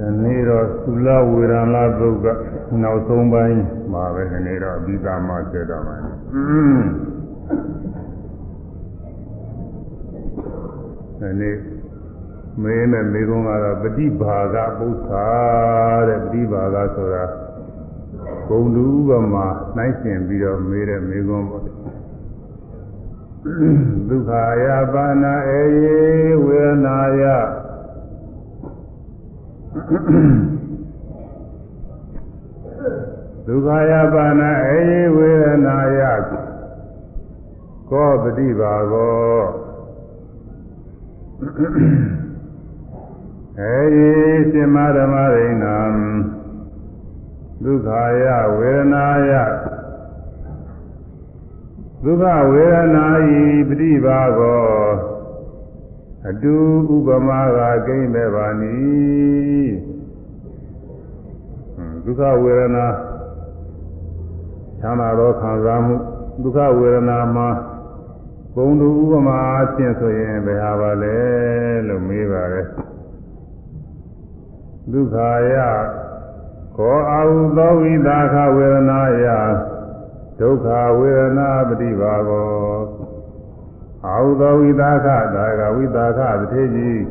ဒီနေ့တော့သုလဝေဒနာသုတ်ကနောက်ဆုံးပိုင်းမှာပဲဒီနေ့တော့အပြီးသားမှဆက်တော့မှာဒီနေ့မေးနဲ့မေးခွန်းကတော့ပฏิဘာဂပု္ပ္ပာတဲ့ပฏิဘာဂဆိုတာဂုံတူဥပမာနှိုင်းရှင်ပြီးတော့မေးတဲ့မေးခွန်းပေါ့ဒုက္ခယပါဏအေဝေဒနာယ ဒုက္ခယပါဏအေဝေဒနာယကောပฏิပါကောအေရှင်မဓမ္မရိဏံဒုက္ခယဝေဒနာယဒုက္ခဝေဒနာဤပฏิပါကော အတူဥပမာကကိမ့်မဲ့ပါနီဒုက္ခဝေဒနာချမ်းသာသောခံစားမှုဒုက္ခဝေဒနာမှာပုံတူဥပမာအချင်းဆိုရင်ဘယ်ဟာပါလဲလို့မေးပါရဲ့ဒုက္ခယခောအာဟုသောဝိသခဝေဒနာယဒုက္ခဝေဒနာပฏิပါကော အာဟုသောဝိသခဒါကဝိသခတထေကြီး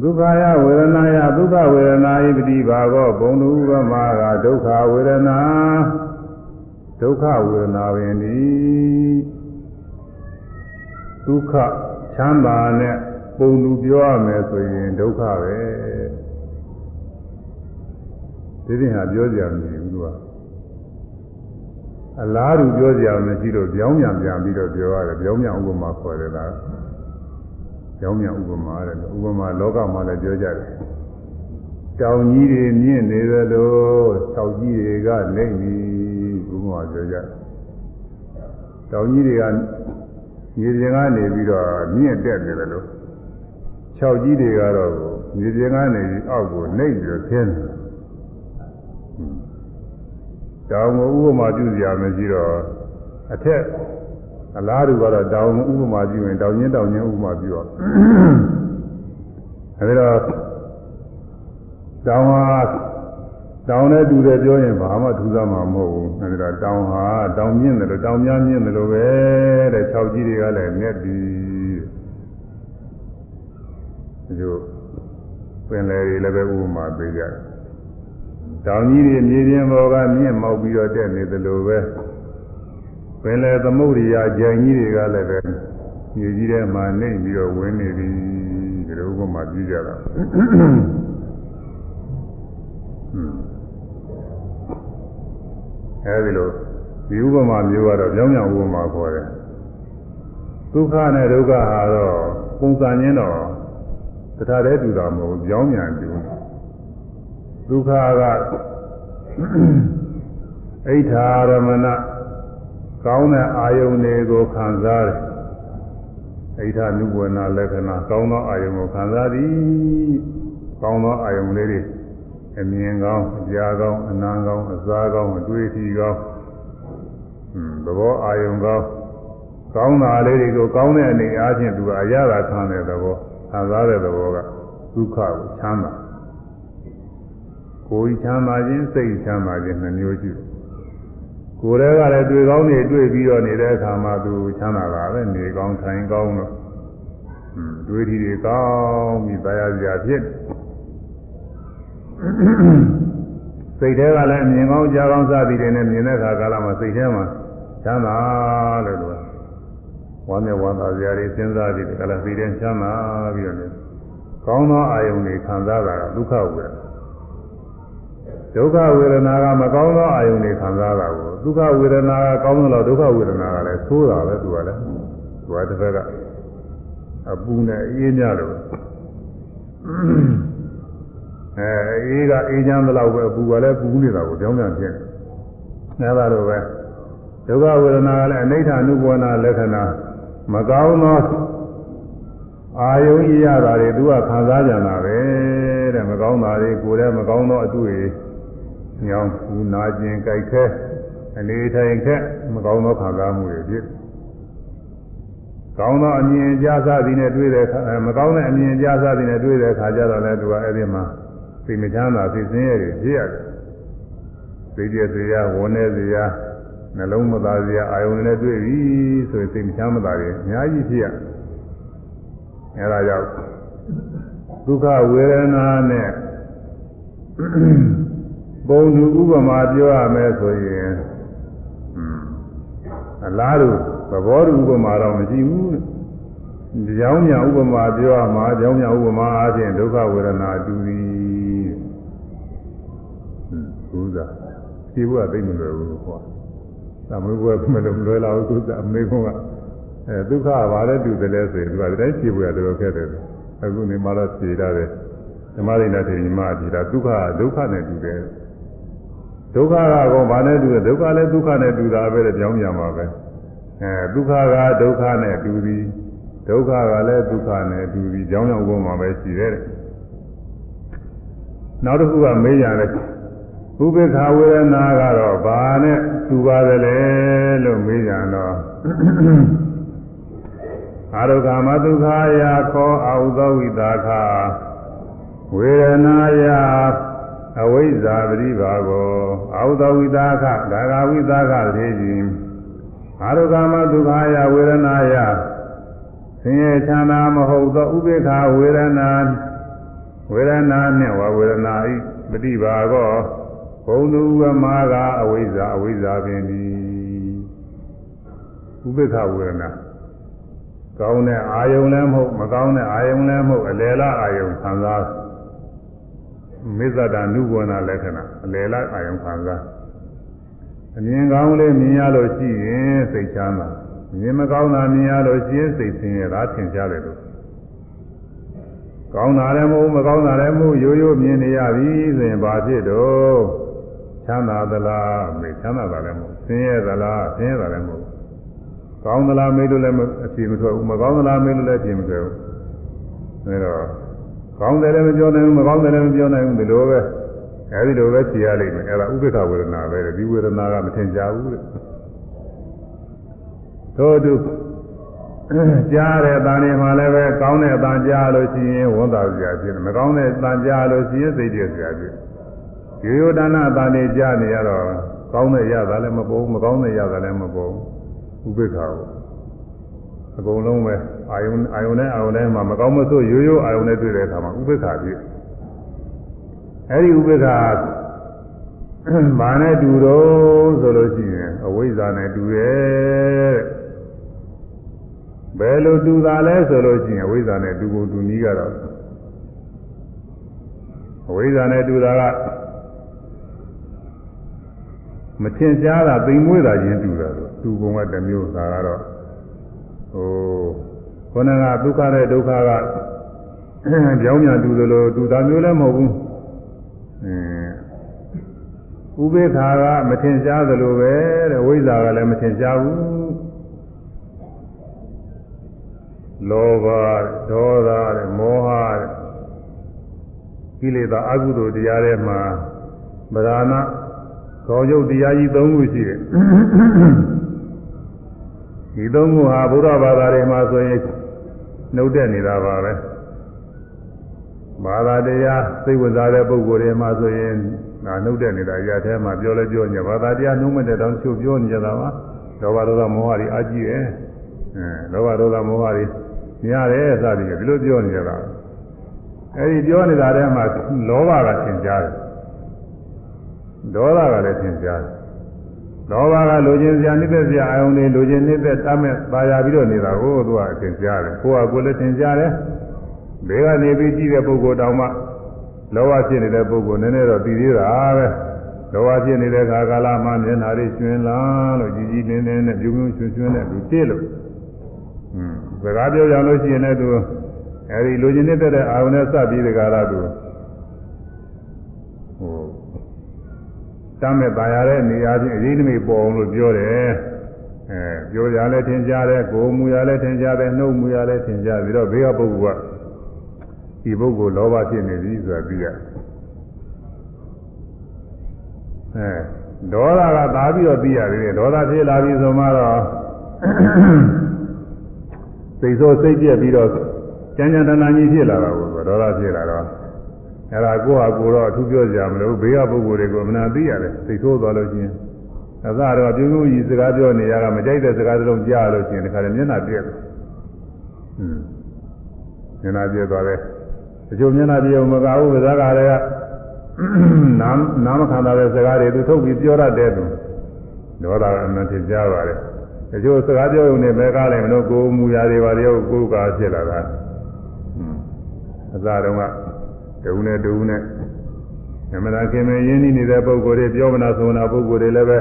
ဒုက္ခယဝေဒနာယဒုက္ခဝေဒနာဤပฏิပါကောဘုံတူဥပမာကဒုက္ခဝေဒနာဒုက္ခဝေဒနာပင်ဒီဒုက္ခချမ်းသာနဲ့ပုံသူပြောရမယ်ဆိုရင်ဒုက္ခပဲဒီပြင်ဟာပြောကြမရှိဘူးသူက အလားတူပြောကြမရှိတော့ပြောင်းပြန်ပြန်ပြီးတော့ပြောရတယ်ပြောင်းပြန်ဥပမာခေါ်တယ်လားပြောင်းပြန်ဥပမာတဲ့ဥပမာလောကမှာလည်းပြောကြတယ်တောင်ကြီးတွေမြင့်နေတယ်လို့ခြောက်ကြီးတွေကလိမ့်ပြီဥပမာပြောကြတယ်တောင်ကြီးတွေကမြေပြင်ကနေပြီးတော့မြင့်တက်နေတယ်လို့ခြောက်ကြီးတွေကတော့မြေပြင်ကနေအောက်ကိုနှိပ်ပြီးတော့ဆင်းတယ် တောင်ကိုဥပမာပြုစရာမရှိတော့အထက်အလားတူကတော့တောင်ဥပမာပြုရင်တောင်ချင်းတောင်ချင်းဥပမာပြုတော့အဲဒီတော့တောင်ဟာတောင်နဲ့တူတယ်ပြောရင်ဘာမှထူးဆန်းမှာမဟုတ်ဘူးအဲဒီတော့တောင်ဟာတောင်မြင့်တယ်လို့တောင်များမြင့်တယ်လို့ပဲတဲ့၆ကြီးတွေကလည်းမြက်ပြီးဒီလိုပင်လယ်တွေလည်းပဲဥပမာပေးကြတယ် တောင်ကြီးတွေမြေပြင်ပေါ်ကမြင့်မောက်ပြီးတော့တက်နေသလိုပဲပင်လယ်သမုဒ္ဒရာကြံကြီးတွေကလည်းပဲမြေကြီးထဲမှာနေပြီးတော့ဝင်နေပြီဒီလိုဥပမာပြကြတာအဲဒီလိုဒီဥပမာမျိုးကတော့ကြောင်းကြောင်ဥပမာခေါ်တယ်ဒုက္ခနဲ့ဒုက္ခဟာတော့ပုံစံချင်းတော့တခါတည်းတူတာမဟုတ်ကြောင်းမြန်တူ ဒုက္ခကအိဋ္ဌာရမဏကောင်းတဲ့အာယုန်တွေကိုခံစားတယ်အိဋ္ဌာနုဝေနာလက္ခဏာကောင်းသောအာယုန်ကိုခံစားသည်ကောင်းသောအာယုန်လေးတွေအမြင်ကောင်းအကြားကောင်းအနာကောင်းအစားကောင်းအတွေ့အထိကောင်းသဘောအာယုံကောင်းကောင်းတာလေးတွေကိုကောင်းတဲ့အနေအားဖြင့်သူကအရသာခံတဲ့သဘောခံစားတဲ့သဘောကဒုက္ခကိုချမ်းသာ ကိုယ်ချမ်းသာခြင်းစိတ်ချမ်းသာခြင်းနှမျိုးရှိတယ်ကိုယ်တည်းကလည်းတွေ့ကောင်းနေတွေ့ပြီးတော့နေတဲ့အခါမှာသူချမ်းသာတာပဲနေကောင်းထိုင်ကောင်းတော့တွေ့ထီတွေကောင်းပြီးတရားစရာဖြစ်စိတ်ထဲကလည်းမြင်ကောင်းကြားကောင်းစသည်တွေနဲ့မြင်တဲ့အခါကာလမှာစိတ်ထဲမှာချမ်းသာလို့လို့ဝမ်းနဲ့ဝမ်းသာစရာတွေစဉ်းစားပြီးကလည်းစိတ်ထဲချမ်းသာပြီးတော့နေကောင်းသောအာယုန်တွေခံစားတာကဒုက္ခဝေဒနာ ဒုက္ခဝေဒနာကမကောင်းသောအာယုန်တွေခံစားတာကိုဒုက္ခဝေဒနာကကောင်းသလားဒုက္ခဝေဒနာကလည်းဆိုးတာပဲသူကလည်းသူကတစ်ဖက်ကအပူနဲ့အေးမြလို့အဲအေးကအေးချမ်းသလောက်ပဲပူကလည်းပူနေတာကိုကြောင်းပြန်ဖြစ်နေအဲဒါလိုပဲဒုက္ခဝေဒနာကလည်းအနိဋ္ဌာနုဘောနာလက္ခဏာမကောင်းသောအာယုံဤရတာတွေသူကခံစားကြတာပဲတဲ့မကောင်းတာတွေကိုယ်တည်းမကောင်းသောအတွေ့အ ညောင်းပူနာခြင်းကြိုက်ခဲအနေထိုင်ခက်မကောင်းသောခံစားမှုတွေဖြစ်ကောင်းသောအမြင်ကြားစားသည်နဲ့တွေ့တဲ့အခါမကောင်းတဲ့အမြင်ကြားစားသည်နဲ့တွေ့တဲ့အခါကျတော့လည်းသူကအဲ့ဒီမှာစိတ်မချမ်းသာစိတ်ဆင်းရဲတွေဖြစ်ရတယ်စိတ်ကြစရာဝန်းနေစရာနှလုံးမသားစရာအာယုန်နဲ့တွေ့ပြီဆိုရင်စိတ်မချမ်းသာတွေအများကြီးဖြစ်ရအဲဒါကြောင့်ဒုက္ခဝေဒနာနဲ့ ပုံသူဥပမာပြောရမယ်ဆိုရင်အလားတူသဘောတူဥပမာတော့မရှိဘူး။ကြောင်းညာဥပမာပြောရမှာကြောင်းညာဥပမာအားဖြင့်ဒုက္ခဝေဒနာတူသည်။ဟုတ်သာဒီဘုရားသိမလွယ်ဘူးကွာ။သမုဘွယ်မလို့လွယ်လာဘူးသူကအမေကအဲဒုက္ခဘာလဲတူတယ်လဲဆိုရင်သူကတိုင်းဖြေဖို့ရတော်ခက်တယ်။အခုနေမှတော့ဖြေရတယ်။ဓမ္မရိနာထေရီမအဖြေတာဒုက္ခဒုက္ခနဲ့တူတယ်။ ဒုက္ခကတော့ဘာနဲ့တူလဲဒုက္ခလည်းဒုက္ခနဲ့တူတာပဲကြောင်းညာမှာပဲ။အဲဒုက္ခကဒုက္ခနဲ့တူသည်ဒုက္ခကလည်းဒုက္ခနဲ့တူသည်ကြောင်းကြောင်းဘုံမှာပဲရှိတယ်တဲ့နောက်တစ်ခုကမေးရတယ်ဥပေက္ခဝေဒနာကတော့ဘာနဲ့တူပါသလဲလို့မေးကြတော့အာရုကာမဒုက္ခယာခောအာဟုသောဝိတာခဝေဒနာယ အဝိဇ္ဇာပရိပါကောအာဟုသောဝိတာခဒါဂဝိတာခသေခြင်းအာရုကာမဒုက္ခယာဝေဒနာယဆင်းရဲချမ်းသာမဟုတ်သောဥပေက္ခဝေဒနာဝေဒနာနှင့်ဝဝေဒနာဤပฏิပါကောဘုံသူဝမာကအဝိဇ္ဇာအဝိဇ္ဇာပင်ဒီဥပေက္ခဝေဒနာကောင်းတဲ့အာယုံလည်းမဟုတ်မကောင်းတဲ့အာယုံလည်းမဟုတ်အလယ်လားအာယုံခံစား မေဇ္ဇတာနုဘဝနာလက္ခဏာအလယ်လားအာယုံခံစားအမြင်ကောင်းလေးမြင်ရလို့ရှိရင်စိတ်ချမ်းသာမြင်မကောင်းတာမြင်ရလို့ရှိရင်စိတ်ဆင်းရဲတာထင်ရှားတယ်လို့ကောင်းတာလည်းမဟုတ်မကောင်းတာလည်းမဟုတ်ရိုးရိုးမြင်နေရပြီဆိုရင်ဘာဖြစ်တော့ချမ်းသာသလားမေချမ်းသာတာလည်းမဟုတ်ဆင်းရဲသလားဆင်းရဲတာလည်းမဟုတ်ကောင်းသလားမေးလို့လည်းအဖြေမထွက်ဘူးမကောင်းသလားမေးလို့လည်းအဖြေမထွက်ဘူးအဲတော့ ကောင်းတယ်လည်းမပြောနိုင်ဘူးမကောင်းတယ်လည်းမပြောနိုင်ဘူးဒီလိုပဲအဲဒီလိုပဲဖြေရလိမ့်မယ်အဲဒါဥပိ္ပခဝေဒနာပဲဒီဝေဒနာကမထင်ကြဘူးတဲ့သို့တူကြားတဲ့အတန်တွေမှာလည်းပဲကောင်းတဲ့အတန်ကြားလို့ရှိရင်ဝန်သာစရာဖြစ်တယ်မကောင်းတဲ့အတန်ကြားလို့ရှိရင်စိတ်ကြစရာဖြစ်ရိုးရိုးတဏ္ဍအတန်တွေကြားနေရတော့ကောင်းတဲ့ရတာလည်းမပေါ်ဘူးမကောင်းတဲ့ရတာလည်းမပေါ်ဘူးဥပိ္ပခာကိုအကုန်လုံးပဲ အာယုန်အာယုန်နဲ့အာယုန်နဲ့မှာမကောင်းမဆိုးရိုးရိုးအာယုန်နဲ့တွေ့တဲ့အခါမှာဥပိ္ပခာဖြစ်အဲဒီဥပိ္ပခာဘာနဲ့တူတော့ဆိုလို့ရှိရင်အဝိဇ္ဇာနဲ့တူရဲ့ဘယ်လိုတူတာလဲဆိုလို့ရှိရင်အဝိဇ္ဇာနဲ့တူကိုတူနည်းကတော့အဝိဇ္ဇာနဲ့တူတာကမထင်ရှားတာသိမ်မွေးတာချင်းတူတာလို့တူပုံကတစ်မျိုးဒါကတော့ဟို ခေါင်းကဒုက္ခနဲ့ဒုက္ခကကြောင်းညာတူသလိုတူတာမျိုးလည်းမဟုတ်ဘူးအင်းဥပေက္ခာကမထင်ရှားသလိုပဲတဲ့ဝိဇ္ဇာကလည်းမထင်ရှားဘူးလောဘဒေါသတဲ့မောဟတဲ့ကိလေသာအကုသိုလ်တရားတွေမှာဗราဏခေါင်းရုပ်တရားကြီး၃ခုရှိတယ်ဒီ၃ခုဟာဘုရားဘာသာတွေမှာဆိုရင် နှုတ်တက်နေတာပါပဲဘာသာတရားစိတ်ဝင်စားတဲ့ပုဂ္ဂိုလ်တွေမှာဆိုရင်ဒါနှုတ်တဲ့နေတာရတဲ့မှာပြောလဲပြောညဘာသာတရားနှုတ်မဲ့တဲ့တောင်ချုပ်ပြောနေကြတာပါလောဘဒေါသမောဟတွေအကြည့်ရဲ့အဲလောဘဒေါသမောဟတွေများတယ်စသည်ဖြင့်ဒီလိုပြောနေကြတာအဲဒီပြောနေတာထဲမှာလောဘကသင်ကြားတယ်ဒေါသကလည်းသင်ကြားတယ် လောဘကလိုချင်စရာနှိမ့်သက်စရာအာယုန်တွေလိုချင်နှိမ့်သက်တတ်မဲ့ပါရပြီးတော့နေတာကိုသူကသင်ကြားတယ်ကိုယ်ကကိုယ်လည်းသင်ကြားတယ်ဘေးကနေပြီးကြည့်တဲ့ပုဂ္ဂိုလ်တောင်မှလောဘဖြစ်နေတဲ့ပုဂ္ဂိုလ်နည်းနည်းတော့သိသေးတာပဲလောဘဖြစ်နေတဲ့ခါကာလမှာမျက်နှာတွေရှင်လာလို့ကြည်ကြည်လင်းလင်းနဲ့ပြုံးပြုံးရွှင်ရွှင်နဲ့လူဖြစ်လို့อืมစကားပြောကြလို့ရှိရင်လည်းသူအဲဒီလူချင်းနေတဲ့အာရုံနဲ့စပြီးဒီကာလသူ တမ်းမဲ့ပါရတဲ့နေရာချင်းအရေးနမိတ်ပေါ်အောင်လို့ပြောတယ်အဲပြောရလဲထင်ရှားတယ်ကိုယ်မူရလဲထင်ရှားတယ်နှုတ်မူရလဲထင်ရှားပြီးတော့ဘေးကပုဂ္ဂိုလ်ကဒီပုဂ္ဂိုလ်လောဘဖြစ်နေပြီဆိုတာသိရအဲဒေါသကသာပြီးတော့သိရသေးတယ်ဒေါသဖြစ်လာပြီဆိုမှတော့စိတ်ဆိုးစိတ်ပြက်ပြီးတော့ကြမ်းကြမ်းတမ်းတမ်းကြီးဖြစ်လာတာကိုဒေါသဖြစ်လာတော့ အဲ့ဒါကိုယ့်ဟာကိုယ်တော့အထူးပြောကြမလို့ဘေးကပုဂ္ဂိုလ်တွေကိုမနာသိရတယ်သိဆိုးသွားလို့ချင်းအစတော့ပြုံးပြုံးကြီးစကားပြောနေရတာမကြိုက်တဲ့စကားတစ်လုံးကြားလို့ချင်းဒီခါလည်းမျက်နှာပြည့်တယ်ဟွန်းမျက်နှာပြည့်သွားတယ်တချို့မျက်နှာပြည့်အောင်မကဘူးစကားတွေကနားနားမခံတာတဲ့စကားတွေသူထုတ်ပြီးပြောတတ်တယ်သူဒေါသအမှန်ထင်ရှားပါတယ်တချို့စကားပြောရုံနဲ့ပဲကားလိုက်မလို့ကိုယ်မူရာတွေပါတွေကိုယ်ကားဖြစ်လာတာအစတု န်းကတူနဲ့တူနဲ့နမနာခင်မင်းရင်းနှီးနေတဲ့ပုဂ္ဂိုလ်တွေပြောမနာဆိုနာပုဂ္ဂိုလ်တွေလည်းပဲ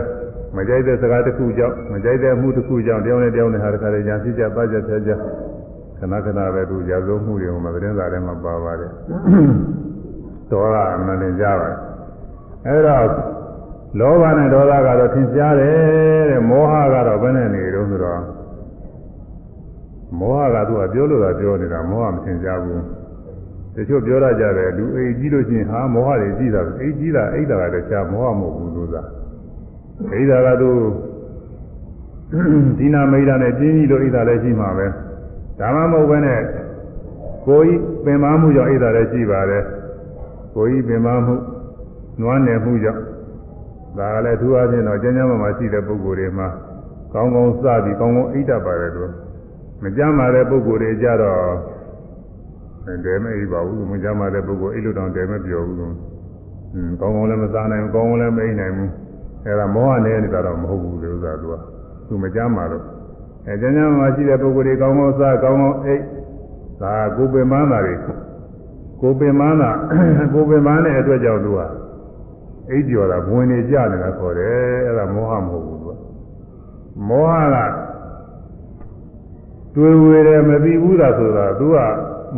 မကြိုက်တဲ့စကားတစ်ခုကြောင့်မကြိုက်တဲ့မှုတစ်ခုကြောင့်တယောက်နဲ့တယောက်နဲ့ဟာတခါတည်းညာဖြစ်ကြပါကြဆဲကြခဏခဏပဲသူရာဇဝမှုတွေဟိုမှာသတင်းစာထဲမှာပါပါတယ်ဒေါသမလင်ကြပါတယ်အဲဒါလောဘနဲ့ဒေါသကတော့ထင်ရှားတယ်တဲ့မောဟကတော့ဘယ်နဲ့နေတော့ဆိုတော့မောဟကသူကပြောလို့သာပြောနေတာမောဟမထင်ရှားဘူးတ ချို့ပြောရကြတယ်လူအိမ်ကြီးလို့ရှိရင်ဟာမောဟတွေကြီးတာအိမ်ကြီးတာအိတ်တာကတည်းကမောဟမဟုတ်ဘူးလို့သာအိတ်တာကသူဒီနာမိတ်တာနဲ့ပြင်းကြီးလို့အိတ်တာလည်းရှိမှာပဲဒါမှမဟုတ်ဘဲနဲ့ကိုယ်ကြီးပင်မမှုကြောင့်အိတ်တာလည်းရှိပါတယ်ကိုယ်ကြီးပင်မမှုနွားနယ်မှုကြောင့်ဒါကလည်းသူအချင်းတော့ကျမ်းကျမ်းမာမာရှိတဲ့ပုဂ္ဂိုလ်တွေမှာကောင်းကောင်းစပြီးကောင်းကောင်းအိတ်တတ်ပါတယ်သူမကြမ်းပါတဲ့ပုဂ္ဂိုလ်တွေကြတော့ တဲမအိပ်ပါဘူးမကြမ်းပါတဲ့ပုဂ္ဂိုလ်အိတ်လို့တောင်တဲမပြောဘူးလို့ဟင်းကောင်းကောင်းလည်းမစားနိုင်ဘူးကောင်းကောင်းလည်းမအိပ်နိုင်ဘူးအဲဒါမောဟနဲ့နေတာတော့မဟုတ်ဘူးလေဥစ္စာသူကသူမကြမ်းပါတော့အဲကျမ်းကျမ်းမာရှိတဲ့ပုဂ္ဂိုလ်တွေကောင်းကောင်းစားကောင်းကောင်းအိပ်ဒါကိုပင်မန်းတာတွေကိုပင်မန်းတာကိုပင်မန်းတဲ့အတွက်ကြောင့်သူကအိပ်ကျော်တာဘဝင်နေကြနေတာခေါ်တယ်အဲ့ဒါမောဟမဟုတ်ဘူးသူကမောဟကတွေ့ဝေတယ်မပြီးဘူးသာဆိုတာသူက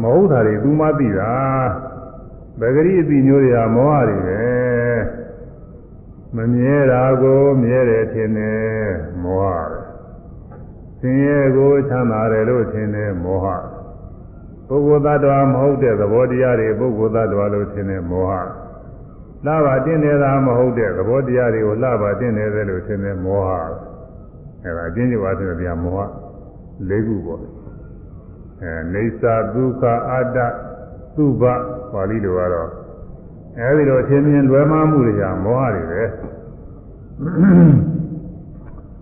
မဟုတ်တာတွေသူမှသိတာဗဂရိအတိမျိုးတွေကမောဟတွေပဲမမြဲတာကိုမြဲတယ်ထင်တယ်မောဟပဲဆင်းရဲကိုချမ်းသာတယ်လို့ထင်တယ်မောဟပုဂ္ဂိုလ်သတ္တဝါမဟုတ်တဲ့သဘောတရားတွေပုဂ္ဂိုလ်သတ္တဝါလို့ထင်တယ်မောဟလှပါတင်းနေတာမဟုတ်တဲ့သဘောတရားတွေကိုလှပါတင်းနေတယ်လို့ထင်တယ်မောဟအဲဒါအချင်းချင်းပါဆိုတဲ့မောဟ၄ခုပေါ့ အဲနေသာဒုက္ခအတ္တသုဘပါဠိလိုကတော့အဲဒီလိုအထင်မြင်လွယ်မှားမှုတွေဟာမောဟတွေပဲ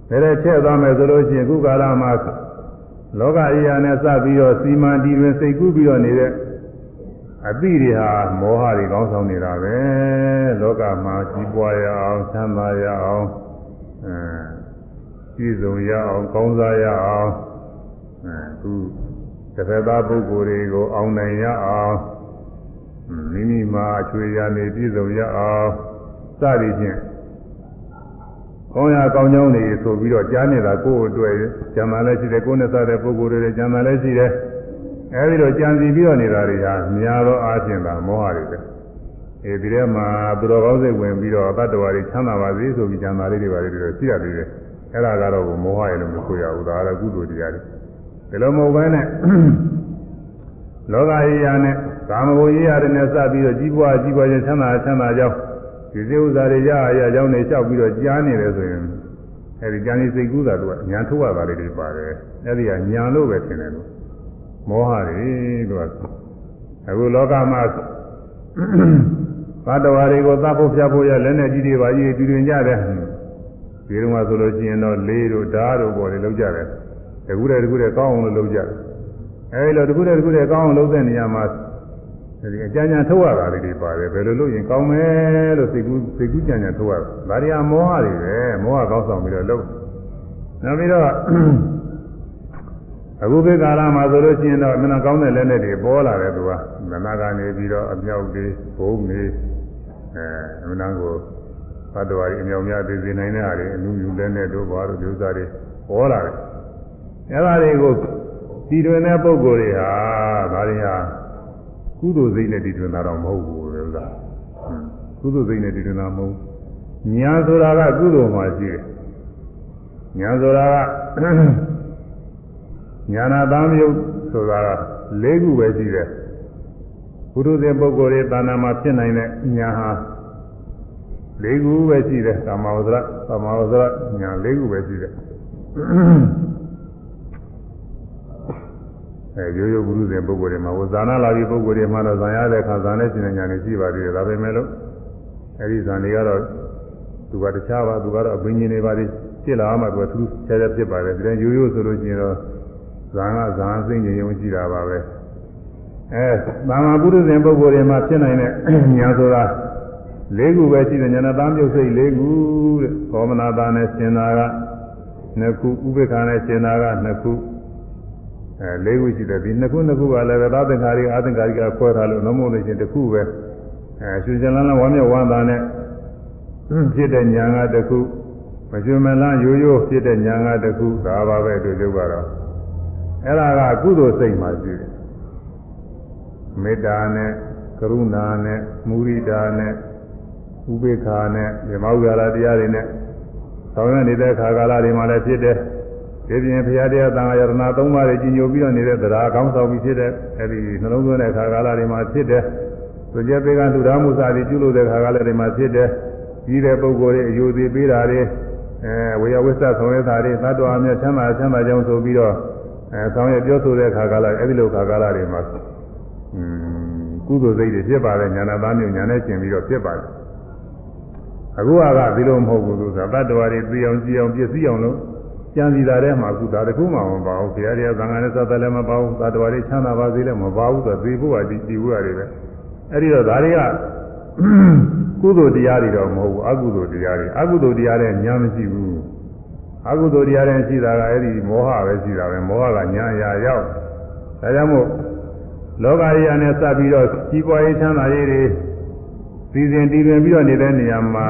ဒါနဲ့ချက်သွားမယ်ဆိုလို့ရှိရင်ခုကာလမှာလောကအရာနဲ့စပြီးတော့စီမံတည်တွင်စိတ်ကူးပြီးတော့နေတဲ့အသည့်တွေဟာမောဟတွေကောင်းဆောင်နေတာပဲလောကမှာကြီးပွားရအောင်ချမ်းသာရအောင်အဲပြည့်စုံရအောင်ကောင်းစားရအောင်အဲသူ တစ်ဖက်သားပုဂ္ဂိုလ်တွေကိုအောင်နိုင်ရအောင်မိမိမှာအချွေရနေပြည့်စုံရအောင်စသည်ဖြင့်ကောင်းရကောင်းကြောင်းတွေဆိုပြီးတော့ကြားနေတာကိုယ့်အတွက်ကျမ်းသာလည်းရှိတယ်ကိုယ်နဲ့စတဲ့ပုဂ္ဂိုလ်တွေကျမ်းသာလည်းရှိတယ်အဲဒီလိုကြံစီပြီးတော့နေတာတွေဟာများသောအားဖြင့်သာမောဟတွေပဲအဲဒီထဲမှာသူတော်ကောင်းစိတ်ဝင်ပြီးတော့တတ္တဝါတွေချမ်းသာပါစေဆိုပြီးကြံသာလေးတွေပါလေတွေရှိရသေးတယ်အဲ့ဒါကတော့မောဟရဲ့လို့မဆိုရဘူးဒါကတော့ကုသိုလ်တရားတွေ ဒီလိုမဟုတ်ဘဲနဲ့လောကကြီးရာနဲ့ကာမဂုဏ်ကြီးရာတွေနဲ့စပြီးတော့ကြီးပွားကြီးပွားခြင်းချမ်းသာချမ်းသာကြောင်းဒီစေဥစ္စာတွေရရအကြောင်းတွေလျှောက်ပြီးတော့ကြားနေတယ်ဆိုရင်အဲဒီကြံစီစိတ်ကူးတာတို့ကညာထုတ်ရတာလေးတွေပါတယ်အဲဒီကညာလို့ပဲထင်တယ်လို့မောဟတွေလို့အခုလောကမှာဘတ်တော်တွေကိုသတ်ဖို့ဖြတ်ဖို့ရလက်နဲ့ကြီးတွေပါကြီးတူတွင်ကြတယ်ဒီတုန်းကဆိုလို့ရှိရင်တော့လေးတို့ဓာတ်တို့ပေါ်တွေလောက်ကြတယ် တကူတဲ့တကူတဲ့ကောင်းအောင်လို့လောက်ကြတယ်အဲဒီလိုတကူတဲ့တကူတဲ့ကောင်းအောင်လုပ်တဲ့နေရာမှာဒီအကြံဉာဏ်ထုတ်ရတာလေးတွေပါတယ်ဘယ်လိုလုပ်ရင်ကောင်းမယ်လို့စိတ်ကူးစိတ်ကူးကြံဉာဏ်ထုတ်ရတာဒါတွေကမောဟတွေပဲမောဟကောင်းဆောင်ပြီးတော့လုပ်နောက်ပြီးတော့အခုခေတ်ကာလမှာဆိုလို့ရှိရင်တော့မနာကောင်းတဲ့လက်နဲ့တွေပေါ်လာတယ်သူကမနာကနေပြီးတော့အမြောက်တွေဘုံတွေအဲမနာကိုသတ္တဝါတွေအမြောက်များသိစေနိုင်တဲ့ဟာတွေအလူယူလက်နဲ့တို့ဘာတို့ဒီဥစ္စာတွေပေါ်လာတယ် အဲဒါတွေကိုတည်တွင်တဲ့ပုံကိုယ်တွေဟာဒါတွေဟာကုသိုလ်စိတ်နဲ့တည်တွင်တာတော့မဟုတ်ဘူးလေဥစ္စာကုသိုလ်စိတ်နဲ့တည်တွင်တာမဟုတ်ညာဆိုတာကကုသိုလ်မှာရှိတယ်ညာဆိုတာကညာနာသားမျိုးဆိုတာက၄ခုပဲရှိတယ်ဘုရုဇဉ်ပုဂ္ဂိုလ်ရဲ့သာနာမှာဖြစ်နိုင်တဲ့ညာဟာ၄ခုပဲရှိတယ်ကာမဝဇ္ဇရကာမဝဇ္ဇရညာ၄ခုပဲရှိတယ် အဲရိုးရိုးပုရုဇဉ်ပုဂ္ဂိုလ်တွေမှာဝဇာနာလာပြီးပုဂ္ဂိုလ်တွေမှာတော့ဇာရတဲ့ခါဇာနဲ့ရှင်တဲ့ညာနေရှိပါသေးတယ်ဒါပေမဲ့လို့အဲဒီဇာနေကတော့သူကတခြားပါသူကတော့အဘိညာဉ်တွေပါလိဖြစ်လာမှသူကသူဆဲဆဲဖြစ်ပါတယ်ဒီတိုင်းရိုးရိုးဆိုလို့ရှိရင်တော့ဇာကဇာစိမ့်ခြင်းရုံရှိတာပါပဲအဲဘာမှပုရုဇဉ်ပုဂ္ဂိုလ်တွေမှာဖြစ်နိုင်တဲ့ညာဆိုတာလေးခုပဲရှိတယ်ညာနာသားမြုပ်စိတ်လေးခုတဲ့ဘောမနာသားနဲ့ရှင်သာကနှစ်ခုဥပေက္ခနဲ့ရှင်သာကနှစ်ခု အဲလေးခုရှိတယ်ဒီနှစ်ခုနှစ်ခုကလည်းသာသင်္ခါရိအာသင်္ခါရိကခွဲထားလို့နှမုတ်လို့ရှင်တစ်ခုပဲအဲရှင်ကျန်လန်းလန်းဝမ်းမြောက်ဝမ်းသာနဲ့ဖြစ်တဲ့ညာကတစ်ခုမကျွမ်းမလန်းရိုးရိုးဖြစ်တဲ့ညာကတစ်ခုဒါပါပဲတို့ကျုပ်ကတော့အဲ့ဒါကကုသိုလ်စိတ်မှရှိတယ်မေတ္တာနဲ့ကရုဏာနဲ့မုရိဒာနဲ့ဥပေက္ခာနဲ့ဓမ္မဥဒါရတရားတွေနဲ့ဆောင်ရွက်နေတဲ့ခါကာလတွေမှာလည်းဖြစ်တယ် ဒီပြင်ဘုရားတရားသံဃာယရဏသုံးပါးတွေကြီးညိုပြီးတော့နေတဲ့တရားကောင်းဆောင်ပြီးဖြစ်တဲ့အဲဒီနှလုံးသွင်းတဲ့ခါကာလတွေမှာဖြစ်တယ်သူကျက်ပေကလူသားမှုစာတွေပြုလုပ်တဲ့ခါကာလတွေမှာဖြစ်တယ်ကြီးတဲ့ပုဂ္ဂိုလ်တွေအယူသေးပေးတာတွေအဲဝေယဝိသဆောင်ရွက်တာတွေသတ္တဝါများချမ်းသာချမ်းသာကြောင်းဆိုပြီးတော့အဲဆောင်ရွက်ပြောဆိုတဲ့ခါကာလအဲဒီလိုခါကာလတွေမှာอืมကုသိုလ်စိတ်တွေဖြစ်ပါတယ်ညာနာသားမျိုးညာနဲ့ကျင်ပြီးတော့ဖြစ်ပါတယ်အခုကဒီလိုမဟုတ်ဘူးသူကသတ္တဝါတွေသိအောင်ကြည့်အောင်ပြည့်စည်အောင်လို့ ကြံစီတာထဲမှာအခုဒါတခုမှမပါဘူးဘုရားတရားသံဃာနဲ့သတ်တယ်လည်းမပါဘူးသတ္တဝါတွေချမ်းသာပါစေလည်းမပါဘူးဆိုသိဖို့ကဒီဒီဖို့ရတယ်ပဲအဲ့ဒီတော့ဒါတွေကကုသိုလ်တရားတွေတော့မဟုတ်ဘူးအကုသိုလ်တရားတွေအကုသိုလ်တရားတွေညာမရှိဘူးအကုသိုလ်တရားတွေရှိတာကအဲ့ဒီမောဟပဲရှိတာပဲမောဟကညာရာရောက်ဒါကြောင့်မို့လောကကြီးအနေနဲ့စပ်ပြီးတော့ကြီးပွားရေးချမ်းသာရေးတွေစီစဉ်တည်တွင်ပြီးတော့နေတဲ့နေရာမှာ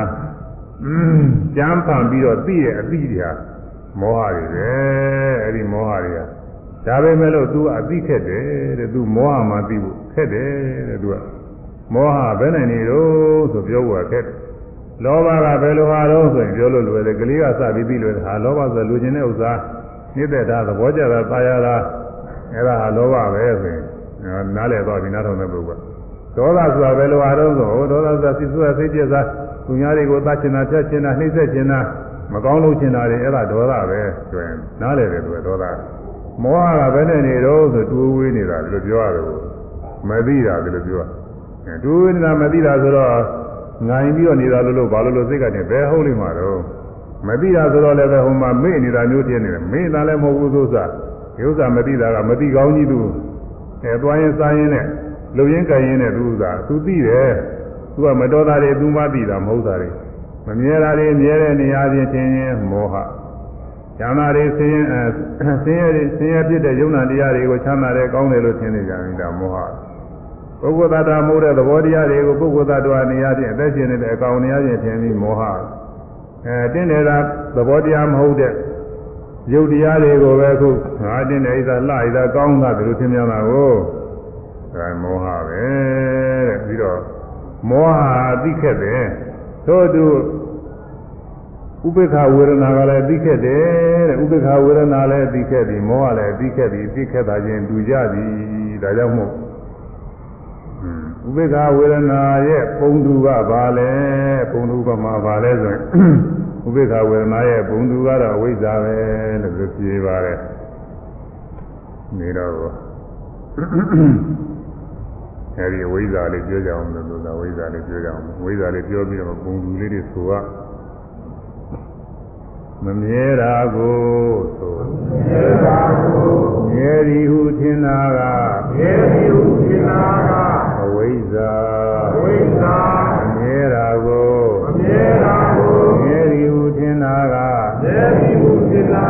ကြမ်းဖန်ပြီးတော့သိရဲ့အသိတွေဟာ မောဟတွေပဲအဲ့ဒီမောဟတွေကဒါပဲမဲ့လို့ तू အသိခက်တယ်တဲ့ तू မောဟမှသိဖို့ခက်တယ်တဲ့ तू ကမောဟဘယ်နဲ့နေတော့ဆိုပြောဖို့ခက်တယ်လောဘကဘယ်လိုဟာတော့ဆိုရင်ပြောလို့လွယ်တယ်ကလေးကစပြီးပြီးလွယ်တယ်ဟာလောဘဆိုလူကျင်တဲ့ဥစ္စာနေတဲ့တာသဘောကျတာပါရတာအဲ့ဒါဟာလောဘပဲဆိုရင်နားလည်သွားပြီနားထောင်တဲ့ပုဂ္ဂိုလ်ဒေါသဆိုတာဘယ်လိုဟာတော့ဆိုဟိုဒေါသဆိုတာစိတ်ဆိုးစိတ်ပြက်စားသူများတွေကိုသတ်ချင်တာဖြတ်ချင်တာနှိမ့်ဆက်ချင်တာ မကောင်းလို့ချင်တာတွေအဲ့ဒါဒေါသပဲဆိုရင်နားလည်တယ်သူကဒေါသမောဟကဘယ်နဲ့နေတော့ဆိုတူဝေးနေတာဒီလိုပြောရတယ်မသိတာဒီလိုပြောအဲတူဝေးနေတာမသိတာဆိုတော့ငိုင်ပြီးတော့နေတာလို့လို့ဘာလို့လို့စိတ်ကနေဘယ်ဟုတ်လိမ့်မှာတော့မသိတာဆိုတော့လည်းပဲဟိုမှာမေ့နေတာမျိုးတည်းနေတယ်မေ့တာလည်းမဟုတ်ဘူးဆိုစားဒီဥစ္စာမသိတာကမသိကောင်းကြီးသူအဲသွားရင်စားရင်နဲ့လုံရင်ကြရင်နဲ့သူဥစ္စာသူသိတယ်သူကမတော်တာတွေသူမှသိတာမဟုတ်တာတွေ မမြဲတာတွေမြဲတဲ့နေရာချင်းချင်းရင်မောဟဉာဏ်သာတွေဆင်းရဲဆင်းရဲဆင်းရဲဖြစ်တဲ့ယုံနာတရားတွေကိုချမ်းသာတယ်ကောင်းတယ်လို့ထင်နေကြတယ်ဒါမောဟပုဂ္ဂိုလ်သတ္တမိုးတဲ့သဘောတရားတွေကိုပုဂ္ဂိုလ်သတ္တဝါနေရာချင်းအသက်ရှင်နေတဲ့အကောင်နေရာချင်းထင်ပြီးမောဟအဲတင်းနေတာသဘောတရားမဟုတ်တဲ့ရုပ်တရားတွေကိုပဲခုငါတင်းနေဣသာလှဣသာကောင်းတာဒီလိုထင်ကြတာကိုဒါမောဟပဲတဲ့ပြီးတော့မောဟသိခက်တယ်သို့သူ ဥပေက္ခဝေဒနာကလည်းသိခက်တယ်တဲ့ဥပေက္ခဝေဒနာလည်းသိခက်ပြီမောဟလည်းသိခက်ပြီသိခက်တာချင်းတူကြသည်ဒါကြောင့်မို့ဥပေက္ခဝေဒနာရဲ့ပုံတူကဘာလဲပုံတူကမှာဘာလဲဆိုရင်ဥပေက္ခဝေဒနာရဲ့ပုံတူကတော့ဝိဇ္ဇာပဲလို့ပြောပြပါတယ်နေတော့အဲဒီဝိဇ္ဇာလေးပြောကြအောင်လို့သာဝိဇ္ဇာလေးပြောကြအောင်ဝိဇ္ဇာလေးပြောပြီးတော့ပုံတူလေးတွေဆိုက မမြဲတာကိုဆိုမမြဲတာကိုမြဲသည်ဟုထင်တာကမြဲသည်ဟုထင်တာကအဝိဇ္ဇာအဝိဇ္ဇာမမြဲတာကိုမမြဲတာကိုမြဲသည်ဟုထင်တာကမြဲသည်ဟုထင်တာ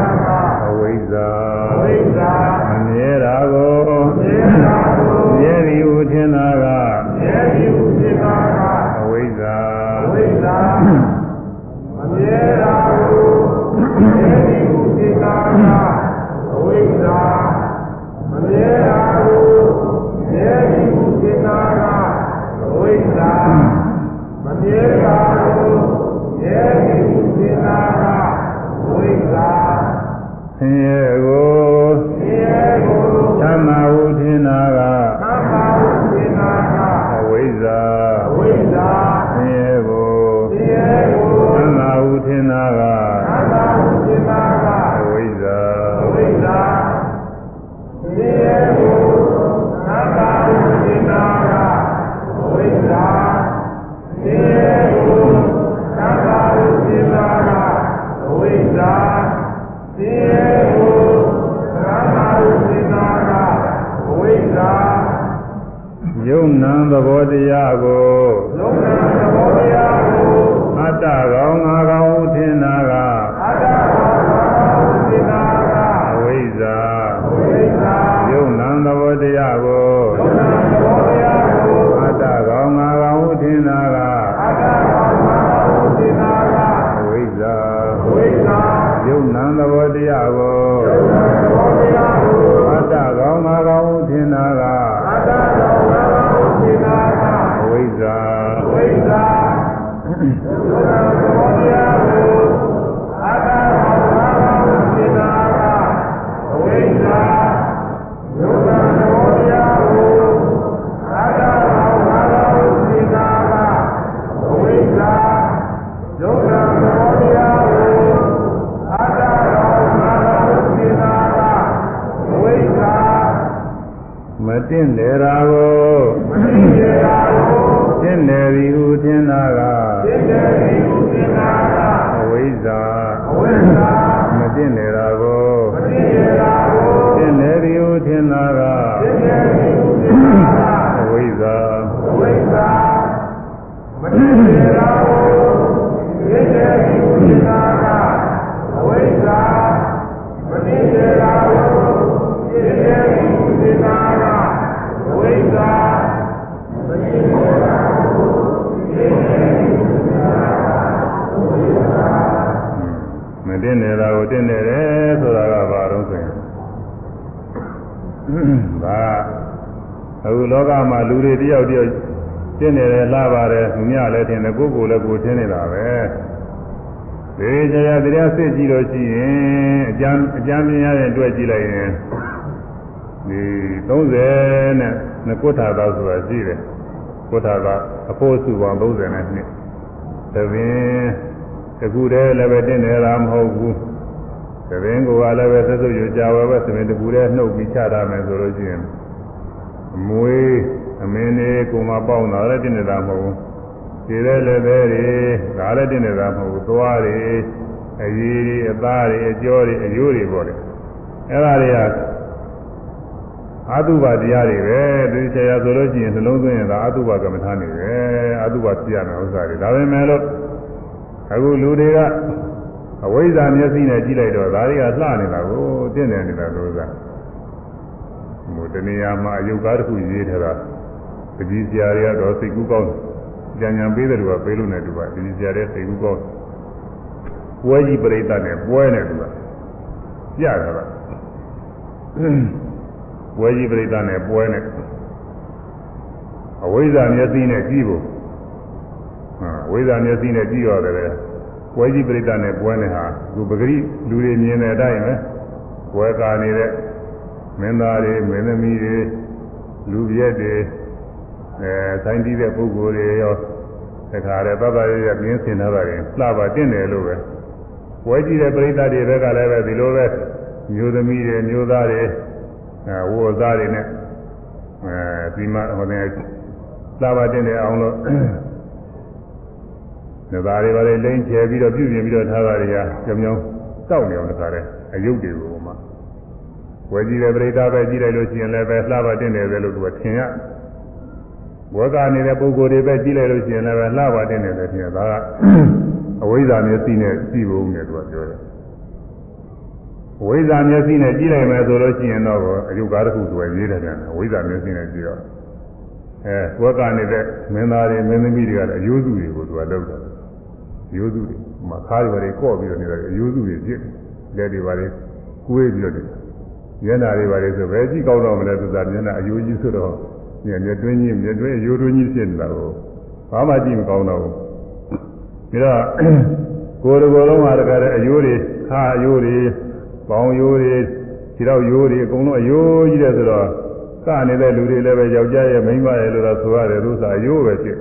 ကုဋ္ဌာသာအဖို့စုပေါင်း30နဲ့နှစ်တပင်တခုတည်းလည်းပဲတင့်တယ်တာမဟုတ်ဘူးတပင်ကလည်းပဲသက်သုရကြဝဲပဲသမင်တခုတည်းနှုတ်ပြီးချတာမယ်ဆိုလို့ရှိရင်အမွေးအမင်းလေးကိုမပေါင်းတာလည်းတင့်တယ်တာမဟုတ်ဘူးခြေတဲ့လည်းပဲတွေဒါလည်းတင့်တယ်တာမဟုတ်ဘူးသွားတွေအရည်တွေအသားတွေအကျော်တွေအယိုးတွေပေါ့လေအဲ့ဒါတွေက အာတုဘတရားတွေပဲဒီဆရာဆိုလို့ရှိရင်နှလုံးသွင်းရင်ဒါအာတုဘကမ္မထာနေပဲအာတုဘဖြစ်ရမယ်ဥစ္စာတွေဒါပဲမဲ့လို့အခုလူတွေကအဝိဇ္ဇာမျက်စိနဲ့ကြည့်လိုက်တော့ဒါတွေကလှနေတာကိုတင့်တယ်နေတာလို့သာဟိုတဏှာမှာအယုတ်ကားတစ်ခုရေးထားတာပကြီးဆရာတွေကတော့စိတ်ကူးကောင်းကြံကြံပေးတယ်လို့ကပေးလို့နေတူပါပကြီးဆရာတွေစိတ်ကူးကောင်းပွဲကြီးပြိတ္တနဲ့ပွဲနေတူပါကြရတာပွဲ ကြီးပြိတ္တနဲ့ပွဲနဲ့အဝိဇ္ဇာမျက်စိနဲ့ကြည့်ဖို့ဟာဝိဇ္ဇာမျက်စိနဲ့ကြည့်ရတယ်လေပွဲကြီးပြိတ္တနဲ့ပွဲနေဟာသူပဂရိလူတွေမြင်တဲ့အတိုင်းပဲပွဲကာနေတဲ့မင်းသားတွေမင်းသမီးတွေလူပြည့်တွေအဲဆိုင်တီးတဲ့ပုဂ္ဂိုလ်တွေရောတခါတည်းသဗ္ဗရရပြင်းစင်ထားတာတွေလှပါတင့်တယ်လို့ပဲပွဲကြည့်တဲ့ပြိတ္တတွေဘက်ကလည်းပဲဒီလိုပဲမျိုးသမီးတွေမျိုးသားတွေ အဲဝိုသားတွေနဲ့အဲဒီမှာဟိုနေလှပါတင့်တယ်အောင်လို့ဒါသားတွေပါလေလိမ့်ချပြီးတော့ပြုပြင်ပြီးတော့ထားတာတွေကကြောင်ကြောင်တောက်နေအောင်တခါတည်းအယုတ်တွေကိုမှဝယ်ကြည့်တဲ့ပြိတ္တပဲကြည့်လိုက်လို့ရှိရင်လည်းပဲလှပါတင့်တယ်ပဲလို့သူကထင်ရဝေကနေတဲ့ပုဂ္ဂိုလ်တွေပဲကြည့်လိုက်လို့ရှိရင်လည်းပဲလှပါတင့်တယ်ပဲထင်ရဒါကအဝိဇ္ဇာမျက်စိနဲ့ကြည့်ဖို့နဲ့သူကပြောတယ် ဝိဇ္ဇာမျက်စိနဲ့ကြည့်လိုက်မယ်ဆိုလို့ရှိရင်တော့အယုတ်ကားတစ်ခုသူကရေးတယ်ပြန်ဝိဇ္ဇာမျက်စိနဲ့ကြည့်တော့အဲဝက်ကနေတဲ့မင်းသားတွေမင်းသမီးတွေကလည်းအယိုးစုတွေကိုသူကလောက်တယ်အယိုးစုတွေမှာခါးတွေပါတွေကော့ပြီးတော့နေတယ်အယိုးစုတွေပြစ်လက်တွေပါတွေကွေးပြီးတော့နေမျက်နှာတွေပါတွေဆိုပဲကြည့်ကောင်းတော့မလဲသူကမျက်နှာအယိုးကြီးဆိုတော့မျက်မျက်တွင်းကြီးမျက်တွင်းအယိုးတွင်းကြီးဖြစ်နေတာကိုဘာမှကြည့်မကောင်းတော့ဘူးဒါတော့ကိုယ်တော်လုံးဟာတခါတည်းအယိုးတွေခါအယိုးတွေ ပေါင်ယိုးတွေခြေတော့ယိုးတွေအကုန်လုံးအယိုးကြီးတယ်ဆိုတော့ကနေတဲ့လူတွေလည်းပဲယောက်ျားရဲ့မိန်းမရဲ့လို့တော့ဆိုရတယ်သူစားအယိုးပဲဖြစ်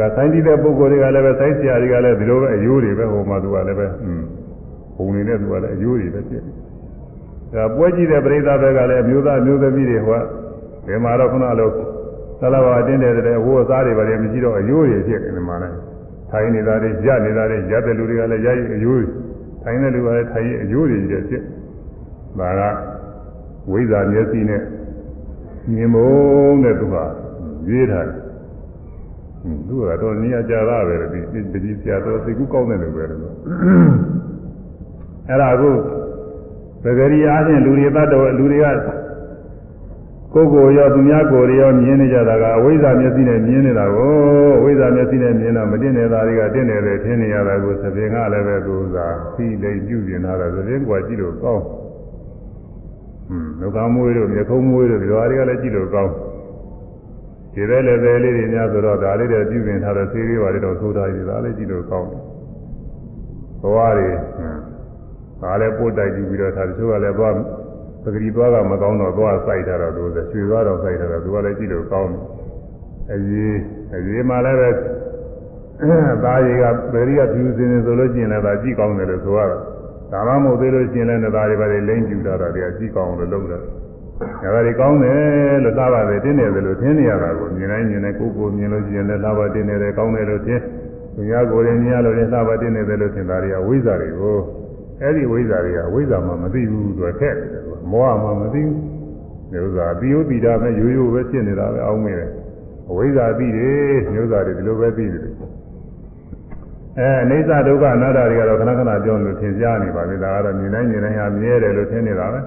ဒါကဆိုင်တည်တဲ့ပုဂ္ဂိုလ်တွေကလည်းပဲဆိုင်ဆရာတွေကလည်းဒီလိုပဲအယိုးတွေပဲဟိုမှာသူကလည်းပဲอืมဘုံနေတဲ့သူကလည်းအယိုးတွေပဲဖြစ်ဒါပွဲကြည့်တဲ့ပရိသတ်ဘက်ကလည်းအမျိုးသားအမျိုးသမီးတွေဟိုကဒီမှာတော့ခုနလိုသလဘာတင်းတယ်တဲ့ဟိုအသားတွေပါလေမရှိတော့အယိုးတွေဖြစ်နေမှာလဲထိုင်နေတာတွေရနေတာတွေရတဲ့လူတွေကလည်းရည်အယိုး ထိုင်တဲ့လူကလည်းထိုင်အယိုးတွေကြီးဖြစ်ဒါကဝိဇ္ဇာမျက်စိနဲ့မြင်မုံတဲ့သူကရေးထားတယ်ဟွန်းသူကတော့နေရာကြတာပဲဒီတတိဆရာတော်သိကူကောင်းတယ်လို့ပဲလို့အဲ့ဒါအခုပဂရိအားဖြင့်လူတွေတတ်တော်လူတွေက ကိုယ်ကိုယ်ရောသူများကိုယ်ရောမြင်နေကြတာကအဝိဇ္ဇာမျက်စိနဲ့မြင်နေတာကိုအဝိဇ္ဇာမျက်စိနဲ့မြင်တော့မတင်နေတာတွေကတင်နေတယ်ထင်နေရတာကိုသဖြင့်ကလည်းပဲသူကသိလိမ့်ပြုပြင်လာတာသဖြင့်ကွာကြည့်လို့ကောင်းဟွန်းလောကမွေးတို့မြေခုံးမွေးတို့ဒီလိုအားတွေကလည်းကြည့်လို့ကောင်းဒီပဲလည်းပဲလေးတွေများဆိုတော့ဒါလေးတွေပြုပြင်ထားတဲ့သေးလေးပါလေးတော့သိုးထားရည်ဒါလည်းကြည့်လို့ကောင်းတယ်ဘဝတွေဟွန်းဒါလည်းပို့တိုက်ကြည့်ပြီးတော့ဒါတချို့ကလည်းသွား ပဂရီသွားကမကောင်းတော့သွားစိုက်ထားတော့သူကရွှေသွားတော့စိုက်ထားတော့သူကလည်းကြည့်လို့ကောင်းတယ်အရေးအရေးမှလည်းပဲသားရီကဗေရီကဖြူစင်နေဆိုလို့ရှိရင်လည်းဒါကြည့်ကောင်းတယ်လို့ဆိုရတာဒါမှမဟုတ်သေးလို့ရှိရင်လည်းသားရီပါလေလိမ့်ပြူတာတော့တရားကြည့်ကောင်းလို့လုပ်တယ်ဒါပါဒီကောင်းတယ်လို့သာပါတယ်တင်းနေတယ်လို့ထင်နေရတာကိုမြင်တိုင်းမြင်တိုင်းကိုယ်ကိုမြင်လို့ရှိရင်လည်းသာပါတင်းနေတယ်ကောင်းတယ်လို့ထင်သူများကိုယ်ရင်မြင်ရလို့လည်းသာပါတင်းနေတယ်လို့ထင်တာတွေကဝိဇ္ဇာတွေကိုအဲ့ဒီဝိဇ္ဇာတွေကဝိဇ္ဇာမှမသိဘူးသူကထက်တယ်သူက မောဟမှမသိဘူးဒီဥစ္စာပြီးဥပ္ပိဒါပဲရိုးရိုးပဲဖြစ်နေတာပဲအောင်းမိတယ်အဝိဇ္ဇာသိတယ်မျိုးစားတွေဒီလိုပဲသိတယ်အဲအိဋ္ဌဒုက္ခအနတ္တတွေကတော့ခဏခဏပြောလို့သင်ကြားနေပါပြီဒါကတော့မြင်တိုင်းမြင်တိုင်းဟာမြဲတယ်လို့ထင်နေတာပဲ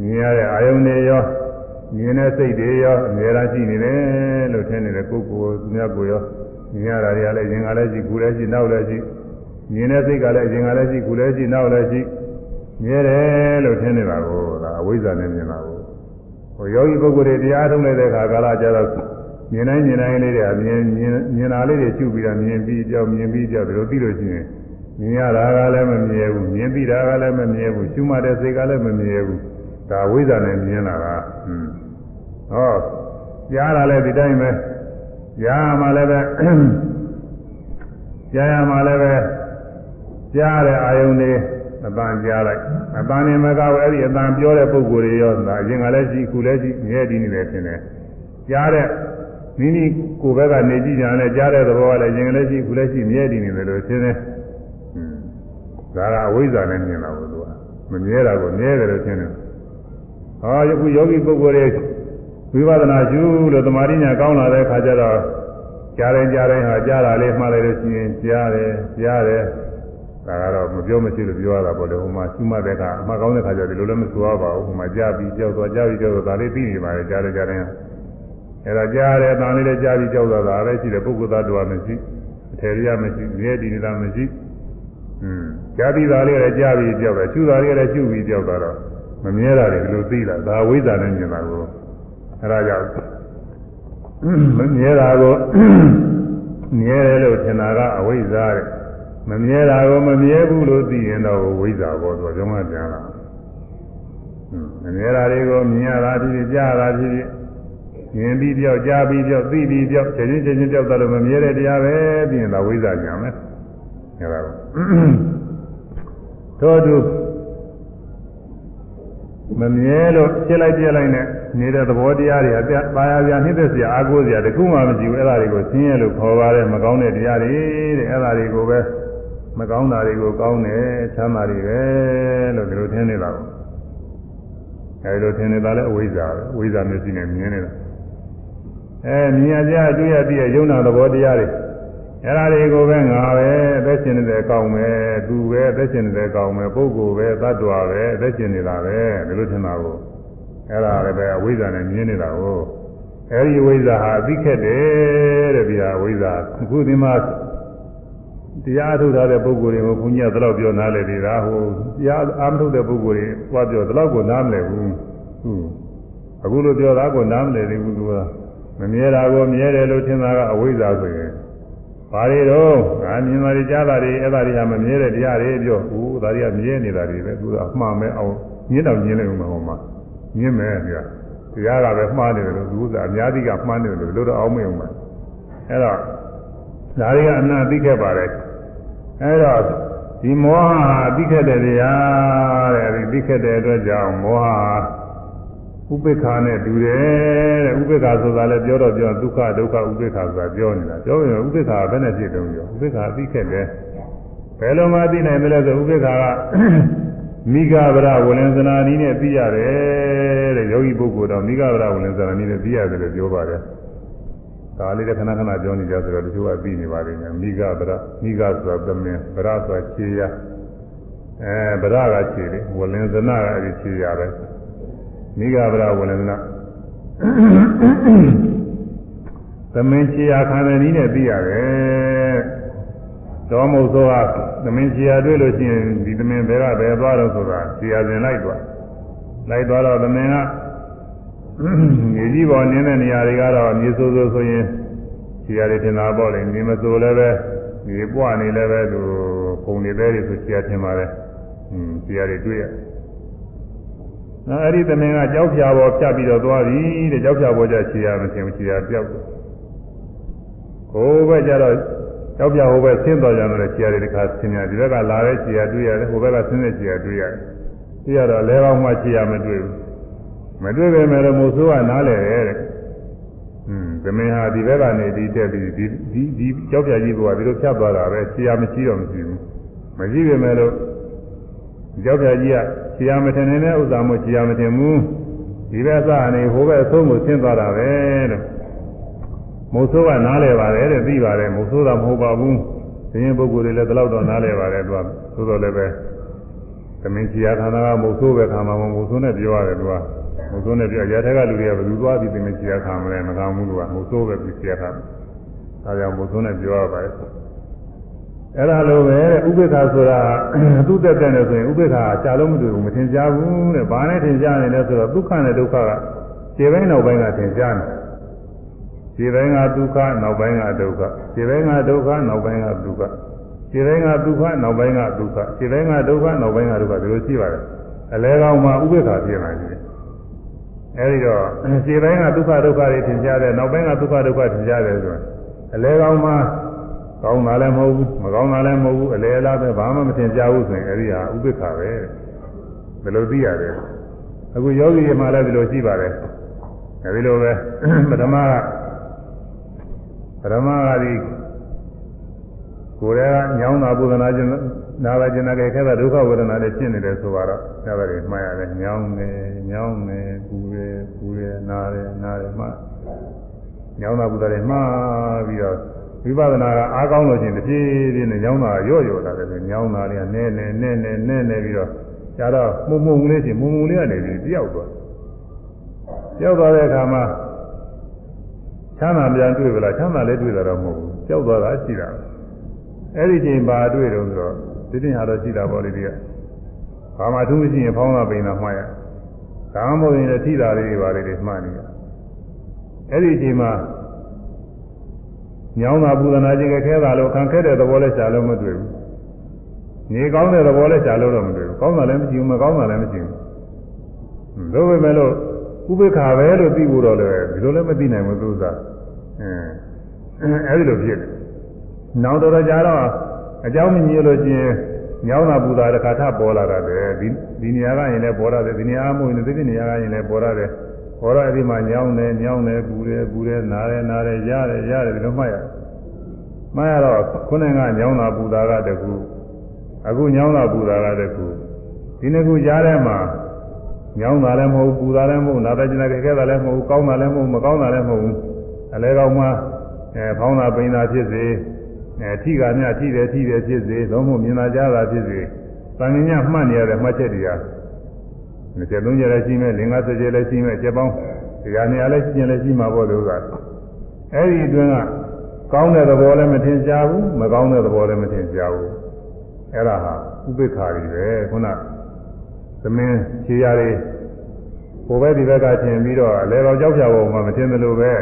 မြင်ရတဲ့အာယုန်တွေရောမြင်တဲ့စိတ်တွေရောအများအားရှိနေတယ်လို့ထင်နေတဲ့ကိုယ်ကိုယ်သူများကိုယ်ရောမြင်ရတာတွေကလည်းရင်ကလည်းရှိကိုယ်လည်းရှိနောက်လည်းရှိမြင်တဲ့စိတ်ကလည်းရင်ကလည်းရှိကိုယ်လည်းရှိနောက်လည်းရှိ မြဲတယ်လို့ထင်နေတာကိုဒါအဝိဇ္ဇာနဲ့မြင်တာကိုဟိုယောဂီပုဂ္ဂိုလ်တွေတရားထုတ်လိုက်တဲ့အခါကာလကျတော့မြင်တိုင်းမြင်တိုင်းလေးတွေကမြင်မြင်မြင်တာလေးတွေရှုပြီးတော့မြင်ပြီးကြောက်မြင်ပြီးကြောက်ဒီလိုသိလို့ရှိရင်မြင်ရတာကလည်းမမြဲဘူးမြင်ပြီးတာကလည်းမမြဲဘူးရှုမှတ်တဲ့စိတ်ကလည်းမမြဲဘူးဒါဝိဇ္ဇာနဲ့မြင်လာတာဟွန်းဟောကြားတာလည်းဒီတိုင်းပဲကြားမှလည်းပဲကြားရမှလည်းပဲကြားတဲ့အာယုန်တွေ အပန်းကြားလိုက်အပန်းနေမကဘူးအဲ့ဒီအပန်းပြောတဲ့ပုံကိုယ်တွေရောဒါအရင်ကလည်းရှိခုလည်းရှိမြဲတည်နေတယ်ထင်တယ်ကြားတဲ့မိမိကိုယ်ဘက်ကနေကြည့်ကြတယ်ကြားတဲ့သဘောကလည်းရင်လည်းရှိခုလည်းရှိမြဲတည်နေတယ်လို့ရှင်းတယ်။ဒါကအဝိဇ္ဇာနဲ့မြင်တာကိုသူကမမြဲတာကိုမြဲတယ်လို့ရှင်းတယ်။ဟောယခုယောဂီပုဂ္ဂိုလ်တွေဝိပဿနာရှုလို့သမာဓိညာကောင်းလာတဲ့အခါကျတော့ကြားရင်ကြားရင်ဟာကြားတာလေးမှားလိုက်လို့ရှိရင်ကြားတယ်ကြားတယ် ဒါကတော့မပြောမရှိလို့ပြောရတာပေါ့လေဟိုမှာရှုမှတ်တဲ့အခါအမှားကောင်းတဲ့အခါကျတော့ဒီလိုလည်းမဆိုရပါဘူးဟိုမှာကြားပြီးကြောက်သွားကြားပြီးကြောက်သွားဒါလေးသိနေပါလေကြားတယ်ကြားတယ်အဲဒါကြားတယ်အတန်လေးလည်းကြားပြီးကြောက်သွားတာလည်းရှိတယ်ပုဂ္ဂိုလ်သားတော်မရှိအထေရမရှိမြဲတည်နေတာမရှိอืมကြားပြီးသားလေးလည်းကြားပြီးကြောက်တယ်ရှုတာလေးလည်းရှုပြီးကြောက်တာတော့မမြဲတာတွေဒီလိုသိလာဒါဝိဇ္ဇာနဲ့မြင်တာကိုအဲဒါကြောင့်မမြဲတာကိုမြဲတယ်လို့ထင်တာကအဝိဇ္ဇာတဲ့ မမြဲတာကိုမမြဲဘူးလို့သိရင်တော့ဝိဇ္ဇာပေါ်တော့ကျောင်းကပြန်လာမမြဲတာတွေကိုမြင်ရတာဖြစ်ဖြစ်ကြားရတာဖြစ်ဖြစ်မြင်ပြီးပြောက်ကြားပြီးပြောက်သိပြီးပြောက်ချိန်ချင်းချင်းပြောက်တယ်လို့မမြဲတဲ့တရားပဲပြီးရင်တော့ဝိဇ္ဇာညာမယ်အဲဒါကိုသောတုမမြဲလို့ဖြစ်လိုက်ပြလိုက်နဲ့နေတဲ့သဘောတရားတွေအပြပါရပြနှိမ့်သက်စရာအာကိုးစရာတခုမှမရှိဘူးအဲ့ဒါတွေကိုဆင်းရဲလို့ခေါ်ပါတယ်မကောင်းတဲ့တရားတွေတဲ့အဲ့ဒါတွေကိုပဲ မကောင်းတာတွေကိုကောင်းတယ်ချမ်းသာတွေပဲလို့ဒီလိုထင်နေတာကိုအဲဒီလိုထင်နေတာလည်းအဝိဇ္ဇာပဲအဝိဇ္ဇာမျက်စိနဲ့မြင်နေတာအဲမြင်ရကြတွေ့ရပြီးရုံနာသဘောတရားတွေအဲ့ဒါတွေကိုပဲငါပဲအသက်ရှင်နေတယ်ကောင်းမယ်သူပဲအသက်ရှင်နေတယ်ကောင်းမယ်ပုဂ္ဂိုလ်ပဲသတ္တဝါပဲအသက်ရှင်နေတာပဲဒီလိုထင်တာကိုအဲ့ဒါလည်းပဲအဝိဇ္ဇာနဲ့မြင်နေတာကိုအဲဒီအဝိဇ္ဇာဟာအသိခက်တယ်တဲ့ဗျာအဝိဇ္ဇာအခုဒီမှာ တရားထုတ်ထားတဲ့ပုဂ္ဂိုလ်တွေကိုဘုန်းကြီးကဒီလောက်ပြောနားလည်နေတာဟိုတရားအားမထုတ်တဲ့ပုဂ္ဂိုလ်တွေသွားပြောဒီလောက်ကိုနားမလည်ဘူးဟုတ်အခုလိုပြောတာကိုနားမလည်သေးဘူးသူကမမြဲတာကိုမြဲတယ်လို့ထင်တာကအဝိဇ္ဇာဆိုရင်ဘာတွေတော့ငါမြင်တာတွေကြားတာတွေအဲ့ဒါတွေကမမြဲတဲ့တရားတွေပြောဦးဒါတွေကမြဲနေတာတွေပဲသူကအမှားမဲအောင်ညင်းတော့ညင်းလိုက်ဦးမှာဟိုမှာညင်းမယ်ပြတရားကပဲမှားနေတယ်လို့သူကအများကြီးကမှားနေတယ်လို့လို့တော့အောင်မယုံပါအဲ့တော့ဒါတွေကအနာသိခဲ့ပါတယ် အဲ့တော့ဒီမောဟဟာသိခဲ့တဲ့တရားတဲ့ဒီသိခဲ့တဲ့အတွက်ကြောင့်မောဟဥပိ္ပခာနဲ့တူတယ်တဲ့ဥပိ္ပခာဆိုတာလည်းပြောတော့ပြောဒုက္ခဒုက္ခဥပိ္ပခာဆိုတာပြောနေတာပြောရင်ဥပိ္ပခာဘယ်နဲ့ဖြစ်တုံးပြောဥပိ္ပခာသိခဲ့တယ်ဘယ်လိုမှသိနိုင်မလဲဆိုဥပိ္ပခာကမိဂဗရဝလင်္ဇနာနည်းနဲ့သိရတယ်တဲ့ယောဂီပုဂ္ဂိုလ်တော့မိဂဗရဝလင်္ဇနာနည်းနဲ့သိရတယ်လို့ပြောပါတယ် ဒါလေးလည်းခဏခဏပြောနေကြဆိုတော့တချို့ကသိနေပါလိမ့်မယ်မိဂဗရမိဂဆိုတာသမင်ဗရဆိုတာခြေရအဲဗရကခြေလေဝလင်္ဇနာကအဲဒီခြေရပဲမိဂဗရဝလင်္ဇနာသမင်ခြေရခံတဲ့နည်းနဲ့သိရတယ်တော်မုတ်သောကသမင်ခြေရတွေ့လို့ရှိရင်ဒီသမင်ဘယ်ကဘယ်သွားတော့ဆိုတာခြေရစဉ်လိုက်သွားလိုက်သွားတော့သမင်က မြေကြီးပေါ်နင်းတဲ့နေရာတွေကတော့မြေဆိုးဆိုးဆိုရင်ခြေရတွေထင်တာပေါ့လေမြေမဆိုးလည်းပဲမြေပွားနေလည်းပဲသူပုံနေတဲ့တွေဆိုခြေရထင်ပါတယ်อืมခြေရတွေတွေ့ရနောက်အဲ့ဒီသမင်ကကြောက်ဖြာပေါ်ဖြတ်ပြီးတော့သွားပြီတဲ့ကြောက်ဖြာပေါ်ကျခြေရမထင်ဘူးခြေရပြောက်တယ်ကိုယ်ပဲကြတော့ကြောက်ဖြာဟိုဘက်ဆင်းတော်ကြတယ်ခြေရတွေတစ်ခါဆင်းရဒီဘက်ကလာတဲ့ခြေရတွေ့ရတယ်ဟိုဘက်ကဆင်းတဲ့ခြေရတွေ့ရတယ်သိရတော့လဲကောင်းမှခြေရမတွေ့ဘူး မတွေ့ပေမဲ့လည်းမို့ဆိုးကနားလဲတယ်တဲ့อืมသမင်ဟာဒီဘက်ကနေဒီတက်ပြီးဒီဒီဒီကြောက်ပြကြီးကဒီလိုဖြတ်သွားတာပဲခြေရမရှိတော့မရှိဘူးမရှိပေမဲ့လို့ကြောက်ပြကြီးကခြေရမထင်နေတဲ့ဥစ္စာမို့ခြေရမထင်ဘူးဒီဘက်စကနေဟိုဘက်အဆုံးကိုဆင်းသွားတာပဲတဲ့မို့ဆိုးကနားလဲပါတယ်တဲ့သိပါတယ်မို့ဆိုးတာမဟုတ်ပါဘူးသင်ရင်ပုဂ္ဂိုလ်တွေလည်းဒီလောက်တော့နားလဲပါတယ်သူကသို့တော်လည်းပဲသမင်ခြေရဌာနကမို့ဆိုးပဲခံမှာမမို့ဆိုးနဲ့ပြောရတယ်သူက မုဆိုးနဲ့ပြောရတဲ့ကလူတွေကဘယ်သူသွားပြီးသိမချရာခံမလဲမခံဘူးလို့ကမုဆိုးပဲပြီးချရာခံဒါကြောင့်မုဆိုးနဲ့ပြောရပါတယ်အဲ့ဒါလိုပဲတဲ့ဥပိ္ပခာဆိုတာသူ့တက်တဲ့နဲ့ဆိုရင်ဥပိ္ပခာရှာလို့မတွေ့ဘူးမထင်ရှားဘူးတဲ့ဘာနဲ့ထင်ရှားနေလဲဆိုတော့ဒုက္ခနဲ့ဒုက္ခကခြေပိုင်းနောက်ပိုင်းကထင်ရှားနေခြေပိုင်းကဒုက္ခနောက်ပိုင်းကဒုက္ခခြေပိုင်းကဒုက္ခနောက်ပိုင်းကဒုက္ခခြေပိုင်းကဒုက္ခနောက်ပိုင်းကဒုက္ခခြေပိုင်းကဒုက္ခနောက်ပိုင်းကဒုက္ခဒီလိုရှိပါတယ်အလဲကောင်းမှာဥပိ္ပခာပြင်လာတယ် အဲဒီတော့ခြေပိုင်းကဒုက္ခဒုက္ခတွေသင်ကြားတယ်နောက်ပိုင်းကဒုက္ခဒုက္ခသင်ကြားတယ်ဆိုရင်အလဲကောင်းမှကောင်းတာလည်းမဟုတ်ဘူးမကောင်းတာလည်းမဟုတ်ဘူးအလဲအလားပဲဘာမှမသင်ကြားဘူးဆိုရင်အဲဒီဟာဥပိ္ပခာပဲဘယ်လိုသိရလဲအခုယောဂီတွေမှာလည်းဒီလိုရှိပါတယ်အဲဒီလိုပဲပထမကပထမကဒီကိုယ်ကညောင်းတာပုဒနာခြင်း နာပါခြင်းနာကြခဲ့တဲ့ဒုက္ခဝေဒနာတွေဖြစ်နေတယ်ဆိုတော့ဒါပဲမှတ်ရတယ်ညောင်းနေညောင်းနေပူရဲပူရဲနာရဲနာရဲမှညောင်းတာပုဒနာတွေမှားပြီးတော့ဝိပဿနာကအားကောင်းလို့ချင်းတဖြည်းဖြည်းနဲ့ညောင်းတာရော့ရော့လာတယ်ညောင်းတာလေးကနဲနဲနဲနဲနဲနဲပြီးတော့ကျတော့မှုံမှုံလေးချင်းမှုံမှုံလေးကနေပြီးပြောက်သွားပြောက်သွားတဲ့အခါမှာချမ်းသာပြန်တွေ့ကြလားချမ်းသာလည်းတွေ့တာတော့မဟုတ်ဘူးကြောက်သွားတာရှိတာအဲ့ဒီချိန်ပါတွေ့တော့ဆိုတော့ ဒီတင်ဟာတော့ရှိတာပေါ့လေဒီကဘာမှသူမရှိရင်ဖောင်းတာပိန်တာမှားရဒါမှမဟုတ်ရင်လည်းထိတာလေးတွေပါလေတွေမှားနေရအဲ့ဒီချိန်မှာညောင်းတာပူဇနာခြင်းခဲတာလို့ခံခဲ့တဲ့သဘောလဲရှားလို့မတွေ့ဘူးနေကောင်းတဲ့သဘောလဲရှားလို့တော့မတွေ့ဘူးကောင်းတာလည်းမရှိဘူးမကောင်းတာလည်းမရှိဘူးသို့ပေမဲ့လို့ဥပိ္ပခာပဲလို့သိဖို့တော့လည်းဒီလိုလည်းမသိနိုင်ဘူးသူစားအဲအဲဒီလိုဖြစ်တယ်နောက်တော့ကြာတော့ အကြောင်းမညို့လို့ချင်းညောင်းတာပူတာတစ်ခါထပေါ်လာတာပဲဒီဒီနေရာကရင်လည်းပေါ်ရတယ်ဒီနေရာမို့ရင်ဒီနေရာကရင်လည်းပေါ်ရတယ်ပေါ်တော့အဲ့ဒီမှာညောင်းတယ်ညောင်းတယ်ပူတယ်ပူတယ်နားတယ်နားတယ်ရတယ်ရတယ်ဒီလိုမှတ်ရမှတ်ရတော့ခုနကညောင်းတာပူတာကတကူအခုညောင်းတာပူတာကတကူဒီနှစ်ခုကြားထဲမှာညောင်းတာလည်းမဟုတ်ပူတာလည်းမဟုတ်နားတယ်ကျင်တယ်ခဲတာလည်းမဟုတ်ကောင်းတာလည်းမဟုတ်မကောင်းတာလည်းမဟုတ်အလဲကောင်းမှအဲဖောင်းတာပိန်တာဖြစ်စေ အဲထိကမြထိတယ်ထိတယ်ဖြစ်စေသုံးဖို့မြင်လာကြတာဖြစ်စေတန်မြတ်မှတ်နေရတဲ့မှတ်ချက်တွေက20 30လည်းရှိမယ်လင်္ကာစကြလည်းရှိမယ်ချက်ပေါင်းတရားနေရာလည်းရှိရင်လည်းရှိမှာပေါ့လို့ကအဲ့ဒီအတွင်းကကောင်းတဲ့သဘောလည်းမထင်ရှားဘူးမကောင်းတဲ့သဘောလည်းမထင်ရှားဘူးအဲ့ဒါဟာဥပိ္ပခာတွေပဲခုနသမင်းခြေရည်ဟိုဘက်ဒီဘက်ကထင်ပြီးတော့လေတော်ကြောက်ကြဖို့မှမထင်သလိုပဲ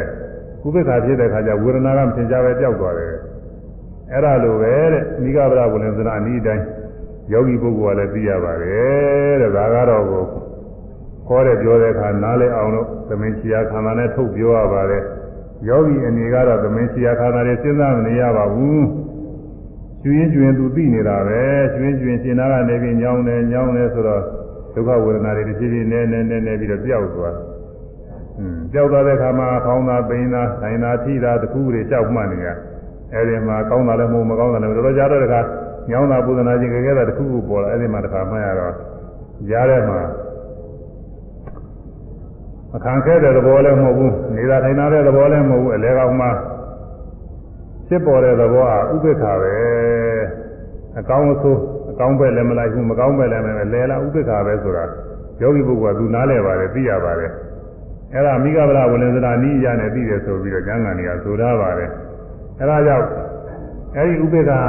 ဥပိ္ပခာဖြစ်တဲ့ခါကျဝေဒနာကမထင်ရှားပဲကြောက်သွားတယ် အဲ့ဒါလိုပဲတဲ့မိဂဗရဝလင်္ဇနာအနည်းတိုင်းယောဂီပုဂ္ဂိုလ်ကလည်းသိရပါတယ်တဲ့ဒါကတော့ကိုခေါ်တဲ့ပြောတဲ့အခါနားလဲအောင်လို့သမင်ချီယာခန္ဓာနဲ့ထုတ်ပြောရပါတယ်ယောဂီအနေကတော့သမင်ချီယာခန္ဓာတွေစဉ်းစားမနေရပါဘူးကျွင်းကျွင်းသူသိနေတာပဲကျွင်းကျွင်းရှင်နာကနေပြီးညောင်းတယ်ညောင်းတယ်ဆိုတော့ဒုက္ခဝေဒနာတွေတစ်ဖြည်းဖြည်းနဲ့နဲ့နဲ့နဲ့ပြီးတော့ပျောက်သွားอืมပျောက်သွားတဲ့အခါမှာခေါင်းသာပိန်သာဆိုင်သာထိသာတခုတွေကြောက်မှတ်နေရ အဲဒီမှာကောင်းတာလည်းမဟုတ်မကောင်းတာလည်းတော်တော်ကြာတော့တခါညောင်းတာပူဇနာခြင်းကြခဲ့တာတခုခုပေါ်လာအဲဒီမှာတခါမှတ်ရတော့ကြားထဲမှာခံခဲ့တဲ့သဘောလည်းမဟုတ်ဘူးနေတာထိုင်တာတဲ့သဘောလည်းမဟုတ်ဘူးအလဲကောင်မှဖြစ်ပေါ်တဲ့သဘောဟာဥပိ္ပခာပဲအကောင်းအဆိုးအကောင်းပဲလည်းမလိုက်ဘူးမကောင်းပဲလည်းမလဲလဲလားဥပိ္ပခာပဲဆိုတာယောဂီပုဂ္ဂိုလ်ကသူနားလဲပါတယ်သိရပါတယ်အဲ့ဒါမိဂဗလာဝိလင်္စရာနိယနဲ့သိတယ်ဆိုပြီးတော့ကျမ်းဂန်တွေကဆိုထားပါတယ် အဲ့ဒါကြောင့်အဲ့ဒီဥပိ္ပခာ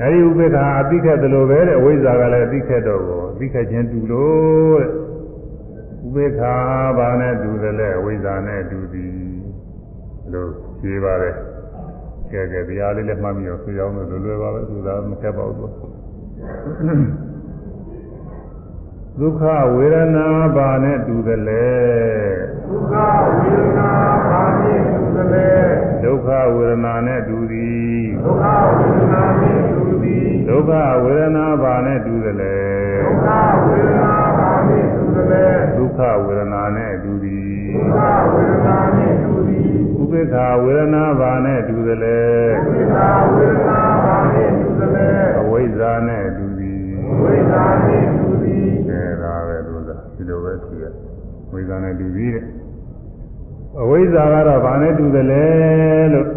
အဲဒီဥပေက္ခာအသိခက်တယ်လို့ပဲတဲ့အဝိဇ္ဇာကလည်းအသိခက်တော့ကိုအသိခက်ခြင်းတူလို့တဲ့ဥပေက္ခာဘာနဲ့တူတယ်လဲအဝိဇ္ဇာနဲ့တူသည်လို့ဖြေပါတယ်ကဲကဲတရားလေးလည်းမှတ်ပြီးတော့ဆိုရအောင်လို့လွယ်ပါပဲသူသာမခက်ပါဘူး ဒုက္ခဝေဒနာဘာနဲ့တူတယ်လဲဒုက္ခဝေဒနာဘာနဲ့တူတယ်လဲဒုက္ခဝေဒနာနဲ့တူသည်ဒုက္ခဝေဒနာနဲ့တူသည်ဒုက္ခဝေဒနာဘာနဲ့တူတယ်လဲဒုက္ခဝေဒနာဘာနဲ့တူတယ်လဲဒုက္ခဝေဒနာနဲ့တူသည်ဒုက္ခဝေဒနာနဲ့တူသည်ဥပေက္ခဝေဒနာဘာနဲ့တူတယ်လဲဥပေက္ခဝေဒနာဘာနဲ့တူတယ်လဲအဝိဇ္ဇာနဲ့တူသည်အဝိဇ္ဇာနဲ့ ဇ္ဇာနဲ့တူသည်တဲ့အဝိဇ္ဇာကတော့ဘာနဲ့တူတယ်လဲလို့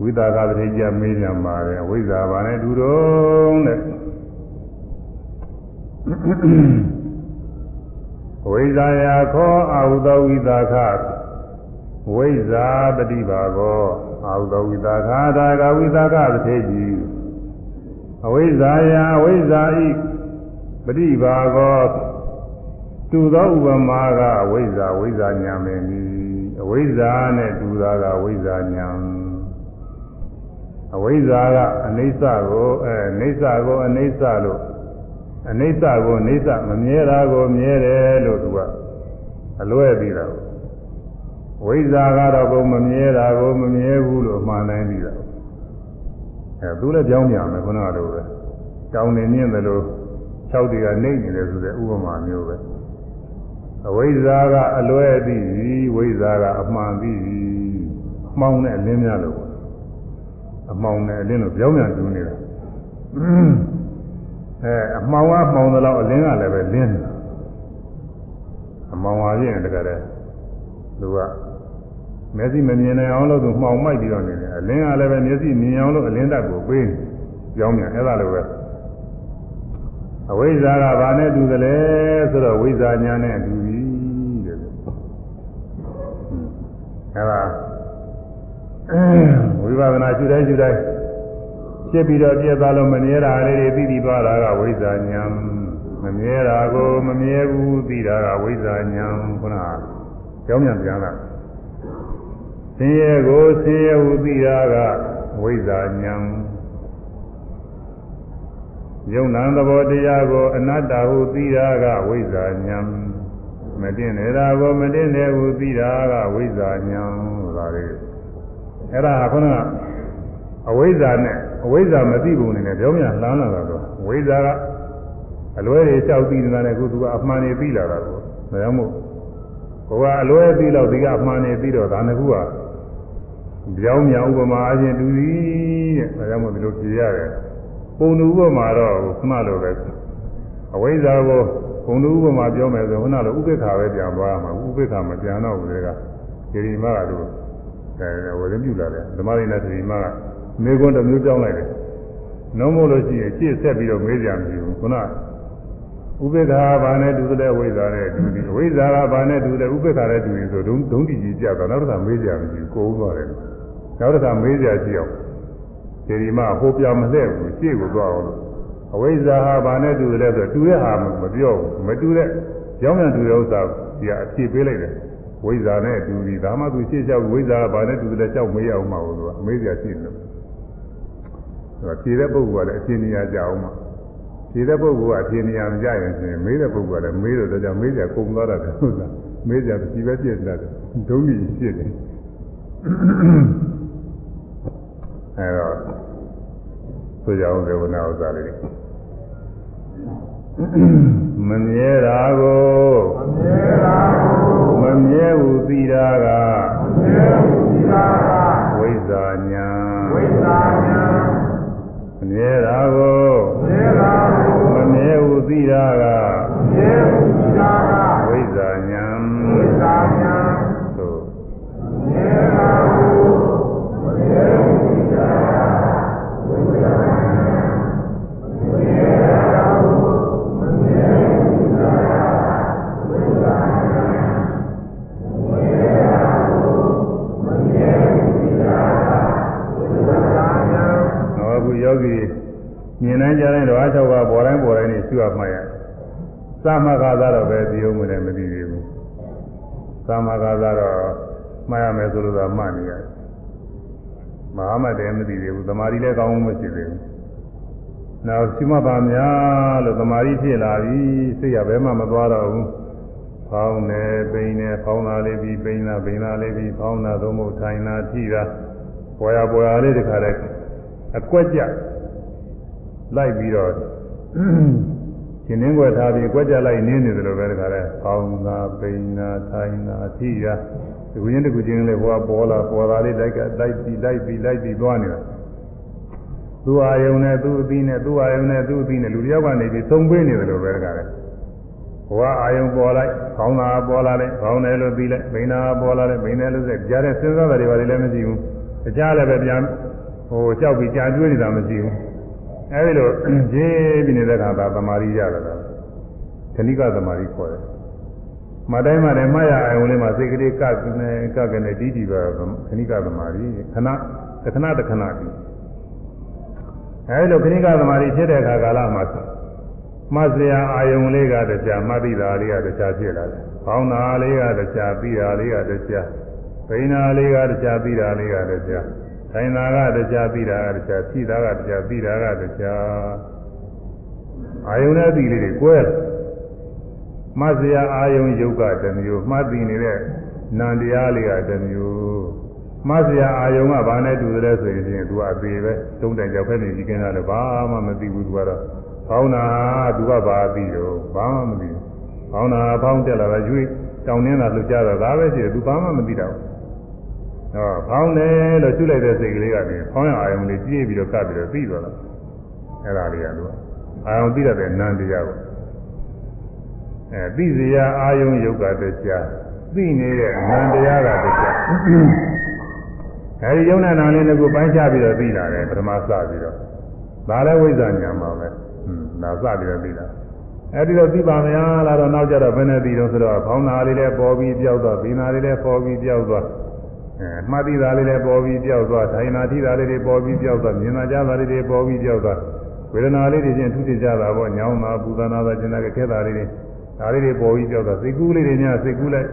ဝိသကာပရိကြမေးကြပါတယ်ဝိဇ္ဇာဘာနဲ့တူတော့တဲ့ဝိဇ္ဇာယခောအာဟုသောဝိသခဝိဇ္ဇာပฏิပါကောအာဟုသောဝိသခဒါကဝိသခသထေကြီးအဝိဇ္ဇာယအဝိဇ္ဇာဤပฏิပါကော တူသောဥပမာကအဝိဇ္ဇာဝိဇ္ဇာညာမင်းဤအဝိဇ္ဇာနဲ့တူတာကဝိဇ္ဇာညာအဝိဇ္ဇာကအနိစ္စကိုအဲနိစ္စကိုအနိစ္စလို့အနိစ္စကိုနိစ္စမမြဲတာကိုမြဲတယ်လို့သူကအလွဲပြီးတာဝိဇ္ဇာကတော့ကိုမမြဲတာကိုမမြဲဘူးလို့အမှန်တိုင်းပြီးတာအဲသူလည်းကြောင်းပြန်မယ်ခုနကလိုပဲတောင်းနေမြင့်တယ်လို့၆တီကနေနေတယ်ဆိုတဲ့ဥပမာမျိုးပဲ အဝိဇ္ဇာကအလွဲသိပြီဝိဇ္ဇာကအမှန်သိပြီမှောင်တဲ့အလင်းများလို့အမှောင်နဲ့အလင်းလို့ပြောင်းပြန်တူးနေတာအဲအမှောင်ကမှောင်တယ်လို့အလင်းကလည်းပဲလင်းတယ်အမှောင်ပါရင်တကယ်တည်းသူကမျက်စိမမြင်နိုင်အောင်လို့သူမှောင်မိုက်ပြီးတော့နေတယ်အလင်းကလည်းပဲမျက်စိမြင်အောင်လို့အလင်းဓာတ်ကိုပေးပြောင်းပြန်အဲ့ဒါလိုပဲ အဝိဇ္ဇာကဘာနဲ့တူတယ်လဲဆိုတော့ဝိဇ္ဇာညာနဲ့တူပြီတဲ့အဲ့ဒါဝိပဿနာရှုတိုင်းရှုတိုင်းဖြစ်ပြီးတော့ပြည့်သွားလို့မမြဲတာလေးတွေသိပြီးသွားတာကဝိဇ္ဇာညာမမြဲတာကိုမမြဲဘူးသိတာကဝိဇ္ဇာညာခုနကကြောင်းပြန်ပြန်လာဆင်းရဲကိုဆင်းရဲဟုသိတာကဝိဇ္ဇာညာ ယုံနာသဘောတရားကိုအနတ္တဟုသိတာကဝိဇ္ဇာဉာဏ်မတင်နေတာကိုမတင်နေဟုသိတာကဝိဇ္ဇာဉာဏ်ဆိုတာလေအဲ့ဒါကခုနကအဝိဇ္ဇာနဲ့အဝိဇ္ဇာမသိပုံနဲ့ပြောမြလှမ်းလာတာတော့ဝိဇ္ဇာကအလွဲတွေလျှောက်ပြီးနေတာနဲ့ခုသူကအမှန်တွေပြီးလာတာကိုဒါကြောင့်မို့ကိုကအလွဲပြီးတော့ဒီကအမှန်တွေပြီးတော့ဒါနှစ်ခုကကြောင်းမြောင်ဥပမာအချင်းတူသည်တဲ့ဒါကြောင့်မို့ဒီလိုကြည်ရတယ် ပုံတူဥပမာတော့ခုနလိုပဲအဝိဇ္ဇာကိုပုံတူဥပမာပြောမယ်ဆိုခုနလိုဥပိ္ပခာပဲပြန်သွားရမှာဥပိ္ပခာမပြန်တော့ဘူးလေကဒီဒီမကတော့အဲဝရပြုလာတယ်ဓမ္မရင်းနဲ့ဒီမကမေကွန်းတစ်မျိုးကြောင်းလိုက်တယ်နှုံးမို့လို့ရှိရင်ရှေ့ဆက်ပြီးတော့မေးကြမရှိဘူးခုနဥပိ္ပခာဘာနဲ့တူတဲ့ဝိဇ္ဇာနဲ့တူတယ်ဝိဇ္ဇာကဘာနဲ့တူတယ်ဥပိ္ပခာနဲ့တူရင်ဆိုဒုံဒုံတိကြီးကြတော့နောက်တစ်ခါမေးကြမရှိဘူးကိုယ်ဥသွားတယ်နောက်တစ်ခါမေးကြကြည့်အောင် ဒီဒီမှဟိုပြမလှဲ့ဘူးရှေ့ကိုသွားအောင်လို့အဝိဇ္ဇာဟာဘာနဲ့တူတယ်လဲဆိုတူတဲ့ဟာမပြောဘူးမတူတဲ့ကြောင်းမြန်တူတဲ့ဥစ္စာဒီကအဖြေပေးလိုက်တယ်ဝိဇ္ဇာနဲ့တူပြီဒါမှသူရှေ့လျှောက်ဝိဇ္ဇာကဘာနဲ့တူတယ်လဲလျှောက်မေးရအောင်မဟုတ်ဘူးသူကအမေးစရာရှိတယ်လို့ဆိုတော့ဖြေတဲ့ပုဂ္ဂိုလ်ကလည်းအဖြေနေရာကြအောင်မှာဖြေတဲ့ပုဂ္ဂိုလ်ကအဖြေနေရာမကြရင်ဆိုရင်မေးတဲ့ပုဂ္ဂိုလ်ကလည်းမေးတော့ကြောင့်မေးစရာကုန်သွားတာတယ်ဟုတ်လားမေးစရာမရှိပဲပြည့်တတ်တယ်ဒုံကြီးဖြစ်တယ် အဲတော့ဆိုကြအောင်ဒေဝနာဥစ္စာလေးမမြဲတာကိုမမြဲတာကိုမမြဲဘူးသိတာကမမြဲဘူးသိတာကဝိဇ္ဇာညာဝိဇ္ဇာညာမမြဲတာကိုမမြဲတာကိုမမြဲဘူးသိတာကမမြဲဘူးသိတာကဝိဇ္ဇာညာဝိဇ္ဇာညာ မြင်တိုင်းကြားတိုင်းတော့အား၆ပါးပေါ်တိုင်းပေါ်တိုင်းနေရှုရမှရသမဂါသာတော့ပဲဒီုံမနဲ့မသိသေးဘူးသမဂါသာတော့မှားရမယ်ဆိုလို့သာမှတ်နေရတယ်မဟာမတည်းမသိသေးဘူးသမာဓိလည်းကောင်းမှမရှိသေးဘူးနောက်ရှိမပါများလို့သမာဓိဖြစ်လာပြီစိတ်ရဘဲမှမသွားတော့ဘူးဖောင်းနေပိန်နေဖောင်းတာလေးပြီးပိန်တာပိန်တာလေးပြီးဖောင်းတာသုံးဖို့ထိုင်တာထိတာပေါ်ရပေါ်ရလေးတခါတည်းအကွက်ကြ လိုက်ပြီးတော့ရှင်နှင်းွယ်ထားပြီးအကွက်ကြလိုက်နင်းနေတယ်လို့ပဲတခါတည်းဖောင်းတာပိန်တာထိုင်တာထိတာဒီကုချင်းတကူချင်းလေးဟိုကပေါ်လာပေါ်လာလေးလိုက်ကလိုက်ပြီးလိုက်ပြီးလိုက်ပြီးသွားနေတာသူ့အာယုံနဲ့သူ့အသီးနဲ့သူ့အာယုံနဲ့သူ့အသီးနဲ့လူတယောက်ကနေပြီးသုံးပေးနေတယ်လို့ပဲတခါတည်းဟိုကအာယုံပေါ်လိုက်ခေါင်းသာပေါ်လာလိုက်ခေါင်းတယ်လို့ပြီးလိုက်ဘိန်းသာပေါ်လာလိုက်ဘိန်းတယ်လို့ဆက်ကြားတဲ့စဉ်းစားတာတွေပါလည်းမရှိဘူးတခြားလည်းပဲပြန်ဟိုလျှောက်ပြီးကြာကျွေးနေတာမရှိဘူး အဲဒီလိုဂျင်းပြီးနေတဲ့ခါသာသမာဓိရတယ်လားခဏိကသမာဓိခေါ်တယ်မတိုင်းမတိုင်းမှတ်ရအောင်လေးမှာစိတ်ကလေးကကနေကကနေတီးတီးပါခဏိကသမာဓိခဏတခဏတခဏပြီးအဲဒီလိုခဏိကသမာဓိဖြစ်တဲ့အခါကာလမှာမှတ်စရာအာယုံလေးကတရားမှတ်သိတာလေးကတရားဖြစ်လာတယ်။ဘောင်းနာလေးကတရားပြီးတာလေးကတရားဘိနာလေးကတရားပြီးတာလေးကတရား ထိုင်တာကတရားပြီးတာကတရားဖြိတာကတရားပြီးတာကတရားအာယုံနဲ့ပြီးလေးတွေကွဲမှတ်စရာအာယုံယုတ်ကတစ်မျိုးမှတ်သိနေတဲ့နံတရားလေးကတစ်မျိုးမှတ်စရာအာယုံကဘာနဲ့တူတယ်ဆိုရင်သူကအသေးပဲတုံးတိုင်ကြောက်ဖက်နေကြီးကင်းတာလည်းဘာမှမသိဘူးသူကတော့ဖောင်းတာသူကဘာသိတော့ဘာမှမသိဘူးဖောင်းတာဖောင်းတက်လာတာရွေးတောင်းနေတာလှုပ်ရှားတော့ဒါပဲရှိတယ်သူဘာမှမသိတော့ ဟောဖောင်းတယ်လို့ရှုလိုက်တဲ့စိတ်ကလေးကနေဖောင်းရအာယုံလေးကြည့်ပြီးတော့ကပ်ပြီးတော့သိသွားတာအဲ့ဒါလေးကသူကအာယုံသိတဲ့နန္တရားကိုအဲသိစရာအာယုံယုတ်ကတရားသိနေတဲ့နန္တရားကတရားအဲဒီယုံနာနာလေးကိုပိုင်းခြားပြီးတော့သိလာတယ်ပထမစပြီးတော့ဒါလည်းဝိဇ္ဇာညာမှာပဲဒါစပြီးတော့သိတာအဲဒီတော့သိပါမလားလားတော့နောက်ကြတော့ဘယ်နဲ့သိတော့ဆိုတော့ဖောင်းနာလေးလည်းပေါ်ပြီးပြောက်သွားဘိနာလေးလည်းပေါ်ပြီးပြောက်သွား အဲမှတ်သိတာလေးလည်းပေါ်ပြီးပြောက်သွားထိုင်နာထိတာလေးတွေပေါ်ပြီးပြောက်သွားမြင်နာကြတာလေးတွေပေါ်ပြီးပြောက်သွားဝေဒနာလေးတွေချင်းထူးထကြတာပေါ့ညောင်းတာပူဇာနာတာကျင်တာခဲတာလေးတွေဒါလေးတွေပေါ်ပြီးပြောက်သွားစိတ်ကူးလေးတွေများစိတ်ကူးလိုက်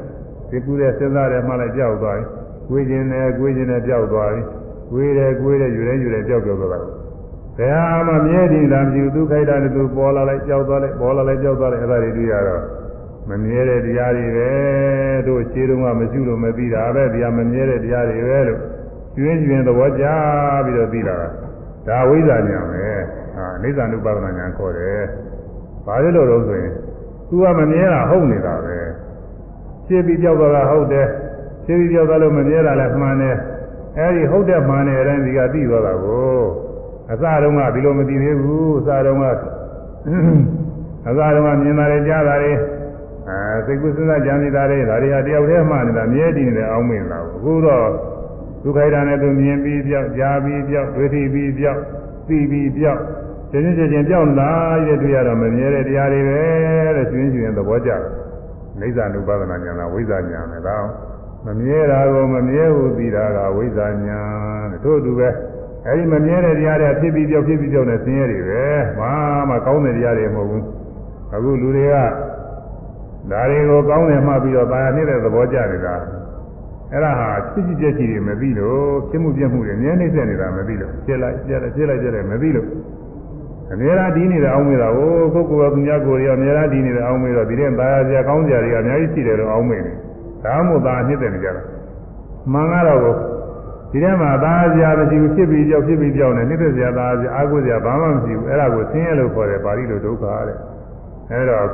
စိတ်ကူးတဲ့စဉ်းစားတယ်မှလည်းပြောက်သွားပြီကိုယ်ကျင်တယ်ကိုယ်ကျင်တယ်ပြောက်သွားပြီကိုယ်တယ်ကိုယ်တယ်ယူတယ်ယူတယ်ပြောက်ပြောက်သွားတာဘယ်ဟာမှမြဲတည်တာမရှိဘူးသူခိုက်တာနဲ့သူပေါ်လာလိုက်ကြောက်သွားလိုက်ပေါ်လာလိုက်ကြောက်သွားလိုက်အဲ့ဒါတွေတွေ့ရတော့ မမြဲတဲ့တရားတွေပဲတို့ရှင်းတော့မှမရှိလို့မသိတာပဲတရားမမြဲတဲ့တရားတွေပဲလို့ကျွင်းကျွင်းသဘောကျပြီးတော့သိလာတာဒါဝိဇ္ဇာညာပဲဟာအိဋ္ဌာနုပါဒနာညာခေါ်တယ်ဘာလို့လို့တော့ဆိုရင်သူကမမြဲတာဟုတ်နေတာပဲရှင်းပြီးကြောက်သွားတာဟုတ်တယ်ရှင်းပြီးကြောက်သွားလို့မမြဲတာလည်းမှန်တယ်အဲဒီဟုတ်တဲ့မှန်တဲ့အတိုင်းဒီကသိသွားတာကိုအစတုန်းကဒီလိုမသိသေးဘူးအစတုန်းကအစတုန်းကမြင်တာတွေကြားတာတွေ အဲစိတ်ကူးစဉ်းစားကြံနေတာတွေဒါတွေကတယောက်တည်းမှနေတာမြဲတည်နေတယ်အောင်းမင်းလာဘူးအခုတော့ဒုက္ခိတာနဲ့သူမြင်ပြီးပြောက်ကြားပြီးပြောက်ဝိသိပြီးပြောက်သိပြီးပြောက်ချင်းချင်းချင်းပြောက်လာရတဲ့တွေ့ရတော့မမြဲတဲ့တရားတွေပဲတဲ့ရှင်ရှင်သဘောကျတယ်နိစ္စ ानु ပါဒနာညာလားဝိဇ္ဇာညာနဲ့ဒါမမြဲတာကိုမမြဲဘူးသိတာကဝိဇ္ဇာညာတဲ့ထို့အတူပဲအဲဒီမမြဲတဲ့တရားတွေဖြစ်ပြီးပြောက်ဖြစ်ပြီးပြောက်နေဆင်းရဲတွေပဲဘာမှကောင်းတဲ့တရားတွေမဟုတ်ဘူးအခုလူတွေက ဒါတွေကိုကောင်းတယ်မှပြီးတော့ဗာနေတဲ့သဘောကျနေတာအဲ့ဒါဟာဖြစ်ဖြစ်ပြည့်ချီတွေမသိလို့ဖြစ်မှုပြည့်မှုတွေအများနှိမ့်ဆက်နေတာမသိလို့ပြက်လိုက်ပြက်လိုက်ပြက်လိုက်ပြက်လိုက်မသိလို့အများအားဒီနေတဲ့အောင်းမေးတာဟိုကိုကိုယ်ကသူများကိုယ်ရောအများအားဒီနေတဲ့အောင်းမေးတော့ဒီတဲ့သာယာစရာကောင်းစရာတွေကအများကြီးရှိတယ်လို့အောင်းမေးနေဒါမှမဟုတ်သာနှိမ့်တယ်နေကြတာမှန်ကတော့ဒီထဲမှာသာစရာမရှိဘူးဖြစ်ပြီးကြောက်ဖြစ်ပြီးကြောက်နေနှိမ့်တဲ့စရာသာစရာအာကိုစရာဘာမှမရှိဘူးအဲ့ဒါကိုဆင်းရဲလို့ခေါ်တယ်ပါဠိလိုဒုက္ခတဲ့အဲ့တော့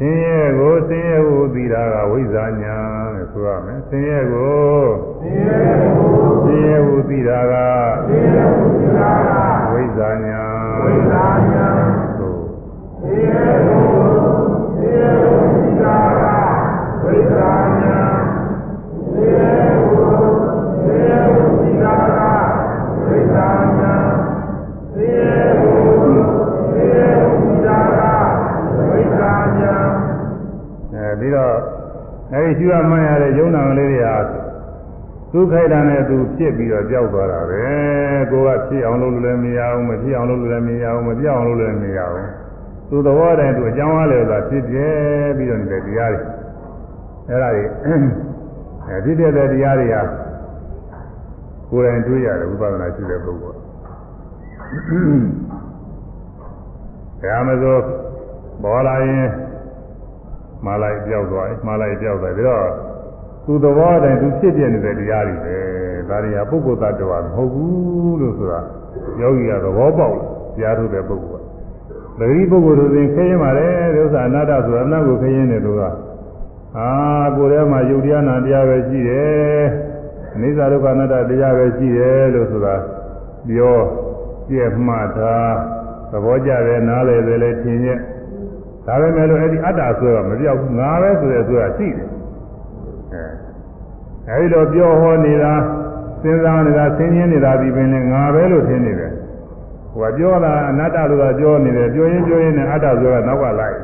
ဆင်းရဲကိုဆင်းရဲကိုသိတာကဝိဇ္ဇာညာလို့ဆိုရမယ်ဆင်းရဲကိုဆင်းရဲကိုဆင်းရဲကိုသိတာကဆင်းရဲကိုသိတာကဝိဇ္ဇာညာဝိဇ္ဇာညာသို့ဆင်းရဲကို အဲပြီးတော့အဲဒီရှိရမှန်းရတဲ့ယုံနာလေးတွေဟာသူခိုက်တာနဲ့သူဖြစ်ပြီးတော့ကြောက်သွားတာပဲကိုကဖြစ်အောင်လုပ်လို့လည်းမရအောင်မဖြစ်အောင်လုပ်လို့လည်းမရအောင်မပြောင်းအောင်လုပ်လို့လည်းမရအောင်သူသဘောတိုင်းသူအကြောင်းအားလည်းသာဖြစ်ပြဲပြီးတော့နေတဲ့တရားတွေအဲ့ဒါတွေအဲဖြစ်ပြတဲ့တရားတွေဟာကိုယ်တိုင်တွေးရတယ်ဝိပဿနာရှိတဲ့ပုဂ္ဂိုလ်ဒါမှမဟုတ်ပေါ်လာရင် မာလိုက်ပြောက်သွားတယ်မာလိုက်ပြောက်သွားတယ်ဒါတော့သူသဘောတည်းသူဖြစ်ပြနေတဲ့တရားတွေပဲဒါတွေကပုဂ္ဂိုလ်တ attva မဟုတ်ဘူးလို့ဆိုတာယောဂီကသဘောပေါက်ကြားထုတ်တဲ့ပုဂ္ဂိုလ်ကပဂရိပုဂ္ဂိုလ်တို့ရင်ခရင်ပါတယ်ဒီဥစ္စာအနတ္တဆိုတာအနတ်ကိုခရင်တယ်လို့ကအာကိုယ်ထဲမှာယုတ်တရားနာတရားပဲရှိတယ်အနိစ္စဒုက္ခအနတ္တတရားပဲရှိတယ်လို့ဆိုတာပြောပြည့်မှတ်တာသဘောကျတယ်နားလည်တယ်လည်းထင်ရဲ့ ဒါပဲမဲ့လို့အဲ့ဒီအတ္တဆိုတာမပြောက်ဘူးငါပဲဆိုတဲ့ဆိုတာရှိတယ်အဲအဲဒီတော့ပြောဟောနေတာစဉ်းစားနေတာဆင်းရဲနေတာဒီပင်လည်းငါပဲလို့ထင်နေတယ်ဟိုကပြောတာအနတ္တလို့ကပြောနေတယ်ပြောရင်ပြောရင်လည်းအတ္တဆိုတာနောက်ကလိုက်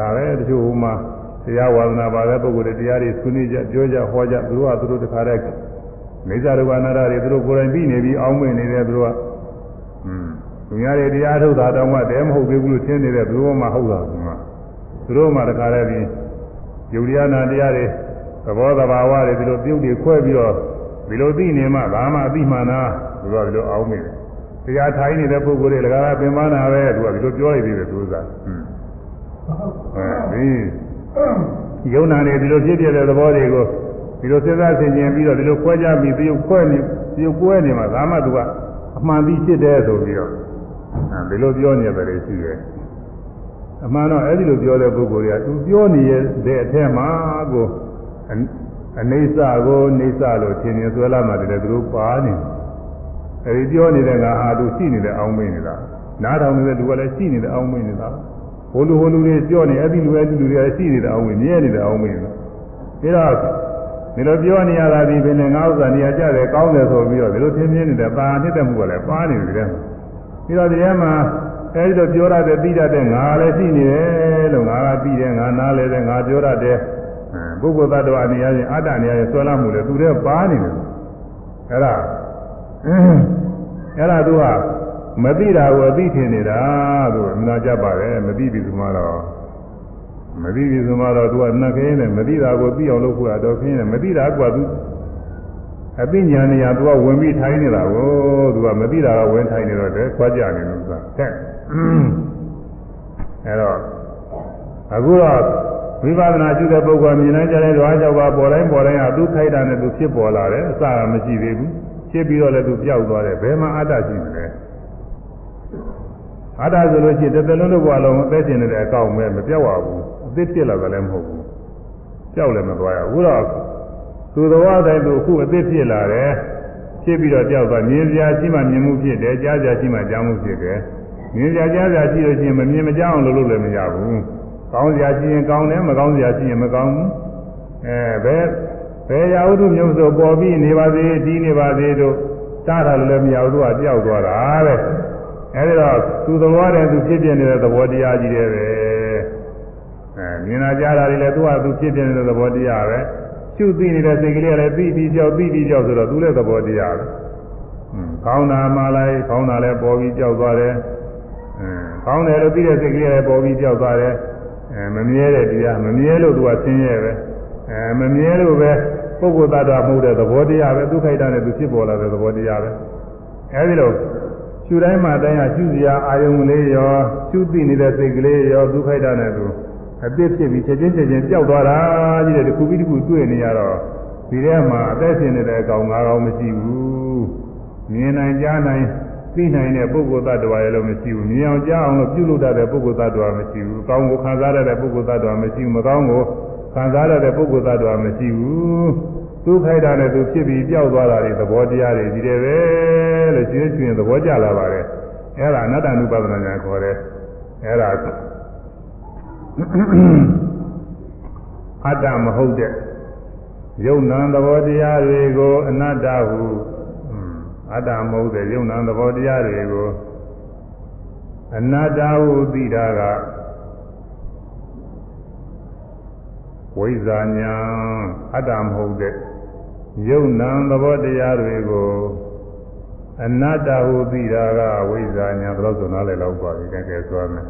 ဒါပဲတချို့ဟိုမှာတရားဝါဒနာပါတဲ့ပုဂ္ဂိုလ်တွေတရားတွေဆွေးနွေးကြပြောကြဟောကြသူတို့ကသူတို့တခါတည်းမိစ္ဆာဒုက္ခအနာတ္တတွေသူတို့ကိုယ်တိုင်ပြီးနေပြီးအောင်းမွေနေတယ်သူတို့ကอืม သူများတွေတရားထုတ်တာတောင်မှတဲမဟုတ်သေးဘူးလို့ထင်နေတဲ့သူတို့မှဟုတ်တာကသူတို့မှတခါတည်းပြီးယုတ်တရားနာတရားတွေသဘောတဘာဝတွေဒီလိုပြုတ်တွေခွဲပြီးတော့ဒီလိုသိနေမှဒါမှအသိမှန်တာသူကဒီလိုအောင်းမိတယ်တရားထိုင်နေတဲ့ပုဂ္ဂိုလ်တွေလည်းကပင်မနာပဲသူကဒီလိုပြောရသေးတယ်သူကအဲဒီယုံနာနေဒီလိုဖြစ်ပြတဲ့သဘောတွေကိုဒီလိုစဉ်းစားဆင်ခြင်ပြီးတော့ဒီလိုခွဲကြပြီးပြုတ်ခွဲနေပြုတ်ကွဲနေမှဒါမှသူကအမှန်သိဖြစ်တယ်ဆိုပြီးတော့အဲ ဒီလိုပြောနေတယ်ရှိတယ်အမှန်တော့အဲ့ဒီလိုပြောတဲ့ပုဂ္ဂိုလ်တွေကသူပြောနေတဲ့အထက်မှာကိုအနေဆာကိုနေဆာလို့ထင်နေဆွဲလာမှတည်းသူတို့ပါနေအဲဒီပြောနေတဲ့ငါဟာသူရှိနေတဲ့အောင်းမင်းနေတာနားထောင်နေတဲ့သူကလည်းရှိနေတဲ့အောင်းမင်းနေတာဟိုလူဟိုလူတွေပြောနေအဲ့ဒီလူအဲ့ဒီလူတွေရှိနေတဲ့အောင်းမင်းမြဲနေတဲ့အောင်းမင်းနေတာဒါတော့ဒီလိုပြောနေရတာဒီပင်နဲ့ငါဥစ္စာနေရာကြတယ်ကောင်းတယ်ဆိုပြီးတော့ဒီလိုသင်ပြနေတဲ့ပါနှစ်သက်မှုကလည်းပါနေတယ်တဲ့ ပြီးတော့ဒီထဲမှာအဲဒီလိုပြောရတဲ့ပြီးတတ်တဲ့ငါလည်းရှိနေတယ်လို့ငါကပြီးတယ်ငါနားလဲတယ်ငါပြောရတဲ့ပုဂ္ဂိုလ်သတ္တဝါနေရာချင်းအတ္တနေရာချင်းဆွဲလာမှုလေသူတဲ့ပါနေတယ်အဲ့ဒါအဲ့ဒါသူကမသိတာကိုအသိထင်နေတာသူကနာကြပါတယ်မသိပြီဆိုမှတော့မသိပြီဆိုမှတော့သူကနှက်ခင်းနဲ့မသိတာကိုသိအောင်လုပ်ဖို့တော့ခင်းနဲ့မသိတာကသူ အသိဉာဏ်နေရာသူကဝင်ပြီးထိုင်နေတာကိုသူကမသိတာကဝင်ထိုင်နေတော့တယ်ခွာကြနေလို့ဆိုတာတဲ့အဲ့တော့အခုတော့ဝိပဿနာရှိတဲ့ပုဂ္ဂိုလ်မြင်နိုင်ကြတဲ့ဓဝါကြောက်ပါပေါ်တိုင်းပေါ်တိုင်းကသူခိုက်တာနဲ့သူဖြစ်ပေါ်လာတယ်အစကမရှိသေးဘူးဖြစ်ပြီးတော့လည်းသူပျောက်သွားတယ်ဘယ်မှာအတ္တရှိမလဲအတ္တဆိုလို့ရှိရင်တစ်သက်လုံးတစ်ဘဝလုံးအသက်ရှင်နေတဲ့အကောင့်ပဲမပြောက်ရဘူးအသက်ဖြစ်လာတယ်လည်းမဟုတ်ဘူးပျောက်လည်းမသွားရဘူးတော့ သူတော်ဝတိုင်းသူအခုအသက်ဖြစ်လာတယ်ဖြစ်ပြီးတော့ကြောက်သွားမြင်စရာရှိမှမြင်မှုဖြစ်တယ်ကြားစရာရှိမှကြားမှုဖြစ်တယ်မြင်စရာကြားစရာရှိလို့ရှိရင်မမြင်မကြားအောင်လုပ်လို့လည်းမရဘူးကောင်းစရာရှိရင်ကောင်းတယ်မကောင်းစရာရှိရင်မကောင်းဘူးအဲဘယ်ဘယ်ရာဟုတုမျိုးဆိုပေါ်ပြီးနေပါစေဒီနေပါစေတို့တားတာလည်းမရဘူးသူကကြောက်သွားတာတဲ့အဲဒီတော့သူသဘောတည်းသူဖြစ်ပြနေတဲ့သဘောတရားကြီးတယ်ပဲအဲမြင်လာကြတာတွေလည်းသူကသူဖြစ်ပြနေတဲ့သဘောတရားပဲ ရှုသိနေတဲ့စိတ်ကလေးကလည်းသိပြီးကြောက်သိပြီးကြောက်ဆိုတော့သူလည်းသဘောတရားပဲ။ခေါင်းနာမှလိုက်ခေါင်းနာလည်းပေါ်ပြီးကြောက်သွားတယ်။အဲခေါင်းတယ်လို့သိတဲ့စိတ်ကလေးလည်းပေါ်ပြီးကြောက်သွားတယ်။အဲမမြဲတဲ့တရားမမြဲလို့သူကဆင်းရဲပဲ။အဲမမြဲလို့ပဲပုဂ္ဂိုလ်သတ္တဝါမဟုတ်တဲ့သဘောတရားပဲသူခိုက်တာနဲ့သူဖြစ်ပေါ်လာတဲ့သဘောတရားပဲ။အဲဒီလိုရှုတိုင်းမှာတိုင်းဟာရှုစရာအာယုံလေးရောရှုသိနေတဲ့စိတ်ကလေးရောသူခိုက်တာနဲ့သူ အသစ်ဖြစ်ပြီးချက်ချင်းချက်ချင်းပျောက်သွားတာကြီးတဲ့တစ်ခုပြီးတစ်ခုတွေ့နေရတော့ဒီထဲမှာအသက်ရှင်နေတဲ့အကောင်ငါးကောင်မရှိဘူးမြင်နိုင်ကြားနိုင်သိနိုင်တဲ့ပုဂ္ဂိုလ်သတ္တဝါရဲ့လို့မရှိဘူးမြင်အောင်ကြားအောင်လို့ပြုလုပ်တတ်တဲ့ပုဂ္ဂိုလ်သတ္တဝါမရှိဘူးကောင်းကိုခံစားရတဲ့ပုဂ္ဂိုလ်သတ္တဝါမရှိဘူးမကောင်းကိုခံစားရတဲ့ပုဂ္ဂိုလ်သတ္တဝါမရှိဘူးသူခိုက်တာနဲ့သူဖြစ်ပြီးပျောက်သွားတာတွေသဘောတရားတွေဒီတယ်ပဲလို့ရှင်းရှင်းသဘောကျလာပါတယ်အဲ့ဒါအနတ္တ ानु ပဒနာညာခေါ်တယ်အဲ့ဒါ အတ္တမဟုတ်တဲ့ယုံနာသဘောတရားတွေကိုအနတ္တဟုအတ္တမဟုတ်တဲ့ယုံနာသဘောတရားတွေကိုအနတ္တဟုသိတာကဝိဇ္ဇာညာအတ္တမဟုတ်တဲ့ယုံနာသဘောတရားတွေကိုအနတ္တဟုသိတာကအဝိဇ္ဇာညာဘယ်တော့ဆိုနားလည်တော့ပါပြီတကယ်ဆိုရမယ်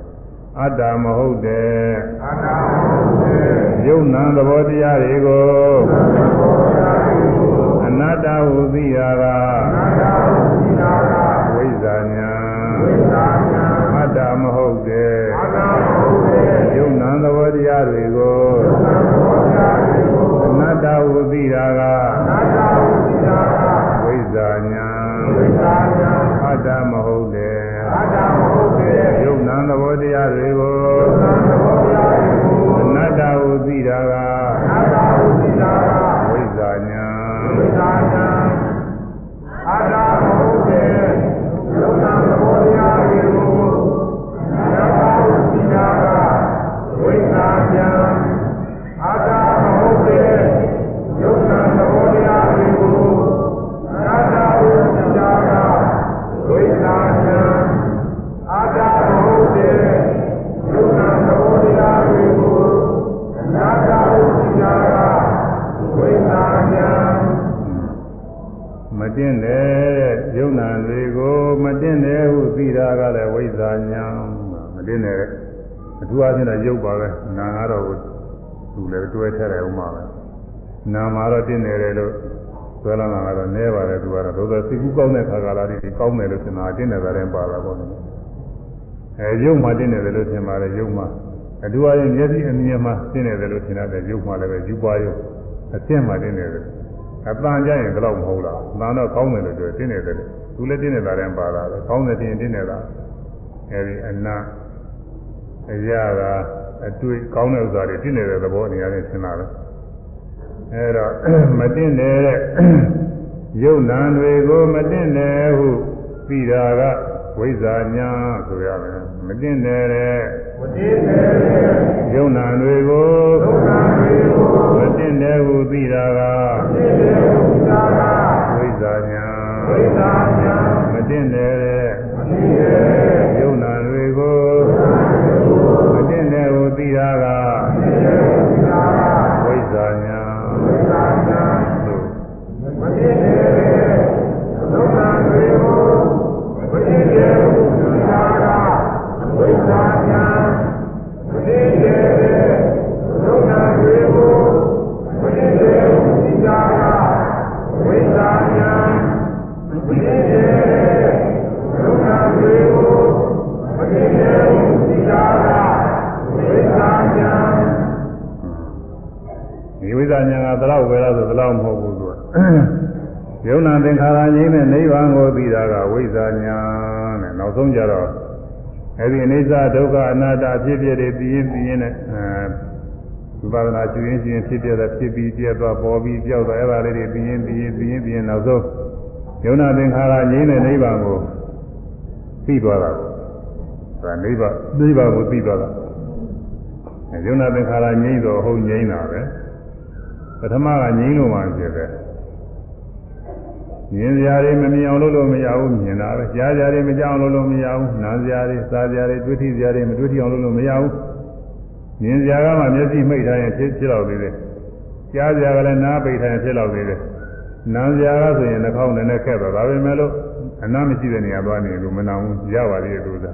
အတ္တမဟုတ်တဲ့အတ္တဟုတ်တယ်ယုံနာသဘောတရားတွေကိုဘောရာကိုအနတ္တဟုသိတာကအတ္တဟုတ်ဒီနာကဝိဇ္ဇာညာဝိသညာအတ္တမဟုတ်တဲ့အတ္တဟုတ်တယ်ယုံနာသဘောတရားတွေကိုဘောရာကိုအနတ္တဟုသိတာကအတ္တဟုတ်ဒီနာကဝိဇ္ဇာညာဝိသညာအတ္တမ တရားတွေကို သူလည်းတွဲထည့်တယ်ဥမာပဲနာမှာတော့တင်နေတယ်လို့ဆွဲလာတာကတော့နဲပါတယ်သူကတော့သို့သောစိတ်ကူးကောင်းတဲ့ခါကာလလေးကောင်းတယ်လို့ထင်တာတင်နေတာလည်းပါတာပေါ့လေအဲရုပ်မှတင်နေတယ်လို့ထင်ပါတယ်ရုပ်မှအထူးအချင်းမျက်စိအမြင်မှတင်နေတယ်လို့ထင်တဲ့ရုပ်မှလည်းပဲယူပါရုပ်အဆင့်မှတင်နေတယ်အပန်းကြရင်တော့မဟုတ်လား။နာတော့ကောင်းတယ်လို့ပြောတင်းနေတယ်လေ။သူလည်းတင်းနေတာတည်းပါတာပဲ။ကောင်းတယ်တင်းတင်းနေတာ။အဲဒီအနာအရာက အတွေ့ကောင်းတဲ့ဥစ္စာတွေတင်းနေတဲ့သဘောအနေနဲ့ရှင်းလာတယ်။အဲတော့မတင်းတဲ့ယုံနာတွေကိုမတင်းတယ်ဟုပြီးတာကဝိဇ္ဇာညာဆိုရမယ်။မတင်းတဲ့ဝတိနေလေယုံနာတွေကိုဒုက္ခတွေကိုမတင်းတယ်ဟုပြီးတာကသိတဲ့ဥစ္စာကဝိဇ္ဇာညာဝိသညာမတင်တဲ့သိတဲ့ယုံ တဲ့ဟူသိတာက ယုံနာသင်္ခါရငြိမ်းတဲ့နိဗ္ဗာန်ကိုသိတာကဝိဇ္ဇာညာနဲ့နောက်ဆုံးကြတော့အဲဒီအနိစ္စဒုက္ခအနတ္တအဖြစ်အပျက်တွေသိရင်သိရင်နဲ့အဲဝိပဿနာရှုရင်းရှင်းဖြစ်ပြတဲ့ဖြစ်ပြီးပြည့်သွားပေါ်ပြီးပြောက်သွားအဲ့ဒါလေးတွေသိရင်သိရင်သိရင်သိရင်နောက်ဆုံးယုံနာသင်္ခါရငြိမ်းတဲ့နိဗ္ဗာန်ကိုသိသွားတာပေါ့ဒါနိဗ္ဗာန်နိဗ္ဗာန်ကိုသိသွားတာယုံနာသင်္ခါရငြိမ်းတော့ဟုတ်ငြိမ်းတာပဲပထမကငြိမ်းလို့မှဖြစ်တယ် မြင်စရာတွေမမြင်အောင်လုပ်လို့မရဘူးမြင်တာပဲကြားစရာတွေမကြောက်အောင်လုပ်လို့မရဘူးနားစရာတွေစားစရာတွေတွေ့ထိစရာတွေမတွေ့ထိအောင်လုပ်လို့မရဘူးမြင်စရာကမှမျက်စိမှိတ်ထားရင်ဖြစ်ဖြစ်တော့သေးတယ်ကြားစရာကလည်းနားပိတ်ထားရင်ဖြစ်တော့သေးတယ်နားစရာကဆိုရင်နှာခေါင်းနဲ့နဲ့ခက်တော့ဒါပဲမဲ့လို့အနားမရှိတဲ့နေရာသွားနေလို့မနာဘူးရပါသေးတယ်သူက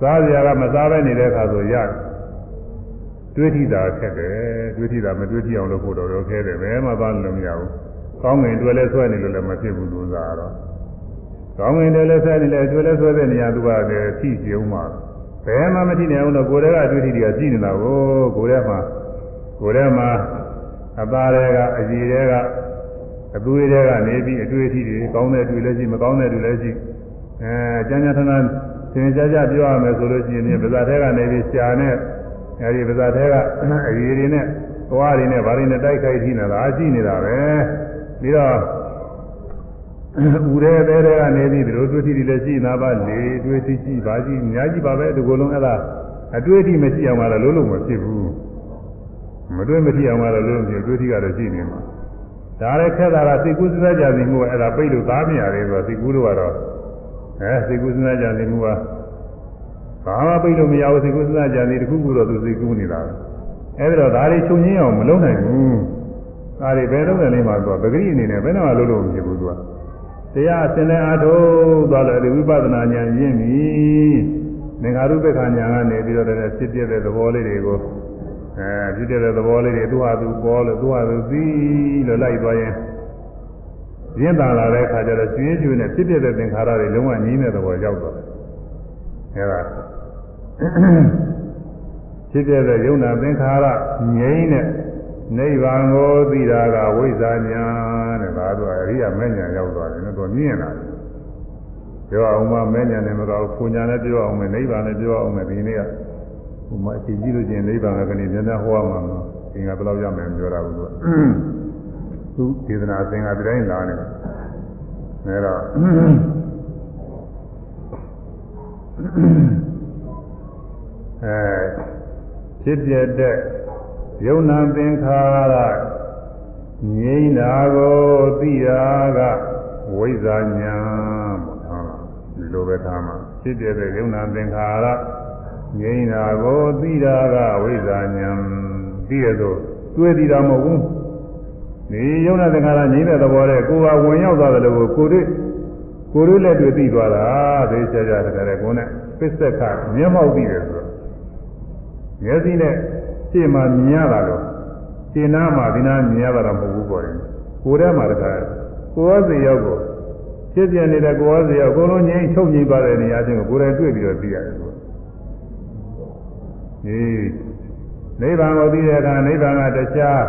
စားစရာကမစားပဲနေတဲ့အခါဆိုရတယ်တွေးထိတာခက်တယ်တွေးထိတာမတွေးထိအောင်လုပ်ဖို့တော့တော့ခဲတယ်ဘယ်မှသွားလို့မရဘူး ကောင်းငင်တွေ့လဲဆွဲနေလို့လည်းမဖြစ်ဘူးသူစားတော့ကောင်းငင်တွေ့လဲဆွဲနေလဲတွေ့လဲဆွဲတဲ့နေရာသူကလည်းထိစီအောင်မှာဘယ်မှမထိနိုင်အောင်တော့ကိုယ်တည်းကအတွေ့အထိတွေကရှိနေတာကိုကိုယ်တည်းမှာကိုယ်တည်းမှာအသားတွေကအကြည်တွေကအသွေးတွေကနေပြီးအတွေ့အထိတွေကောင်းတဲ့အတွေ့လည်းရှိမကောင်းတဲ့အတွေ့လည်းရှိအဲကျမ်းကျမ်းထမ်းထမ်းသင်ကြားကြပြောရမယ်ဆိုလို့ရှိရင်ပါဇာထဲကနေပြီးရှာနဲ့အဲဒီပါဇာထဲကအကြည်တွေနဲ့သွားတွေနဲ့ဗားတွေနဲ့တိုက်ခိုက်ထိနေတာအရှိနေတာပဲ ပြီးတော့ဦးရဲသေးတဲ့ကနေပြီးဒီလိုတွေ့ထိတွေလည်းရှိနာပါလေတွေ့ထိရှိပါကြီးအများကြီးပါပဲဒီကိုယ်လုံးအဲ့ဒါအတွေ့အထိမရှိအောင်လည်းလုံးလုံးမဖြစ်ဘူးမတွေ့မထိအောင်လည်းလုံးလုံးဖြစ်တွေ့ထိကတော့ရှိနေမှာဒါလည်းခက်တာကစိတ်ကူးစဉ်းစားကြသိမှုကအဲ့ဒါပိတ်လို့သားမရတယ်ဆိုတော့စိတ်ကူးလို့ကတော့အဲစိတ်ကူးစဉ်းစားကြသိမှုကဘာမှပိတ်လို့မရဘူးစိတ်ကူးစဉ်းစားကြသိတခုခုတော့သူစိတ်ကူးနေတာပဲအဲ့ဒါတော့ဒါတွေချုပ်ငင်းအောင်မလုပ်နိုင်ဘူး ဒါတွေဘယ်တော့လဲမှာသူကပဂရိအနေနဲ့ဘယ်တော့မှလုပ်လို့မဖြစ်ဘူးသူကတရားအစင်နဲ့အားထုတ်သွားတယ်ဒီဝိပဿနာဉာဏ်ရင်းပြီသင်္ခါရုပ္ပခဉာဏ်ကနေပြီးတော့လည်းဖြစ်ပြတဲ့သဘောလေးတွေကိုအဲဖြစ်ပြတဲ့သဘောလေးတွေသူ့ဟာသူပေါ်လို့သူ့ဟာသူသိလို့လိုက်သွားရင်ရင်းတန်လာတဲ့အခါကျတော့ကျွင်းကျွင်းနဲ့ဖြစ်ပြတဲ့သင်္ခါရတွေလုံးဝငြင်းတဲ့သဘောရောက်သွားတယ်အဲဒါဖြစ်ပြတဲ့ယုံနာသင်္ခါရငြိမ့်တဲ့ နိဗ္ဗာန်ကိုသိတာကဝိဇ္ဇာညာတဲ့ဒါတော့အရိယာမဉ္ဇဉ်ရောက်သွားတယ်နော်သူမြင်လာတယ်ပြောအောင်မမဉ္ဇဉ်နဲ့မကောက်ပူညာနဲ့ပြောအောင်မယ်နိဗ္ဗာန်နဲ့ပြောအောင်မယ်ဒီနေ့ကဟိုမှာအချိန်ကြီးလို့ချင်းနိဗ္ဗာန်ကကနေများများဟောရမှာနော်ဒီကဘယ်လောက်ရမယ်ပြောတာဘူးသူကသူဒေသနာအစဉ်ကဒီတိုင်းလာနေတယ်အဲတော့အဲဖြစ်ပြတဲ့ ယုံနာသင်္ခါရငြိမ့်တာကိုသိတာကဝိဇ္ဇာညာပေါ့နော်ဒီလိုပဲထားမှာဖြစ်ပြတဲ့ယုံနာသင်္ခါရငြိမ့်တာကိုသိတာကဝိဇ္ဇာညာသိရသောတွေ့တည်တာမဟုတ်ဘူးဒီယုံနာသင်္ခါရငြိမ့်တဲ့သဘောနဲ့ကိုယ်ကဝင်ရောက်သွားတယ်လို့ကိုယ်တွေ့ကိုယ်တို့လက်တွေ့သိသွားတာသိချာချာတကယ်ကိုယ်နဲ့ပစ္စက်ကမျက်မှောက်သိတယ်ဆိုတော့မျက်စိနဲ့ ရှေ့မှာမြင်ရတာတော့ရှင်းနာမှာဒီနာမြင်ရတာတော့မဟုတ်ဘူးပေါ်တယ်ကိုယ်ထဲမှာတခါကိုယ်ဝစီရောက်ကိုဖြစ်ပြနေတဲ့ကိုယ်ဝစီရောက်အကုန်လုံးငြိမ်းချုပ်ငြိမ်းသွားတဲ့နေရာချင်းကိုကိုယ်တိုင်တွေ့ပြီးတော့သိရတယ်ဆိုဒီနိဗ္ဗာန်ကိုသိတဲ့အခါနိဗ္ဗာန်ကတရား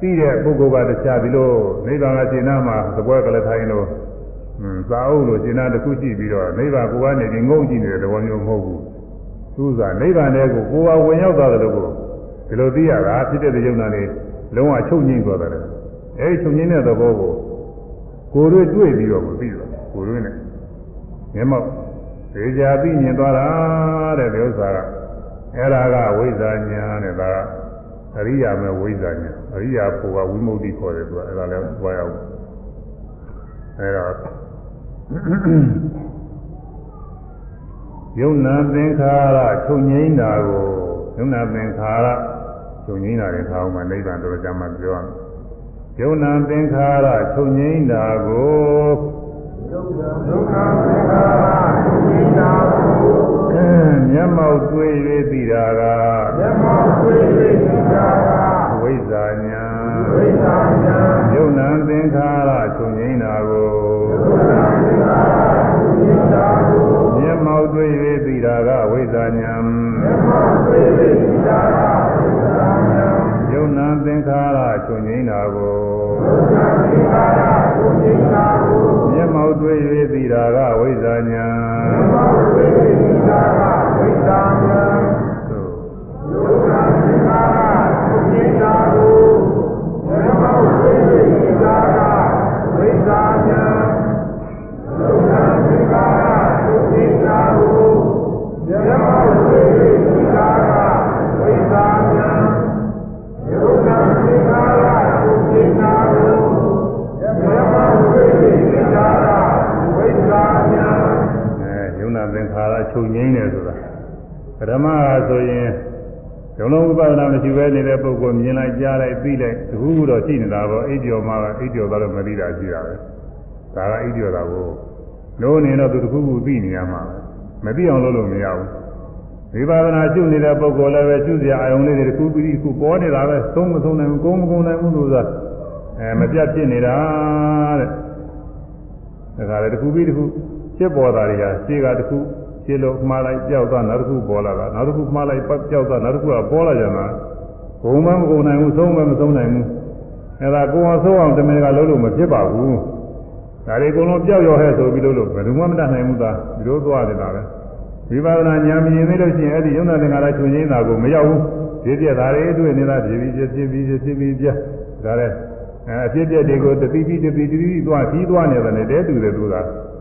သိတဲ့ပုဂ္ဂိုလ်ကတရားဒီလိုနိဗ္ဗာန်ကရှင်းနာမှာသပွဲကလေးထိုင်လို့သာအုပ်လို့ရှင်းနာတစ်ခုရှိပြီးတော့နိဗ္ဗာန်ကိုကနေဒီငုံကြည့်နေတဲ့သဘောမျိုးမဟုတ်ဘူးသူကနိဗ္ဗာန်တဲ့ကိုကိုယ်ကဝင်ရောက်သွားတယ်လို့ကို ဒီလိုသိရတာဖြစ်တဲ့ယုံနာနေလုံးဝချုပ်ငိမ့်သွားတယ်အဲဒီချုပ်ငိမ့်တဲ့သဘောကိုကိုယ်တို့တွေ့ပြီးတော့ကိုသိတယ်ကိုယ်တို့နဲ့မျက်မှောက်ဒေကြသိမြင်သွားတာတဲ့ဒီဥစ္စာကအဲ့ဒါကဝိဇ္ဇာညာတဲ့ဒါကအရိယာမဲ့ဝိဇ္ဇာညာအရိယာဖို့ကဝိမု ക്തി ခေါ်တယ်သူကအဲ့ဒါလည်းပြောရအောင်အဲ့တော့ယုံနာသင်္ခါရချုပ်ငိမ့်တာကိုယုံနာသင်္ခါရ ချုပ်ငိမ့်တာတွေခါအောင်မှနိဗ္ဗာန်တော်ကြမှာပြောရမယ်ယုံနာသင်္ခါရချုပ်ငိမ့်တာကိုယုံနာသင်္ခါရချုပ်ငိမ့်တာကိုမျက်မှောက်တွေ့၍သိတာကမျက်မှောက်တွေ့၍သိတာကဝိဇ္ဇာညာဝိဇ္ဇာညာယုံနာသင်္ခါရချုပ်ငိမ့်တာကိုယုံနာသင်္ခါရချုပ်ငိမ့်တာကိုမျက်မှောက်တွေ့၍သိတာကဝိဇ္ဇာညာမျက်မှောက်တွေ့၍သိတာကဝိဇ္ဇာညာယုံနာ သင်္ခါရချုပ်ငိမ့်တာကိုယုံနာသင်္ခါရချုပ်ငိမ့်တာကိုမျက်မှောက်တွေ့၍သိတာကဝိဇ္ဇာညာမျက်မှောက်တွေ့၍သိတာကဝိဇ္ဇာညာယုံနာသင်္ခါရချုပ်ငိမ့်တာ ခါရချုပ်ငိမ့်တယ်ဆိုတာပထမကဆိုရင်ဇုံလုံးဝိပဿနာမရှိဘဲနေတဲ့ပုဂ္ဂိုလ်မြင်လိုက်ကြားလိုက်သိလိုက်တခုခုတော့ရှိနေတာပေါ့အိပ်ကျော်မှာအိပ်ကျော်သွားလို့မသိတာရှိတာပဲဒါကအိပ်ကျော်တာကိုလို့နေတော့သူတခုခုသိနေရမှာမသိအောင်လုပ်လို့မရဘူးဝိပဿနာရှုနေတဲ့ပုဂ္ဂိုလ်လည်းပဲရှုစရာအာယုံလေးတွေတခုပြီးတခုပေါ်နေတာပဲသုံးမသုံးနိုင်ဘူးကုန်းမကုန်းနိုင်ဘူးလို့ဆိုတာအဲမပြတ်ဖြစ်နေတာတဲ့ဒါကြလေတခုပြီးတခုဖြစ်ပေါ်တာတွေကရှေ့ကတခု ရှင်းလို့မှားလိုက်ကြောက်သွားနောက်တစ်ခုပေါ်လာတာနောက်တစ်ခုမှားလိုက်ပတ်ကြောက်သွားနောက်တစ်ခုကပေါ်လာကြမှာဘုံမမကုန်နိုင်ဘူးသုံးမမသုံးနိုင်ဘူးအဲဒါကိုယ်အောင်ဆုံးအောင်တမင်ကလုံးလို့မဖြစ်ပါဘူးဒါတွေအကုန်လုံးပျောက်ရောဟဲ့ဆိုပြီးလို့လို့ဘယ်သူမှမတတ်နိုင်ဘူးသာဒီလိုသွားနေတာပဲဝိပဿနာဉာဏ်မြင်သေးလို့ရှိရင်အဲ့ဒီယုံနာသင်္ခါရချုပ်ငင်းတာကိုမရောက်ဘူးဒီပြက်သားတွေတွေ့နေတာဖြစ်ပြီးဖြစ်ပြီးဖြစ်ပြီးပြက်ဒါလည်းအဲအဖြစ်ပြက်တွေကိုတတိပိတတိတိသွားပြီးသွားနေတယ်နဲ့တဲတူတယ်သူက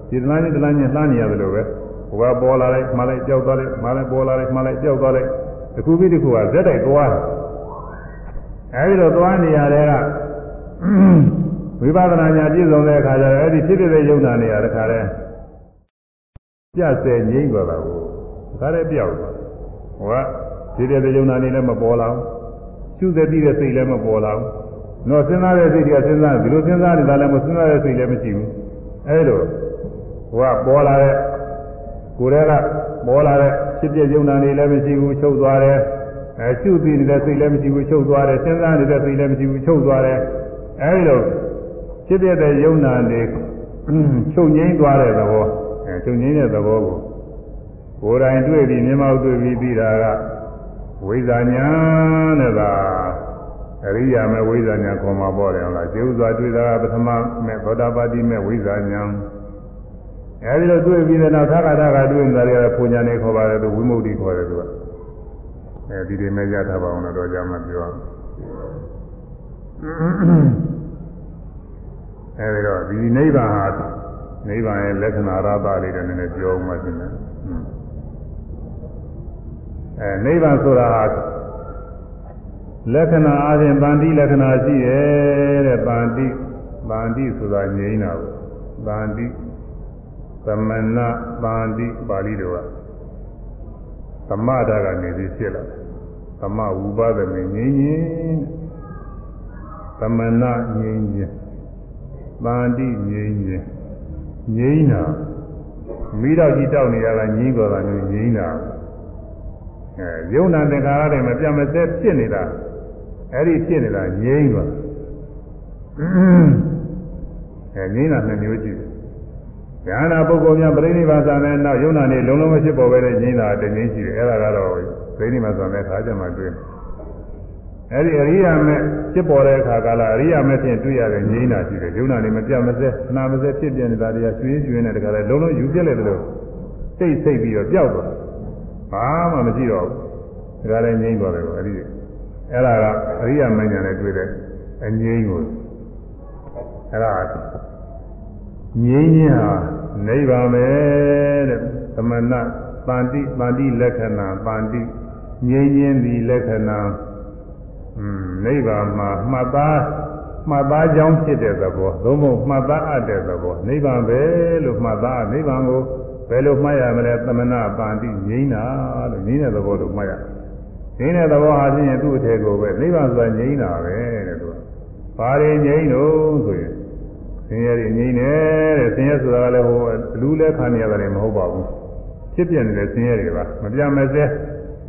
ဒီတလားချင်းတလားချင်းလှမ်းနေရတယ်လို့ပဲ ဟိုကပေါ်လာလိုက်မှလိုက်ကြောက်သွားလိုက်မှလိုက်ပေါ်လာလိုက်မှလိုက်ကြောက်သွားလိုက်တစ်ခုပြီးတစ်ခုကဇက်တိုက်သွားတယ်အဲဒီတော့သွားနေရတဲ့ကဝိပဿနာညာပြည့်စုံတဲ့အခါကျတော့အဲ့ဒီဖြစ်ဖြစ်တဲ့ယုံနာနေရတဲ့ခါလဲပြတ်စဲငြိမ့်သွားတာကိုဒါခါလဲပြောက်သွားဟိုကဖြစ်ဖြစ်တဲ့ယုံနာနေလည်းမပေါ်လာဘူးရှုတဲ့ပြီးတဲ့စိတ်လည်းမပေါ်လာဘူးတော့စဉ်းစားတဲ့စိတ်တွေကစဉ်းစားဒီလိုစဉ်းစားနေတာလည်းမစဉ်းစားတဲ့စိတ်လည်းမရှိဘူးအဲလိုဟိုကပေါ်လာတဲ့ ကိုယ်တည်းကပေါ်လာတဲ့ဖြစ်ပြယုံနာနေလည်းမရှိဘူးချုပ်သွားတယ်အဲရှုသိနေတဲ့စိတ်လည်းမရှိဘူးချုပ်သွားတယ်စဉ်းစားနေတဲ့စိတ်လည်းမရှိဘူးချုပ်သွားတယ်အဲဒီလိုဖြစ်ပြတဲ့ယုံနာနေချုပ်ငိမ့်သွားတဲ့သဘောအဲချုပ်ငိမ့်တဲ့သဘောကိုကိုယ်တိုင်တွေ့ပြီးမျက်မှောက်တွေ့ပြီးပြီးတာကဝိဇာညာတဲ့သာအရိယာမေဝိဇာညာခေါ်မှာပေါ့တယ်ဟုတ်လားကျေဥစွာတွေ့တာကပထမမဲ့သောတာပတိမဲ့ဝိဇာညာ အဲဒီလိုတွေ့ပြီးတဲ့နောက်သာဂတာကတွေ့နေတာတွေကပူညာနေခေါ်ပါတယ်သူဝိမု ക്തി ခေါ်တယ်သူကအဲဒီဒီမဲ့ရထားပါအောင်တော့ကြာမှပြောအဲဒီတော့ဒီနိဗ္ဗာန်ဟာနိဗ္ဗာန်ရဲ့လက္ခဏာရသလေးတွေနည်းနည်းပြောမှရှင်းတယ်အဲနိဗ္ဗာန်ဆိုတာဟာလက္ခဏာအချင်းဗန္တိလက္ခဏာရှိရဲ့တဲ့ဗန္တိဗန္တိဆိုတာငြိမ်းတာကိုဗန္တိ သမဏဗန္တိပါဠိတော်ကသမတာကနေပြီးဖြစ်လာတယ်သမဝုပဒမေငြိမ်းခြင်းသမဏငြိမ်းခြင်းဗန္တိငြိမ်းခြင်းငြိမ်းတာမိတော့ကြီးတောက်နေရတာငြိမ်းတော်တာမျိုးငြိမ်းတာအဲယုံနာသင်္ခါရတွေမပြတ်မစဲဖြစ်နေတာအဲ့ဒီဖြစ်နေတာငြိမ်းသွားအဲငြိမ်းတာနှစ်မျိုးရှိတယ် ဉာဏ်နာပုဂ္ဂိုလ်များပြိဋိဘာသာနဲ့နောက်ယုံနာနေလုံးလုံးမဖြစ်ပေါ်ပဲတဲ့ငြိမ်းတာတငြိမ်းရှိတယ်အဲ့ဒါကတော့ပြိဋိဘာသာနဲ့ခါကြမှာတွေ့တယ်အဲ့ဒီအရိယာမဲ့ဖြစ်ပေါ်တဲ့အခါကလာအရိယာမဲ့ဖြင့်တွေ့ရတဲ့ငြိမ်းတာရှိတယ်ယုံနာနေမပြတ်မစဲနာမစဲဖြစ်ပြနေတာတရားကျွေးကျွေးနဲ့တကယ်လုံးလုံးယူပြက်လိုက်တယ်လို့စိတ်စိတ်ပြီးတော့ပျောက်သွားဘာမှမရှိတော့ဘူးဒါကြလည်းငြိမ်းသွားတယ်ကောအဲ့ဒီအဲ့ဒါကအရိယာမဉ္ဇဉ်နဲ့တွေ့တဲ့အငြိမ်းကိုအဲ့ဒါ ငြိမ်းခြင်းဟာနိဗ္ဗာန်ပဲတဲ့သမဏပန္တိပန္တိလက္ခဏာပန္တိငြိမ်းခြင်းဒီလက္ခဏာอืมနိဗ္ဗာန်မှာမှတ်သားမှတ်သားကြောင်းဖြစ်တဲ့သဘောသို့မဟုတ်မှတ်သားအပ်တဲ့သဘောနိဗ္ဗာန်ပဲလို့မှတ်သားနိဗ္ဗာန်ကိုဘယ်လိုမှတ်ရမလဲသမဏပန္တိငြိမ်းတာလို့ငြိမ်းတဲ့သဘောလို့မှတ်ရငြိမ်းတဲ့သဘောဟာဖြင့်သူ့အထည်ကိုပဲနိဗ္ဗာန်ဆိုတာငြိမ်းတာပဲတဲ့သူကဘာတွေငြိမ်းလို့ဆိုရင် ဆင်းရဲတွေငြိမ်းတယ်တဲ့ဆင်းရဲဆိုတာကလည်းဟိုလူလဲခံနေရတယ်မဟုတ်ပါဘူးဖြစ်ပြနေတဲ့ဆင်းရဲတွေပါမပြမစဲ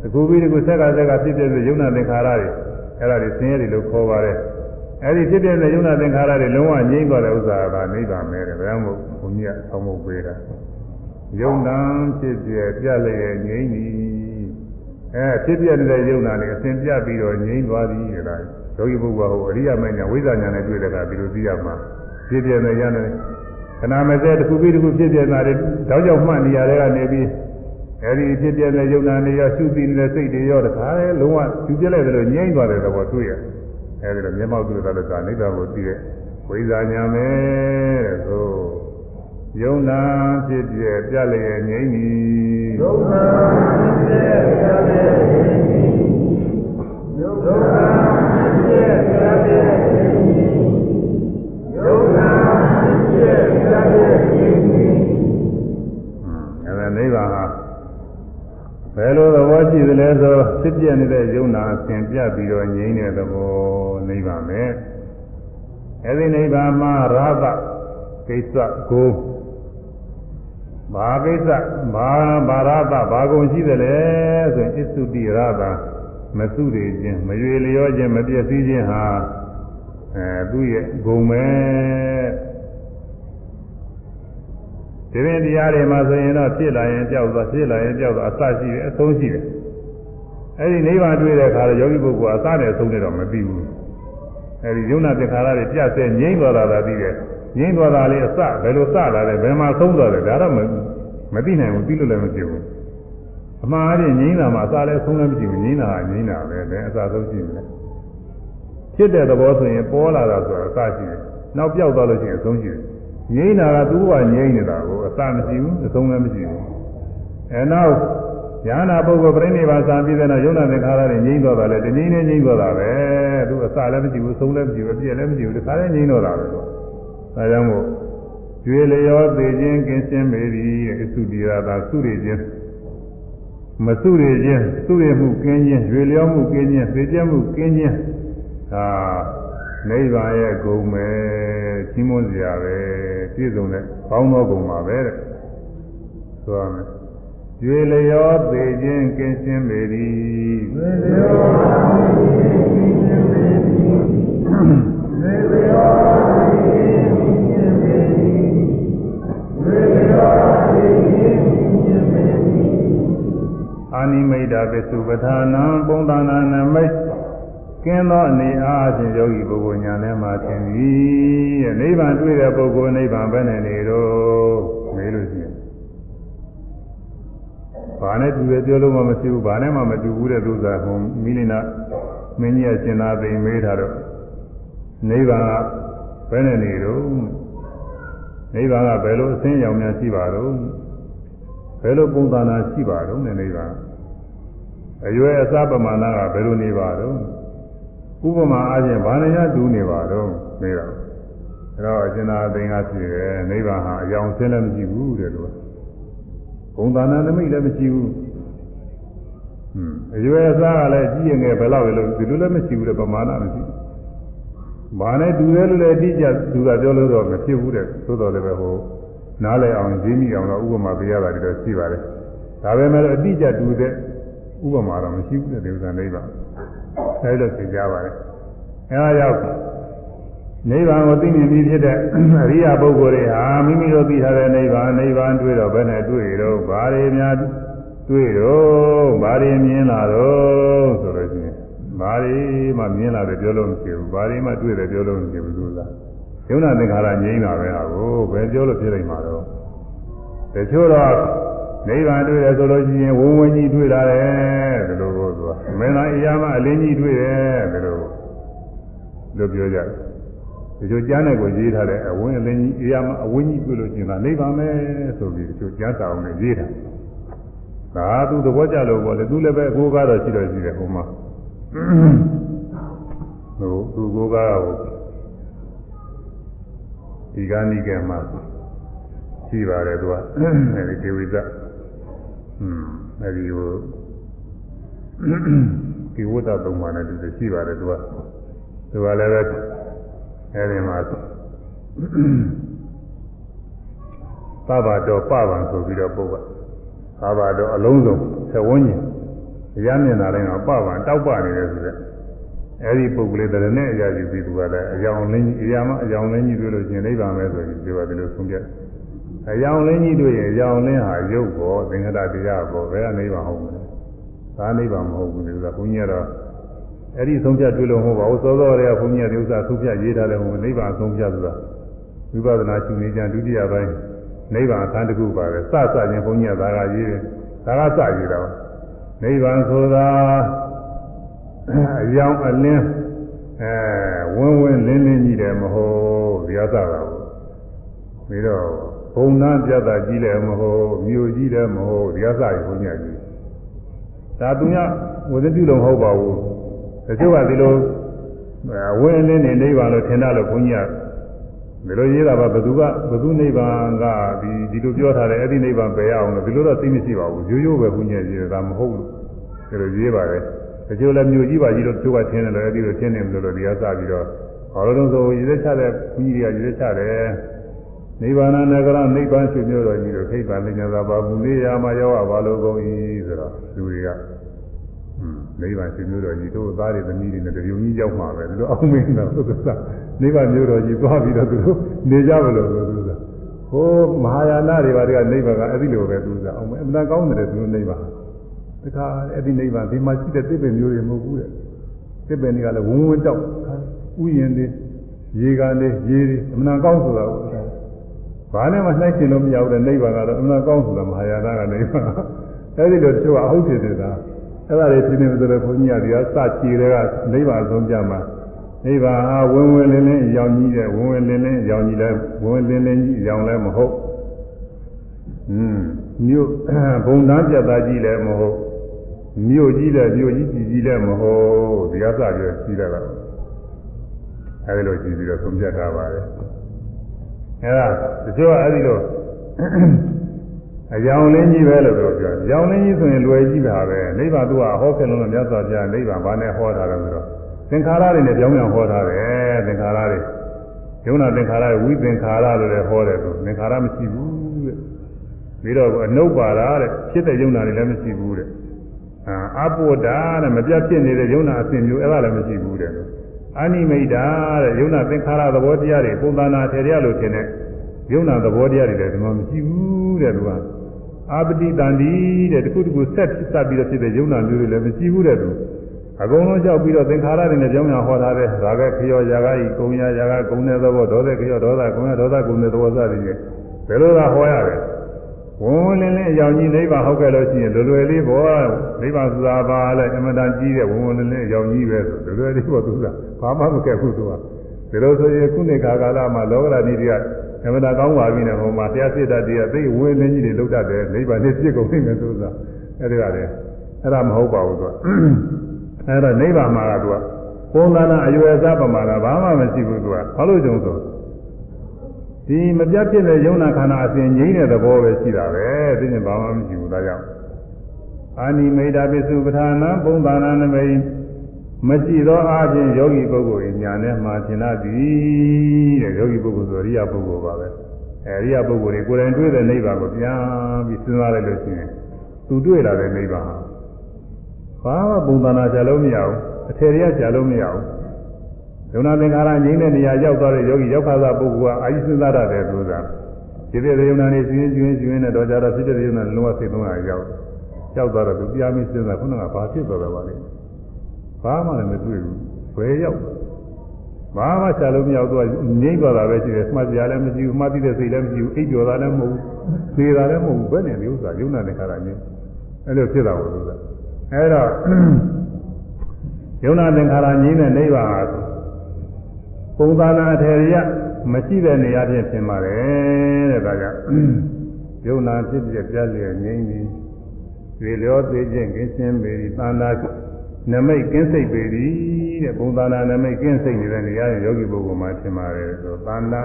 တကူပြီးတကူဆက်ကဆက်ကဖြစ်ပြတဲ့ယုံနာသင်္ခါရတွေအဲ့ဒါတွေဆင်းရဲတွေလို့ခေါ်ပါတယ်အဲ့ဒီဖြစ်ပြတဲ့ယုံနာသင်္ခါရတွေလုံးဝငြိမ်းသွားတဲ့ဥစ္စာကနိဗ္ဗာန်ပဲတဲ့ဘယ်မှဘုန်းကြီးကဆောင်းဖို့ပေးတာယုံနာဖြစ်ပြပြလျက်ငြိမ်းသည်အဲဖြစ်ပြနေတဲ့ယုံနာတွေအစဉ်ပြပြီးတော့ငြိမ်းသွားသည်တဲ့လားယောဂီပုဂ္ဂိုလ်ဟိုအရိယာမညာဝိဇ္ဇာညာနဲ့တွေ့တဲ့အခါဒီလိုသိရမှာ ဖြစ်ပြနေရတယ်ခဏမစဲတစ်ခုပြီးတစ်ခုဖြစ်ပြနေတာတွေတောက်ကြောက်မှတ်နေရတဲ့ကနေပြီးအဲဒီဖြစ်ပြတဲ့ယုံနာနေရရှုသိနေတဲ့စိတ်တွေရောတခါလေလုံးဝယူပြလိုက်တယ်လို့ငြိမ်းသွားတဲ့သဘောတွေ့ရအဲဒီတော့မျက်မှောက်တွေ့တာလည်းသာနိဗ္ဗာန်ကိုသိတဲ့ဝိဇ္ဇာညာပဲတဲ့ဆိုယုံနာဖြစ်ပြပြလျက်ငြိမ်းသည်ယုံနာဖြစ်ပြပြလျက်ငြိမ်းသည်ယုံနာဖြစ်ပြပြလျက်ငြိမ်းသည်ယုံနာဖြစ်ပြပြလျက်ငြိမ်းသည် အဲဒါနိဗ္ဗာန်ဟာဘယ်လိုသဘောရှိသလဲဆိုဖြစ်ပြနေတဲ့ယုံနာအစဉ်ပြပြီးတော့ငြိမ်းတဲ့သဘောနိဗ္ဗာန်ပဲအဲဒီနိဗ္ဗာန်မှာရာသကိစ္စကိုဘာကိစ္စဘာဘာရသဘာကုန်ရှိတယ်လဲဆိုရင်အစ္စုတိရသမစုရခြင်းမရွေလျောခြင်းမပြည့်စည်ခြင်းဟာအဲသူ့ရဲ့ဂုံပဲ ဒီရင်တရားတွေမှာဆိုရင်တော့ဖြစ်လာရင်ကြောက်သွားဖြစ်လာရင်ကြောက်သွားအစရှိတယ်အဆုံးရှိတယ်အဲဒီနိဗ္ဗာန်တွေ့တဲ့အခါတော့ယောဂီပုဂ္ဂိုလ်အစနဲ့အဆုံးနဲ့တော့မပြီးဘူးအဲဒီယုံနာသင်္ခါရတွေပြတ်ဆဲငြိမ့်သွားတာသာသိတယ်ငြိမ့်သွားတာလေးအစဘယ်လိုစလာလဲဘယ်မှာဆုံးသွားလဲဒါတော့မသိနိုင်ဘူးပြီးလို့လည်းမဖြစ်ဘူးအမှားအရင်ငြိမ့်တာမှာအစလည်းဆုံးလည်းမရှိဘူးငြိမ့်တာကငြိမ့်တာပဲဘယ်အစဆုံးရှိမလဲဖြစ်တဲ့သဘောဆိုရင်ပေါ်လာတာဆိုတာအစရှိတယ်နောက်ပြောက်သွားလို့ရှိရင်အဆုံးရှိတယ် ငြိမ့်တာကသူ့ကငြိမ့်နေတာကိုအစမရှိဘူးအဆုံးလည်းမရှိဘူးအဲနောက်ဉာဏပုဂ္ဂိုလ်ပြိဋိဘာသာပြီးတဲ့နောက်ယုံနာသင်္ခါရတွေငြိမ့်တော့တာလေတနည်းနဲ့ငြိမ့်တော့တာပဲသူအစလည်းမရှိဘူးအဆုံးလည်းမရှိဘူးအပြည့်လည်းမရှိဘူးဒီခါလည်းငြိမ့်တော့တာပဲသူဒါကြောင့်မို့ကျွေလျောသေးခြင်းကင်းရှင်းပေသည်အစုတိရသာစုရခြင်းမစုရခြင်းစုရမှုကင်းခြင်းကျွေလျောမှုကင်းခြင်းသိကျမှုကင်းခြင်းဒါ နိဗ္ဗာန်ရဲ့ဂုံပဲချင်းမွန်းစရာပဲပြည့်စုံတဲ့ကောင်းသောဂုံပါပဲတဲ့ဆိုရမယ်ကျွေလျောပေခြင်းကင်းရှင်းပေသည်ကျွေလျောပေခြင်းကင်းရှင်းပေသည်ကျွေလျောပေခြင်းကင်းရှင်းပေသည်ကျွေလျောပေခြင်းကင်းရှင်းပေသည်အာနိမိတ်တာပစ္စုပ္ပထာနံပုံသနာနမိတ် ကင်းသောအနေအားဖြင့်ယောဂီပုဂ္ဂိုလ်ညာထဲမှာသင်သည်တဲ့နိဗ္ဗာန်တွေ့တဲ့ပုဂ္ဂိုလ်နိဗ္ဗာန်ပဲနဲ့နေတော့မေးလို့ရှိရင်ဘာနဲ့တူတယ်ပြောလို့မှမရှိဘူးဘာနဲ့မှမတူဘူးတဲ့သူစားဟိုမိလိနာမင်းကြီးကရှင်သာသိမေးထားတော့နိဗ္ဗာန်ကဘယ်နဲ့နေတော့နိဗ္ဗာန်ကဘယ်လိုအစင်းရောင်များရှိပါတော့ဘယ်လိုပုံသဏ္ဍာန်ရှိပါတော့နဲ့နိဗ္ဗာန်အရွယ်အစားပမာဏကဘယ်လိုနေပါတော့ ဥပမာအားဖြင့်ဘာနဲ့ရတူနေပါတော့မေးတော့အဲတော့အရှင်သာသိင်္ဂဖြစ်တယ်နိဗ္ဗာန်ဟာအယောင်ဆင်းလည်းမရှိဘူးတဲ့လို့ဘုံသာနာနမိတ်လည်းမရှိဘူးဟွန်းအရွယ်အစားကလည်းကြီးရင်ငယ်ဘယ်လောက်လဲလို့ဒီလိုလည်းမရှိဘူးတဲ့ပမာဏမရှိဘူးဘာနဲ့တူတယ်လို့လည်းအတိအကျသူကပြောလို့တော့မဖြစ်ဘူးတဲ့သို့တော်လည်းပဲဟိုနားလည်အောင်ရင်းမိအောင်တော့ဥပမာပေးရတာတွေတော့ရှိပါတယ်ဒါပေမဲ့အတိအကျတူတဲ့ ဥပမာတော့မရှိဘူးတဲ့ဒီဥစ္စာနိဗ္ဗာန်အဲလိုသင်ကြပါတယ်အဲဒါကြောင့်နိဗ္ဗာန်ကိုသိမြင်ပြီးဖြစ်တဲ့အရိယာပုဂ္ဂိုလ်တွေဟာမိမိတို့သိထားတဲ့နိဗ္ဗာန်နိဗ္ဗာန်တွေ့တော့ဘယ်နဲ့တွေ့တော့ဘာတွေများတွေ့တော့ဘာတွေမြင်လာတော့ဆိုလို့ရှိရင်ဘာတွေမှမြင်လာတယ်ပြောလို့မရှိဘူးဘာတွေမှတွေ့တယ်ပြောလို့မရှိဘူးသူကယုံနာသင်္ခါရငြိမ်းတာပဲဟာကိုဘယ်ပြောလို့ဖြစ်နိုင်မှာတော့တချို့တော့ နိဗ္ဗာန်တွေ့တယ်ဆိုလို့ရှိရင်ဝုံဝင်းကြီးတွေ့လာတယ်ဒီလိုကိုသူကမင်းသားအရာမအလင်းကြီးတွေ့တယ်ဒီလိုလို့ပြောကြတယ်ဒီလိုကျမ်းနဲ့ကိုရေးထားတဲ့အဝင်းအလင်းကြီးအရာမအဝင်းကြီးတွေ့လို့ရှိရင်ဒါနိဗ္ဗာန်ပဲဆိုပြီးဒီလိုကျမ်းစာအောင်နဲ့ရေးတာဒါသူသဘောကျလို့ပေါ့လေသူလည်းပဲအကိုကားတော့ရှိတော့ရှိတယ်ဟိုမှာဟိုသူကိုကားဟိုဒီကနိကေမှာရှိပါတယ်သူကအဲဒီဒေဝိဇ္ဇ อืมအဲဒီဟိုဒီဝတ္တသုံးပါးနဲ့တူတယ်ရှိပါတယ်သူကသူကလည်းပဲအဲဒီမှာသဘာတော်ပဗံဆိုပြီးတော့ပုဂ္ဂသဘာတော်အလုံးစုံသဝန်းကျင်ရမ်းမြင်တာလည်းတော့ပဗံတောက်ပနေတယ်ဆိုတဲ့အဲဒီပုဂ္ဂိုလ်တရနဲ့အရာကြီးပြီးသူကလည်းအယောင်လင်းကြီးအရာမအယောင်လင်းကြီးတွေ့လို့ရှင်နိဗ္ဗာန်ပဲဆိုရင်ဒီကဒီလိုဆုံးဖြတ် အယောင်လင်းကြီးတွေ့ရင်အယောင်လင်းဟာရုပ်ပေါ်သင်္ခါရတရားပေါ်ဘယ်ကနိဗ္ဗာန်ဟုတ်မလဲဒါနိဗ္ဗာန်မဟုတ်ဘူးလေကဘုန်းကြီးကတော့အဲ့ဒီဆုံးဖြတ်တွေ့လို့မဟုတ်ပါဘူးစောစောတည်းကဘုန်းကြီးကဒီဥစ္စာဆုံးဖြတ်ရေးထားတယ်မဟုတ်ဘူးနိဗ္ဗာန်ဆုံးဖြတ်ဆိုတာဝိပဿနာရှင်နေကြဒုတိယပိုင်းနိဗ္ဗာန်အခန်းတစ်ခုပါပဲစစချင်းဘုန်းကြီးကဒါကရေးတယ်ဒါကစရေးတာပါနိဗ္ဗာန်ဆိုတာအယောင်အလင်းအဲဝင်းဝင်းလင်းလင်းကြီးတယ်မဟုတ်ဒီအစတာကိုပြီးတော့ဘုံ နာပြတ်တာကြီးလည်းမဟုတ်မြို့ကြီးလည်းမဟုတ်ဒီအစကြီးဘုန်းကြီးကြီးဒါသူများဝိသတိလုံးမဟုတ်ပါဘူးတချို့ကဒီလိုဝင်းလင်းနေနိဗ္ဗာန်လို့ထင်တာလို့ဘုန်းကြီးကဒီလိုရေးတာပါဘသူကဘသူနိဗ္ဗာန်ကဒီဒီလိုပြောထားတယ်အဲ့ဒီနိဗ္ဗာန်ပယ်ရအောင်လို့ဒီလိုတော့သိမရှိပါဘူးရိုးရိုးပဲဘုန်းကြီးရေးတာမဟုတ်ဘူးဒီလိုရေးပါတယ်တချို့လည်းမြို့ကြီးပါကြီးလို့သူကထင်းတယ်လို့အဲ့ဒီလိုထင်းနေလို့ဒီကစပြီးတော့ဘာလို့လဲဆိုရေးသက်ချတဲ့ဘုန်းကြီးတွေကရေးသက်ချတယ် နိဗ္ဗာန်နဂရနိဗ္ဗာန်ရှင်မျိုးတော်ကြီးတို့ခိဗ္ဗာလညာသာပါမူလေးရာမှာရောက်ရပါလို့ကုန်၏ဆိုတော့လူတွေကနိဗ္ဗာန်ရှင်မျိုးတော်ကြီးတို့သားတွေသမီးတွေနဲ့တပြုံကြီးရောက်မှာပဲဒီလိုအောင်မင်းတော့သုသနိဗ္ဗာန်မျိုးတော်ကြီးသွားပြီးတော့သူတို့နေကြမလို့ဆိုသူကဟိုမဟာယာနတွေဘာတွေကနိဗ္ဗာန်ကအဲ့ဒီလိုပဲသူကအောင်မင်းအမှန်ကောင်းတယ်သူနိဗ္ဗာန်တခါအဲ့ဒီနိဗ္ဗာန်ဒီမှာရှိတဲ့သစ်ပင်မျိုးတွေမဟုတ်ဘူးတဲ့သစ်ပင်တွေကလည်းဝုန်းဝန်းတောက်ဥယျာဉ်တွေရေကန်တွေရေတွေအမှန်ကောင်းဆိုတာကို ဘာနဲ့မှနှိုက်ရှင်လို့မရဘူးတဲ့နိဗ္ဗာန်ကတော့အမှန်ကောင်းဆိုတာမဟာယာနကနိဗ္ဗာန်အဲ့ဒီလိုတချို့ကအဟုတ်ဖြစ်နေတာအဲ့ဒါတွေပြင်းနေဆိုတော့ဘုန်းကြီးကဒီကစချီတွေကနိဗ္ဗာန်ဆုံးကြမှာနိဗ္ဗာန်ဟာဝင်ဝင်လင်းလင်းအကြောင်းကြီးတဲ့ဝင်ဝင်လင်းလင်းအကြောင်းကြီးလဲဝင်ဝင်လင်းလင်းကြီးအကြောင်းလဲမဟုတ်อืมမြို့ဘုံတန်းပြတ်သားကြီးလည်းမဟုတ်မြို့ကြီးလည်းမြို့ကြီးကြီးကြီးလည်းမဟုတ်ဒီကစပြီးကြီးတယ်ကတော့အဲဒီလိုကြီးပြီးတော့ဆုံးဖြတ်ထားပါတယ် အဲဒါတချို့ကအဲဒီလိုအကြောင်းလင်းကြီးပဲလို့ပြောပြောအကြောင်းလင်းကြီးဆိုရင်လွယ်ကြီးပါပဲနိဗ္ဗာန်သူကဟောခဲ့လို့မြတ်စွာဘုရားနိဗ္ဗာန်ဘာနဲ့ဟောတာလဲဆိုတော့သင်္ခါရတွေနဲ့ကြောင်းကြောင်ဟောထားတယ်သင်္ခါရတွေယုံနာသင်္ခါရဝိသင်္ခါရလို့လည်းဟောတယ်သူသင်္ခါရမရှိဘူးတဲ့ပြီးတော့အနုပ္ပါဒတဲ့ဖြစ်တဲ့ယုံနာတွေလည်းမရှိဘူးတဲ့အပုဒ္ဒါတဲ့မပြတ်ဖြစ်နေတဲ့ယုံနာအစဉ်မျိုးအဲ့ဒါလည်းမရှိဘူးတဲ့ အာနိမိတ်တာတဲ့ယုံနာသင်္ခါရသဘောတရားတွေပုံသဏ္ဍာန်ထေရလို့ထင်တဲ့ယုံနာသဘောတရားတွေလည်းဒီမှာမရှိဘူးတဲ့သူကအာပတိတန်ဒီတဲ့တခုတခုဆက်စပ်ပြီးတော့ဖြစ်တဲ့ယုံနာမျိုးတွေလည်းမရှိဘူးတဲ့သူအကုန်လုံးလျှောက်ပြီးတော့သင်္ခါရတွေနဲ့ကြောင်းညာဟောထားတဲ့ဒါပဲခရောယာကဤကုံယာယာကကုံတဲ့သဘောဒေါသခရောဒေါသကုံယာဒေါသကုံတဲ့သဘောစသည်ဖြင့်ဘယ်လိုသာဟောရတယ် ဝန်ဝန်လင်းလင်းအကြောင်းကြီးနိဗ္ဗာန်ဟုတ်ခဲ့လို့ရှိရင်လွယ်လွယ်လေးပေါ့နိဗ္ဗာန်ဆိုတာပါလဲအမှန်တန်ကြီးတဲ့ဝန်ဝန်လင်းလင်းအကြောင်းကြီးပဲဆိုလွယ်လွယ်လေးပေါ့သူကဘာမှမကက်ဘူးသူကဒီလိုဆိုရင်ခုနှစ်ခါကာလမှာလောကဓာတ်ဤတွေကအမှန်တန်ကောင်းပါပြီနဲ့ဟိုမှာတရားစစ်တတ်တွေကသိဝင်းလင်းကြီးတွေလောက်တတ်တယ်နိဗ္ဗာန်နဲ့ပြည့်ကုန်နေတယ်ဆိုတာအဲ့ဒါကလည်းအဲ့ဒါမဟုတ်ပါဘူးသူကအဲ့ဒါနိဗ္ဗာန်မှာကသူကပုံသဏ္ဍာန်အရွယ်စားပမာဏဘာမှမရှိဘူးသူကဘာလို့ကြုံဆို ဒီမပြတ်ဖြစ်တဲ့ယုံနာခန္ဓာအစဉ်ငြိမ့်တဲ့သဘောပဲရှိတာပဲသိရင်ဘာမှမရှိဘူးဒါကြောင့်အာနိမိတာပိစုပဌာနပုံသဏ္ဍာန်နမိတ်မရှိသောအားဖြင့်ယောဂီပုဂ္ဂိုလ်ညာနဲ့မှာသင်တတ်သည်တဲ့ယောဂီပုဂ္ဂိုလ်ဆိုရိယပုဂ္ဂိုလ်ပါပဲအဲရိယပုဂ္ဂိုလ်တွေကိုယ်တိုင်တွေ့တဲ့နိဗ္ဗာန်ကိုပြန်ပြီးစဉ်းစားလိုက်လို့ရှိရင်သူတွေ့လာတဲ့နိဗ္ဗာန်ဘာမှပုံသဏ္ဍာန်ကြလို့မရဘူးအထေရကြလို့မရဘူး ဒုနာသင်္ခါရငြိမ်းတဲ့နေရာရောက်သွားတဲ့ယောဂီရောက်ခါသာပုဂ္ဂိုလ်ကအာယုစဉ်းစားတတ်တယ်ဆိုတာဒီတဲ့ယုံနာနေကျွင်းကျွင်းကျွင်းနဲ့တော့ကြတော့ဖြစ်တဲ့ယုံနာလုံးဝစိတ်သုံးရရောက်ရောက်သွားတော့သူပြားမစဉ်းစားခုနကဘာဖြစ်သွားတယ်ပါလဲဘာမှလည်းမတွေ့ဘူးဘယ်ရောက်ဘာမှချလို့မရောက်တော့ငြိမ့်သွားတာပဲရှိတယ်မှတ်ကြလည်းမရှိဘူးမှတ်သိတဲ့စိတ်လည်းမရှိဘူးအိပ်ပျော်တာလည်းမဟုတ်ဘူးသေတာလည်းမဟုတ်ဘူးဘယ်နဲ့ဒီဥစ္စာယုံနာသင်္ခါရငြိမ်းအဲ့လိုဖြစ်တာကိုလို့အဲ့တော့ယုံနာသင်္ခါရငြိမ်းတဲ့နိဗ္ဗာန်ဟာ ပုံသဏ္ဍာန်အထေရမရှိတဲ့နေရာဖြင့်သင်ပါတယ်တဲ့ဒါကြောင့်ယုံနာဖြစ်ပြပြလျက်ငြိမ်းပြီးသေလျောသေးခြင်းကင်းရှင်းပေသည်သန္တာနမိတ်ကင်းစိတ်ပေသည်တဲ့ပုံသဏ္ဍာန်နမိတ်ကင်းစိတ်နေတဲ့နေရာရဲ့ယောဂီပုဂ္ဂိုလ်မှာသင်ပါတယ်ဆိုသန္တာ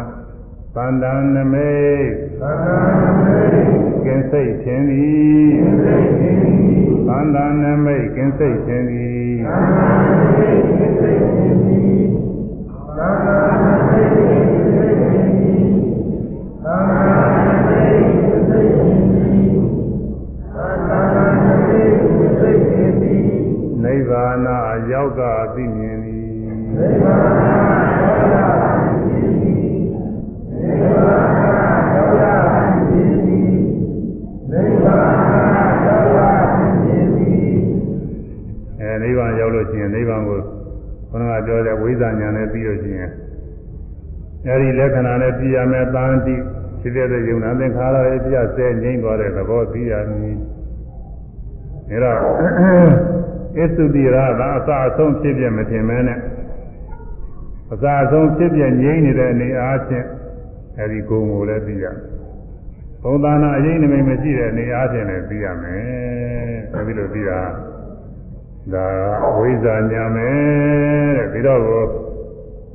သန္တာနမိတ်သန္တာနမိတ်ကင်းစိတ်ခြင်းသည်ကင်းစိတ်ခြင်းသည်သန္တာနမိတ်ကင်းစိတ်ခြင်းသည်သန္တာနမိတ်ကင်းစိတ်ခြင်းသည်သ န္တာနမိတ်ကင်းစိတ်ခြင်းသည်သန္တာနမိတ်ကင်းစိတ်ခြင်းသည်သန္တာနမိတ်ကင်းစိတ်ခြင်းသည်နိဗ္ဗာန်အရောက်ကသိမြင်သည်နိဗ္ဗာန်အရောက်ကသိမြင်သည်နိဗ္ဗာန်အရောက်ကသိမြင်သည်နိဗ္ဗာန်အရောက်ကသိမြင်သည်အဲနိဗ္ဗာန်ရောက်လို့ရှိရင်နိဗ္ဗာန် ကိုခန္ဓာပြောတဲ့ဝိဇ္ဇာဉာဏ်နဲ့ပြီးလို့ရှိရင်အဲဒီလက္ခဏာနဲ့ပြရမယ်တန်တိဖြစ်တဲ့ယုံနာသင်္ခါရရဲ့ပြဆဲငြိမ့်သွားတဲ့သဘောသိရမည်အဲတော့အစ္စုတိရသာအစအဆုံးဖြစ်ပြမထင်မဲနဲ့အစအဆုံးဖြစ်ပြငြိမ့်နေတဲ့အနေအားဖြင့်အဲဒီဂုံကိုလည်းသိရဘုံသာနာအရင်နမိတ်မရှိတဲ့အနေအားဖြင့်လည်းသိရမယ်အဲဒီလိုသိတာ ဒါဝိဇ္ဇာညာမယ်တဲ့ပြီးတော့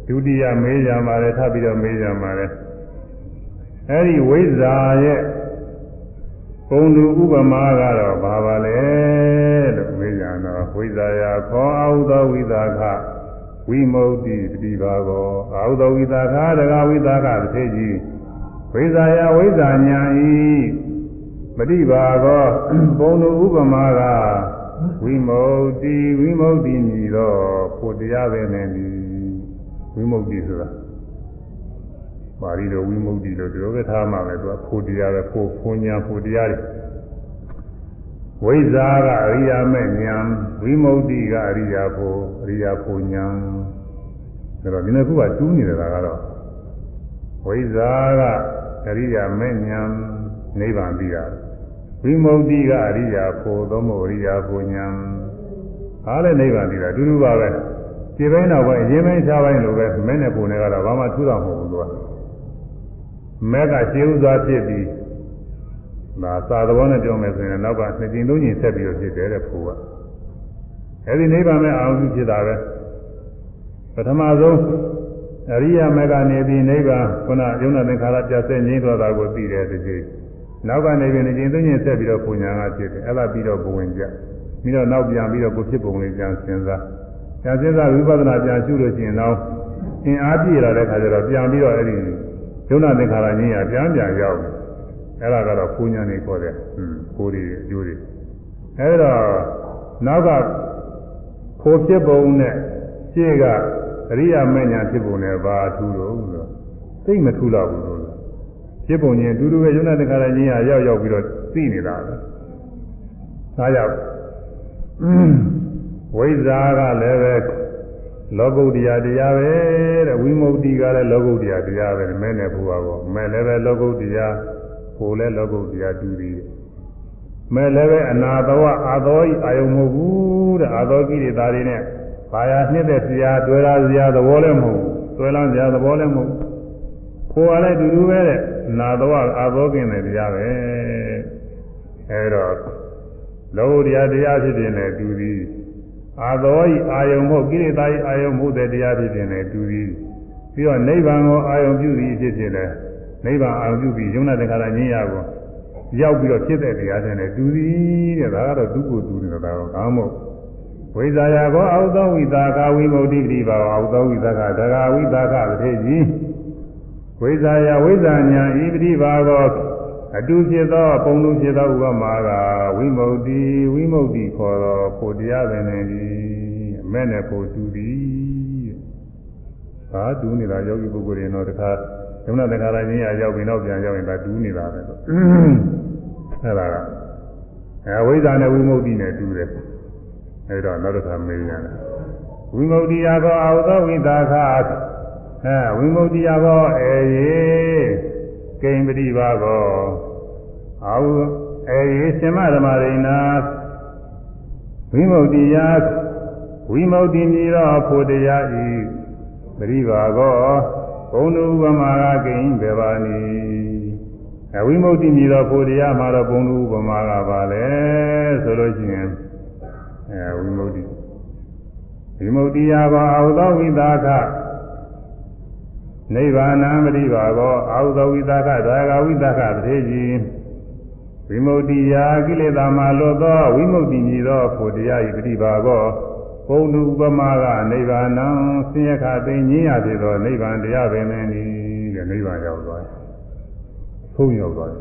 ဒုတိယမေးကြမှာလည်းထပ်ပြီးတော့မေးကြမှာလည်းအဲဒီဝိဇ္ဇာရဲ့ပုံသူဥပမာကတော့ဘာပါလဲလို့မေးကြတော့ဝိဇ္ဇာယခောအာဟုသောဝိသခဝိမု ക്തി တတိပါကောအာဟုသောဝိသခတကဝိသခတစ်ထေကြီးဝိဇ္ဇာယဝိဇ္ဇာညာဤပฏิပါကောပုံသူဥပမာက ဝိမု ക്തി ဝိမု ക്തി မြည်တော့ဖို့တရားပဲနဲ့ဒီဝိမု ക്തി ဆိုတာပါဠိတော်ဝိမု ക്തി လို့ဒီလိုပဲထားမှပဲသူကဖို့တရားပဲဖို့ဖွညာဖို့တရားတွေဝိဇ္ဇာကအရိယာမဲ့ဉာဏ်ဝိမု ക്തി ကအရိယာဖို့အရိယာဖို့ဉာဏ်ဒါတော့ဒီနှစ်ခုကကျူးနေတယ်ကတော့ဝိဇ္ဇာကအရိယာမဲ့ဉာဏ်နိဗ္ဗာန်ပြီးတာ ဝိမု ക്തി ကအရိယာဖို့သုံးဖို့အရိယာဖို့ဉာဏ်အားလည်းနိဗ္ဗာန်ပြီးတာအတူတူပါပဲခြေပိုင်းတော့ပဲအရင်ပိုင်းခြားပိုင်းလိုပဲမင်းနဲ့ပုံနဲ့ကတော့ဘာမှထူးတော့မဟုတ်ဘူးသူကမဲကရှင်းဥစွာဖြစ်ပြီးဒါသာသဘောနဲ့ပြောမယ်ဆိုရင်နောက်ကနှစ်ကျင်သုံးကျင်ဆက်ပြီးတော့ဖြစ်တယ်တဲ့ဖို့ကအဲဒီနိဗ္ဗာန်မဲ့အာရုံဖြစ်တာပဲပထမဆုံးအရိယာမေကနေပြီးနိဗ္ဗာန်ခုနယုံနာသင်္ခါရပြတ်ဆဲငြိမ်းသွားတာကိုသိတယ်ဒီကြီး နောက်ကနေပြီးနှစ်ကျင်သုံးကျင်ဆက်ပြီးတော့ပူညာကဖြစ်တယ်အဲ့ဒါပြီးတော့ဘဝင်ကြပြီးတော့နောက်ပြန်ပြီးတော့ကိုဖြစ်ပုံလေးပြန်စဉ်းစားညာစဉ်းစားဝိပဿနာပြန်ရှုလို့ရှိရင်တော့အင်အားပြည့်လာတဲ့ခါကျတော့ပြန်ပြီးတော့အဲ့ဒီယုံနာသင်္ခါရကြီးရပြန်ပြန်ရောက်တယ်အဲ့ဒါကတော့ပူညာနေခေါ်တယ်ဟွန်းကိုယ်တွေအကျိုးတွေအဲ့တော့နောက်ကခိုးဖြစ်ပုံနဲ့ရှေ့ကအရိယာမဉ္ဇဉ်ဖြစ်ပုံနဲ့ဘာထူးလို့ဆိုတော့သိမထူးတော့ဘူးလို့ ဖြစ်ပုံချင်းအတူတူပဲယုံနာသင်္ခါရကြီးရရောက်ရောက်ပြီးတော့သိနေတာပဲဒါကြောင့်ဝိဇ္ဇာကလည်းပဲလောကုတ္တရာတရားပဲတဲ့ဝိမု ക്തി ကလည်းလောကုတ္တရာတရားပဲမဲနဲ့ဘုရားကောမဲလည်းပဲလောကုတ္တရာဟိုလည်းလောကုတ္တရာတူသည်မဲလည်းပဲအနာတော်အာသောဤအာယုံမဟုတ်ဘူးတဲ့အာသောကိရိတာတွေနဲ့ဘာယာနှစ်တဲ့ဆရာတွေ့လာဆရာသဘောလည်းမဟုတ်ဘူးတွေ့လာဆရာသဘောလည်းမဟုတ်ဘူးကိုယ်ကလည်းတူတူပဲတဲ့ နာတော်အာသောကင်းတဲ့တရားပဲအဲတော့လောကုတ္တရာတရားဖြစ်ခြင်းနဲ့တူသည်အာသောဤအာယုံမဟုတ်ကိရိတာဤအာယုံမဟုတ်တဲ့တရားဖြစ်ခြင်းနဲ့တူသည်ပြီးတော့နိဗ္ဗာန်ကိုအာယုံပြုသည်ဖြစ်ခြင်းနဲ့နိဗ္ဗာန်အာယုံပြုပြီးယုံနာတခါရညင်းရကိုရောက်ပြီးတော့ဖြစ်တဲ့တရားတွေနဲ့တူသည်တဲ့ဒါကတော့ဒုက္ခတူနေတာတော့ကောင်းမို့ဝိဇာယကောအောက်သောဝိသကာဝိမု ക്തി တိပါအောက်သောဝိသကာဒဂာဝိသကာတထေကြီး ဝိဇာယဝိဇာညာဤပတိပါကောအတူဖြစ်သောပုံလူဖြစ်သောဥပမာကဝိမု ക്തി ဝိမု ക്തി ခေါ်သောဖို့တရားပင်နေသည်အမဲ့နဲ့ဖို့တူသည်ဘာတူနေတာယောဂီပုဂ္ဂိုလ်တွေတော့တခါဒုက္ခတခါတိုင်းကြီးရောက်ပြီးတော့ပြန်ရောက်ရင်ဒါတူနေတာပဲတော့အဲ့ဒါကအဲဝိဇ္ဇာနဲ့ဝိမု ക്തി နဲ့တူတယ်အဲ့တော့နောက်တစ်ခါမေးရတယ်ဝိမု ക്തി ယကောအာဟုသောဝိသခ အဲဝိမု ക്തി ယကောအေယေကိမ္ပတိပါကောအာဟုအေယေရှင်မဓမ္မရိဏဝိမု ക്തി ယဝိမု ക്തി မြည်သောဖို့တရားဤပရိပါကောဘုံသူဥပမာကကိဉ္ဘေပါနိအဝိမု ക്തി မြည်သောဖို့တရားမှာတော့ဘုံသူဥပမာကပါလေဆိုလို့ရှိရင်အဲဝိမု ക്തി ဝိမု ക്തി ယကောအာဟုသောဝိသခ နိဗ္ဗာနံပရိပါကောအာဟုသောဝိသခဒါဂဝိသခတထေကြီးဝိမု ക്തി ယာကိလေသာမှလွတ်သောဝိမု ക്തി မြည်သောဖို့တရားဤပရိပါကောဘုံသူဥပမာကနိဗ္ဗာနံဆင်းရဲခသိငြင်းရသေးသောနိဗ္ဗာန်တရားပင်နေသည်တဲ့နိဗ္ဗာန်ရောက်သွားတယ်။ဆုံးရောက်သွားတယ်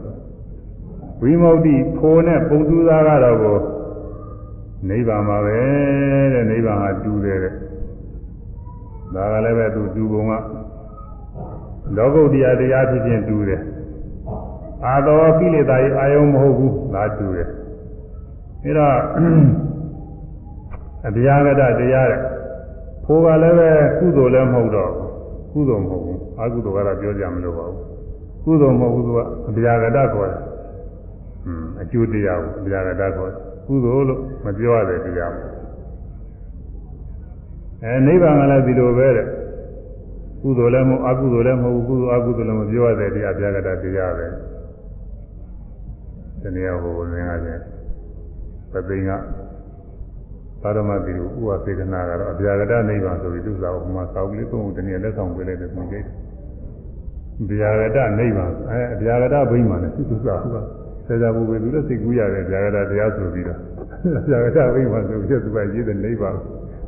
။ဝိမု ക്തി ဖိုနဲ့ပုံသူသားကတော့ကိုနိဗ္ဗာန်ပါပဲတဲ့နိဗ္ဗာန်ဟာတူတယ်တဲ့။ဒါကလည်းပဲသူတူပုံက လောကုတ္တရာတရားဖြစ်ဖြစ်တူတယ်။အာတော်ကိလေသာရဲ့အာယုံမဟုတ်ဘူးဒါတူတယ်။အဲတော့အဗျာဂတတရားတဲ့ဖိုးကလည်းပဲကုသိုလ်လည်းမဟုတ်တော့ကုသိုလ်မဟုတ်ဘူးအကုသိုလ်ကတော့ပြောကြမလို့ပါဘူးကုသိုလ်မဟုတ်ဘူးသူကအဗျာဂတခေါ်တယ်อืมအကျိုးတရားကိုအဗျာဂတခေါ်တယ်ကုသိုလ်လို့မပြောရတဲ့တရားအဲနိဗ္ဗာန်ကလည်းဒီလိုပဲတဲ့ ကုသိုလ်လည်းမဟုတ်အကုသိုလ်လည်းမဟုတ်ဘူးကုသိုလ်အကုသိုလ်လည်းမပြောရတဲ့တရားအဗျာဂတတရားပဲဒီနေ့ဟိုနေရာချင်းသတိကသာရမတိကိုဥပသေကနာကတော့အဗျာဂတနိဗ္ဗာန်ဆိုပြီးသူစားဥမာသောက်လေးသုံးခုတနည်းလက်ဆောင်ပေးလိုက်တဲ့သူကြီးဗျာဂတနိဗ္ဗာန်အဲအဗျာဂတဗိမာန်နဲ့သူစားဟုတ်ပါဆရာဘုရားသူလည်းစိတ်ကူးရတယ်ဗျာဂတတရားဆိုပြီးတော့ဗျာဂတဗိမာန်ဆိုပြီးသူကရေးတဲ့နိဗ္ဗာန်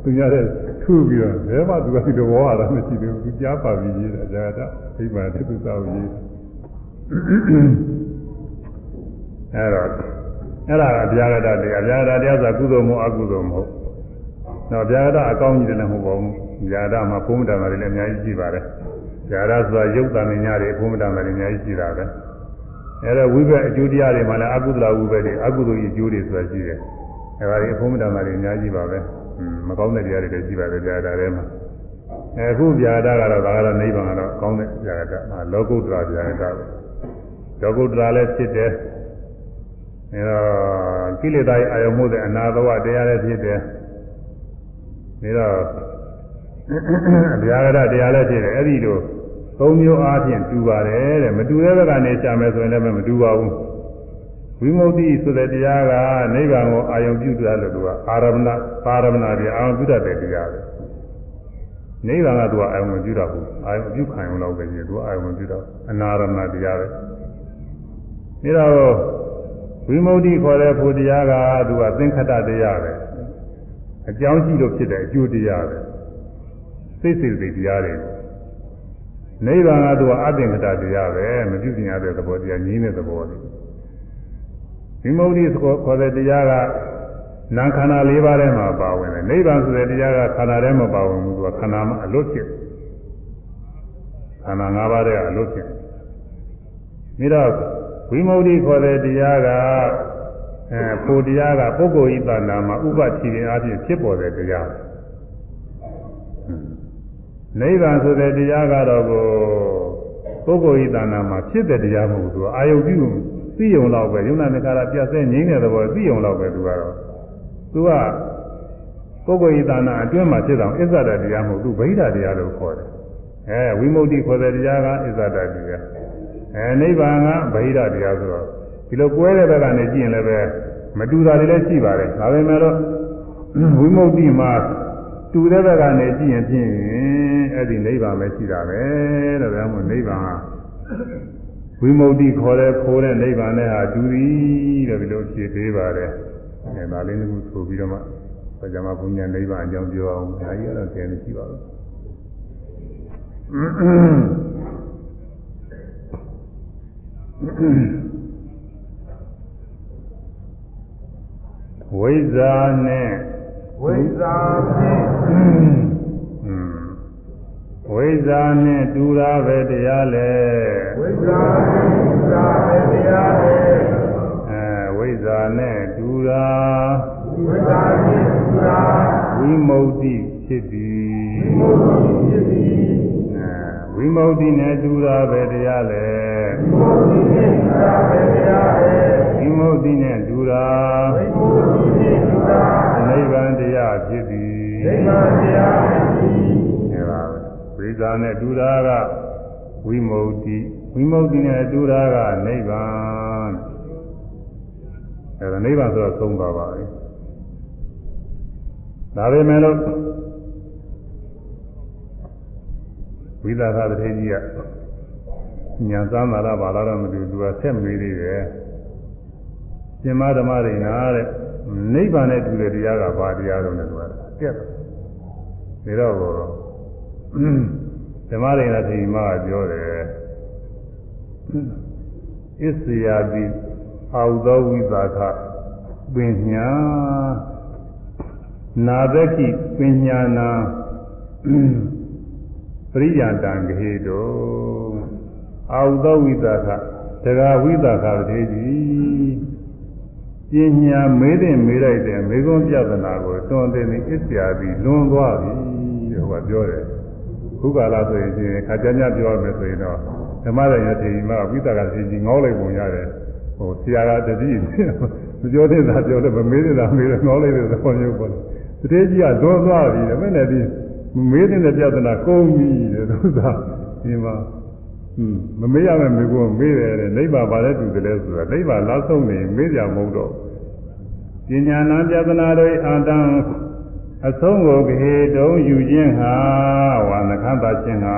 သူများတဲ့ထူပြီးတော့ဘယ်မှသူကဒီလိုဝါရမရှိသေးဘူးသူကြားပါပြီးရေးတယ်ဗျာဂတဗိမာန်နဲ့သူစားကိုရေးအဲတော့အဲ့ဒါကအဗျာဂတတရားအဗျာဂတတရားဆိုကုသိုလ်မဟုတ်အကုသိုလ်မဟုတ်တော့ဗျာဂတအကောင်းကြီးတယ်လည်းမဟုတ်ပါဘူးဗျာဂတမှာဘုံတံတွေလည်းအများကြီးရှိပါတယ်ဗျာဂတဆိုတာရုပ်တံမြညာတွေဘုံတံတွေအများကြီးရှိတာပဲအဲ့တော့ဝိဘက်အကျိုးတရားတွေမှာလည်းအကုသလဝိဘက်တွေအကုသိုလ်ကြီးအကျိုးတွေဆိုတာရှိတယ်အဲ့ဒါတွေဘုံတံတွေအများကြီးပါပဲ မကောင်းတဲ့တရားတွေလည်းရှိပါတယ်ဗျာဂတထဲမှာအခုဗျာဂတကတော့ဒါကတော့နိဗ္ဗာန်ကတော့ကောင်းတဲ့ဗျာဂတလောကုတ္တရာဗျာဂတလောကုတ္တရာလည်းဖြစ်တယ်အဲတော့ကိလေသာရဲ့အာယုံမှုတဲ့အနာဘဝတရားလည်းဖြစ်တယ်ပြီးတော့ဗျာဂရတရားလည်းဖြစ်တယ်အဲ့ဒီလိုသုံးမျိုးအားဖြင့်တူပါတယ်တဲ့မတူတဲ့ဘက်ကနေရှာမယ်ဆိုရင်လည်းမတူပါဘူး ဝိမု ക്തി ဆိုတဲ့တရားကနိဗ္ဗာန်ကိုအာယုံပြုတာလို့သူကအာရမဏပါရမဏပြအာယုံပြုတတ်တဲ့တရားပဲနိဗ္ဗာန်ကသူကအာယုံပြုတာဘူးအာယုံပြုခံရုံတော့ပဲကြီးသူကအာယုံပြုတာအနာရမဏတရားပဲဒါတော့ဝိမု ക്തി ခေါ်တဲ့ဘုရားကသူကသင်္ခတတရားပဲ အကြောင်းရှိလို့ဖြစ်တဲ့အကျိုးတရားပဲစိတ်စိတ်စိတ်တရားတွေနိဗ္ဗာန်ကတော့အသင်္ကတတရားပဲမပြုပြင်ရတဲ့သဘောတရားညီးတဲ့သဘောလေး ဒီမௌဒိခေါ်တဲ့တရားကနာခန္ဓာ၄ပါးထဲမှာပါဝင်တယ်နိဗ္ဗာန်ဆိုတဲ့တရားကခန္ဓာထဲမှာပါဝင်ဘူးသူကခန္ဓာမှာအလွတ်ဖြစ်ခန္ဓာ၅ပါးထဲကအလွတ်ဖြစ်ပြီးတော့ဝိမု ക്തി ခေါ်တဲ့တရားကအဲကိုတရားကပုဂ္ဂိုလ်ဤတဏ္ဍာမှာဥပတိရင်အဖြစ်ဖြစ်ပေါ်တဲ့တရားနိဗ္ဗာန်ဆိုတဲ့တရားကတော့ကိုပုဂ္ဂိုလ်ဤတဏ္ဍာမှာဖြစ်တဲ့တရားမဟုတ်ဘူးသူအာယုပြု သိယုံတော့ပဲယုံနာနေခါရပြတ်ဆဲငိမ့်တဲ့သဘောသိယုံတော့ပဲသူကတော့သူကပုဂ္ဂိုလ်ဤတဏ္ဍာအတွင်းမှာဖြစ်တော့အစ္ဆဒတရားမဟုတ်သူဗိဓာတရားလို့ခေါ်တယ်အဲဝိမု ക്തി ခေါ်တဲ့တရားကအစ္ဆဒတရားအဲနိဗ္ဗာန်ကဗိဓာတရားဆိုတော့ဒီလိုကွဲတဲ့ဘက်ကနေကြည့်ရင်လည်းပဲမတူတာတွေလည်းရှိပါတယ်ဒါပေမဲ့လို့ဝိမု ക്തി မှာတူတဲ့ဘက်ကနေကြည့်ရင်ဖြင့်အဲ့ဒီနိဗ္ဗာန်ပဲရှိတာပဲတဲ့ဒါမှမဟုတ်နိဗ္ဗာန် ဝိမု ക്തി ခေါ်တဲ့ခိုးတဲ့နိဗ္ဗာန်နဲ့ဟာတူသည်တဲ့ဒီလိုဖြေသေးပါတယ်အဲဒါလေးတစ်ခုဆိုပြီးတော့မှပကြမဘုညာနိဗ္ဗာန်အကြောင်းပြောအောင်ဒါကြီးကတော့ကျန်နေရှိပါဘူးဝိဇ္ဇာနဲ့ဝိဇ္ဇာဖြင့် ဝိဇ္ဇာနဲ့တူတာပဲတရားလေ ဝိဇ္ဇာဖြင့်ဝိဇ္ဇာပဲတရားလေ အဲဝိဇ္ဇာနဲ့တူတာ ဝိဇ္ဇာဖြင့်ဝိဇ္ဇာ ဝိမု ക്തി ဖြစ်သည် ဘုရားဖြစ်သည် အဲဝိမု ക്തി နဲ့တူတာပဲတရားလေ ဘုရားဖြင့်ဝိဇ္ဇာပဲတရားလေ ဝိမု ക്തി နဲ့တူတာ ဘုရားဖြင့်ဝိဇ္ဇာ နိဗ္ဗာန်တရားဖြစ်သည် နိဗ္ဗာန်တရားဖြစ်သည် အဲပါပဲ ဝိဇ္ဇာနဲ့တူတာကဝိမု ക്തി ဝိမု ക്തി နဲ့တူတာကနိဗ္ဗာန်အဲဒါနိဗ္ဗာန်ဆိုတော့သုံးပါပါပဲဒါပေမဲ့လို့ဝိသကတထေကြီးကညာသမ်းလာတာဘာလာတော့မသိဘူးသူကဆက်မေးသေးတယ်ရှင်မဓမ္မရိနာတဲ့နိဗ္ဗာန်နဲ့တူတဲ့တရားကဘာတရားတော့လဲသူကပြက်တယ်ဒါတော့ ဓမ္မရိနာထေကြီးမကပြောတယ်ဣစ္စယာတိအာဟုသောဝိသကပညာနာသကိပညာနာပရိယတံဂဟေတောအာဟုသောဝိသကတဂဝိသကတေကြီးပညာမေးတဲ့မေးလိုက်တဲ့မေခွန်းပြဿနာကိုတွန်တယ်နေဣစ္စယာတိလွန်သွားပြီတဲ့ဟိုကပြောတယ် ခုကာလဆိုရင်ခါကြညပြောရမယ်ဆိုရင်တော့ဓမ္မရယထေမဝိသကတေကြီးငေါလိုက်ပုံရတယ်ဟိုဆရာကတတိမပြောတဲ့သာပြောတယ်မမေးတဲ့သာမေးတယ်ငေါလိုက်တဲ့သဘောမျိုးပေါ့တတိကြီးကလွန်သွားပြီတဲ့မဲ့လည်းဒီမေးတဲ့ပြဿနာကုန်ပြီတဲ့သူကဒီမှာဟွန်းမမေးရမယ်မေးဖို့မေးတယ်တဲ့နိဗ္ဗာန်ဘာလဲတူတယ်လဲဆိုတာနိဗ္ဗာန်လောက်ဆုံးနေမေးကြမဟုတ်တော့ပညာနာပြဿနာတို့အာတံ အဆုံးကိုခေတုံးယူခြင်းဟာဝါနခန္တာခြင်းဟာ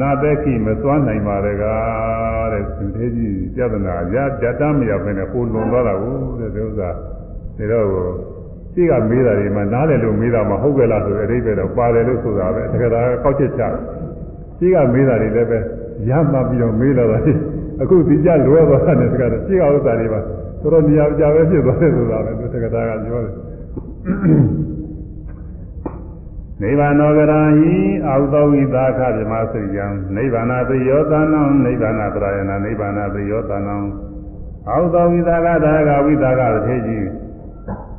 နာဘက်ခိမသွားနိုင်ပါလေကားတဲ့သူသေးကြီးပြဿနာရတတမရဖ ೇನೆ ဟိုလွန်သွားတာကိုတဲ့ဒီဥစ္စာဒါတော့ရှိကမေးတာဒီမှာနားတယ်လို့မေးတာမဟုတ်ကြလားဆိုတဲ့အဓိပ္ပာယ်တော့ပါတယ်လို့ဆိုတာပဲတကယ်ဒါကောက်ချက်ချရှိကမေးတာတွေလည်းပဲရမှပြီးတော့မေးလာတာအခုဒီကြလွဲသွားတဲ့တကယ်ရှိကဥစ္စာတွေပါတော်တော်နေရာကြပဲဖြစ်သွားတယ်ဆိုတာပဲတကယ်ဒါကပြောတယ် နိဗ္ဗာနောကရံဟိအာဟုသောဝိသခဗြမစရိယံနိဗ္ဗာနပိယောသနံနိဗ္ဗာနပရယနာနိဗ္ဗာနပိယောသနံအာဟုသောဝိသခဒါကဝိသခတထေကြီး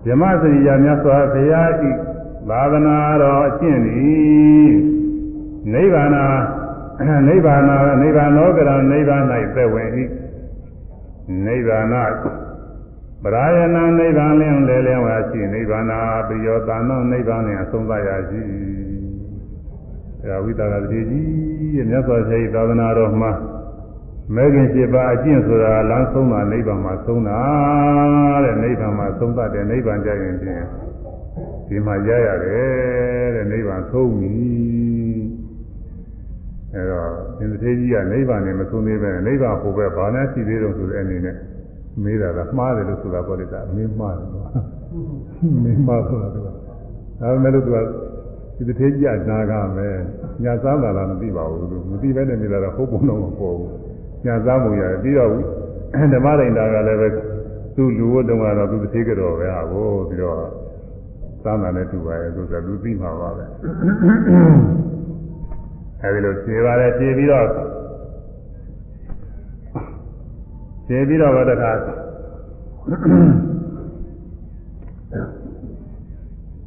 ဗြမစရိယမြတ်စွာဘုရားဤသာသနာတော်အကျင့်သည်နိဗ္ဗာနနိဗ္ဗာနနိဗ္ဗာနောကရံနိဗ္ဗာန်၌သက်ဝင်၏နိဗ္ဗာန ပရာယနာနိဗ္ဗာန်လင်းလဲလဲဝါရှိနိဗ္ဗာနာပိယောတာနောနိဗ္ဗာန်နဲ့အဆုံးသတ်ရရှိအဲဝိသကတိကြီးရဲ့မြတ်စွာဘုရားသာသနာတော်မှာမဲခင်ရှိပါအကျင့်ဆိုတာလမ်းဆုံးတာနိဗ္ဗာန်မှာဆုံးတာတဲ့နိဗ္ဗာန်မှာဆုံးသတ်တဲ့နိဗ္ဗာန်ကြရင်ဖြင့်ဒီမှာရရတယ်တဲ့နိဗ္ဗာန်ဆုံးပြီအဲတော့သင်္ထေကြီးကနိဗ္ဗာန်နဲ့မဆုံးသေးပဲနိဗ္ဗာန်ဟိုဘက်ဘာနဲ့ရှိသေးတော့ဆိုတဲ့အနေနဲ့ မေးတာကမှားတယ်လို့ဆိုတာပေါ့လေဒါမင်းမှားတယ်ကွာမင်းမှားဆိုတာကဒါပေမဲ့လို့သူကဒီတစ်သေးကြီးအနာကမယ်ညာစားတာလားမသိပါဘူးသူမသိဘဲနဲ့နေတာတော့ဟုတ်ပုံတော့မပေါ်ဘူးညာစားမှုရတယ်ပြီးတော့ဓမ္မရိန်တာကလည်းပဲသူ့လူဝတ်တုံးကတော့သူတစ်သေးကြော်ပဲဟာကိုပြီးတော့စားတာနဲ့တူပါရဲ့သူကလူသိမှာပါပဲအဲဒီလိုဖြေပါတယ်ဖြေပြီးတော့ ဖြေပြီးတော့တခါ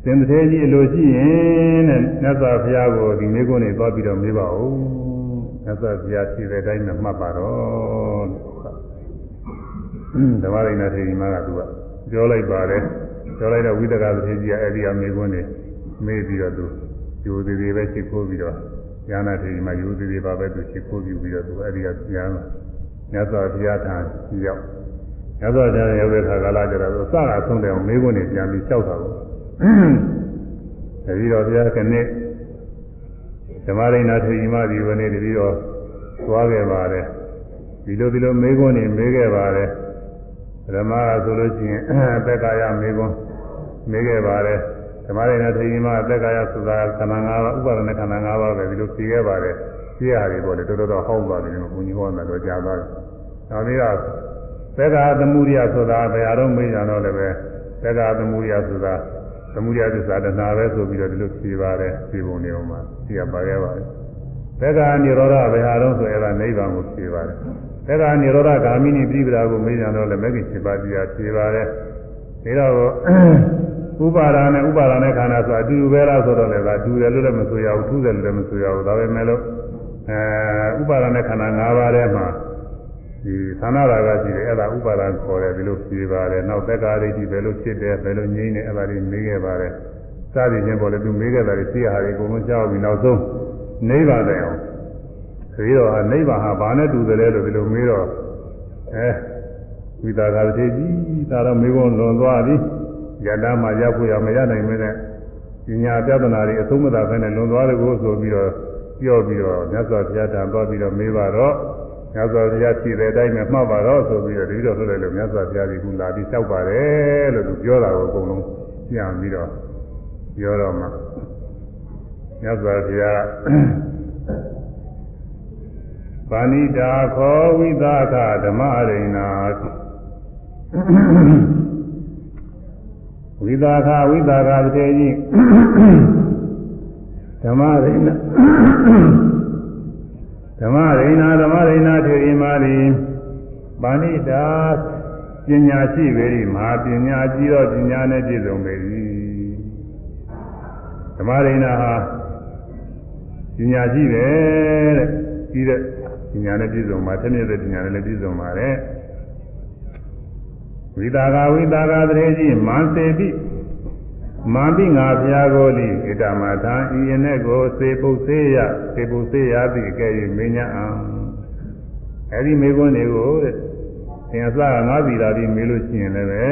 သင်္သေးကြီးအလိုရှိရင်တဲ့မြတ်စွာဘုရားကိုဒီမိကုန်းနေသွားပြီးတော့မေးပါဦးမြတ်စွာဘုရားဖြေတဲ့အတိုင်းနဲ့မှတ်ပါတော့ဓမ္မရိဏထေရီမကသူကပြောလိုက်ပါတယ်ပြောလိုက်တော့ဝိသကသတိကြီးကအဲ့ဒီအမိကုန်းနေမေးပြီးတော့သူယူသေးသေးပဲရှိခိုးပြီးတော့ညာနာထေရီမယူသေးသေးပါပဲသူရှိခိုးပြီးပြီးတော့သူအဲ့ဒီကညာ မြတ်စွာဘုရားထံရောက်မြတ်စွာဘုရားရောက်တဲ့အခါကလာကြတော့စကားဆုံးတယ်မေးခွန်းနေပြန်ပြီးလျှောက်တာကိုတတိတော်ဘုရားကနေ့ဓမ္မရိဏထေရီမဒီဝနေ့တတိတော်သွားခဲ့ပါတယ်ဒီလိုဒီလိုမေးခွန်းနေမေးခဲ့ပါတယ်ဓမ္မဆိုလို့ရှိရင်အသက်ကာယမေးခွန်းမေးခဲ့ပါတယ်ဓမ္မရိဏထေရီမအသက်ကာယဆိုတာခန္ဓာ၅ပါးဥပါဒณะခန္ဓာ၅ပါးပဲဒီလိုဖြေခဲ့ပါတယ် ဖြေရတယ်ပေါ့လေတော်တော်ဟောက်သွားတယ်ဘုန်းကြီးဟောတယ်တော့ကြားသွားတယ်နောက်ပြီးတော့သက္ကာသမုဒိယဆိုတာဘယ်အရုံးမေးကြတော့လည်းပဲသက္ကာသမုဒိယဆိုတာသမုဒိယသစ္စာတဏှာပဲဆိုပြီးတော့ဒီလိုဖြေပါတယ်ဖြေပုံနေအောင်မှာဖြေရပါခဲ့ပါတယ်သက္ကာនិရောဓဘယ်ဟာတော့ဆိုအဲ့ဒါနိဗ္ဗာန်ကိုဖြေပါတယ်သက္ကာនិရောဓဂာမိနိပြိပဒါကိုမေးကြတော့လည်းမဂ္ဂင်7ပါးတရားဖြေပါတယ်ဒါတော့ဥပါဒာနဲ့ဥပါဒာနဲ့ခန္ဓာဆိုအတူတူပဲလားဆိုတော့လည်းဒါတူတယ်လို့လည်းမဆိုရဘူးထူးတယ်လို့လည်းမဆိုရဘူးဒါပဲမဲ့လို့ အဲဥပါဒာနဲ့ခန္ဓာ၅ပါးထဲမှာဒီသန္နာရာကရှိတယ်အဲ့ဒါဥပါဒံခေါ်တယ်ဒီလိုဖြေပါတယ်နောက်သက်္ကာရိတိဘယ်လိုဖြစ်တယ်ဘယ်လိုငြိမ်းတယ်အဲ့ဒါတွေမေးခဲ့ပါတယ်စသည်ချင်းပေါ်လေသူမေးခဲ့တာတွေသိရဟာတွေအကုန်လုံးကြားပြီးနောက်ဆုံးနိဗ္ဗာန်တိုင်အောင်ပြီးတော့နိဗ္ဗာန်ဟာဘာနဲ့တူတယ်လဲလို့ဒီလိုမေးတော့အဲဝိတာကတိကြီးဒါတော့မေးခွန်းလွန်သွားပြီယတမှာရောက်ဖို့ရမရနိုင်မင်းနဲ့ပညာပြဿနာတွေအဆုံးမသာဖဲနဲ့လွန်သွားတယ်ကိုဆိုပြီးတော့ ပြောပြီးတော့မြတ်စွာဘုရားတန်သွားပြီးတော့မေးပါတော့မြတ်စွာဘုရားဖြေတဲ့အတိုင်းပဲမှတ်ပါတော့ဆိုပြီးတော့တတိတော်ဆိုလိုက်လို့မြတ်စွာဘုရားကလာပြီးလျှောက်ပါတယ်လို့သူပြောတာကိုအကုန်လုံးပြန်ပြီးတော့ပြောတော့မှမြတ်စွာဘုရားပါဏိတာခောဝိသကဓမ္မရိဏာဝိသကဝိသကတေကြီး ဓမ္မရိဏဓမ္မရိဏဓမ္မရိဏထေရီမာရီပါဏိတာပညာရှိပေ၏မဟာပညာကြီးတော့ပညာနဲ့ပြည့်စုံပေ၏ဓမ္မရိဏဟာပညာရှိတယ်တဲ့ပြီးတဲ့ပညာနဲ့ပြည့်စုံမှာတည်းတဲ့ပညာနဲ့လည်းပြည့်စုံပါတယ်ဝိတာကဝိတာကတရေကြီးမန်စေတိ မန္တိငါဘုရားကိုလိဣတမထာဤယနေ့ကိုစေပုစေယစေပုစေယတိကဲ့၍မင်းညာအောင်အဲဒီမေခွန်းတွေကိုတဲ့သင်အစကငါးစီတာဒီမေးလို့ရှိရင်လည်းပဲ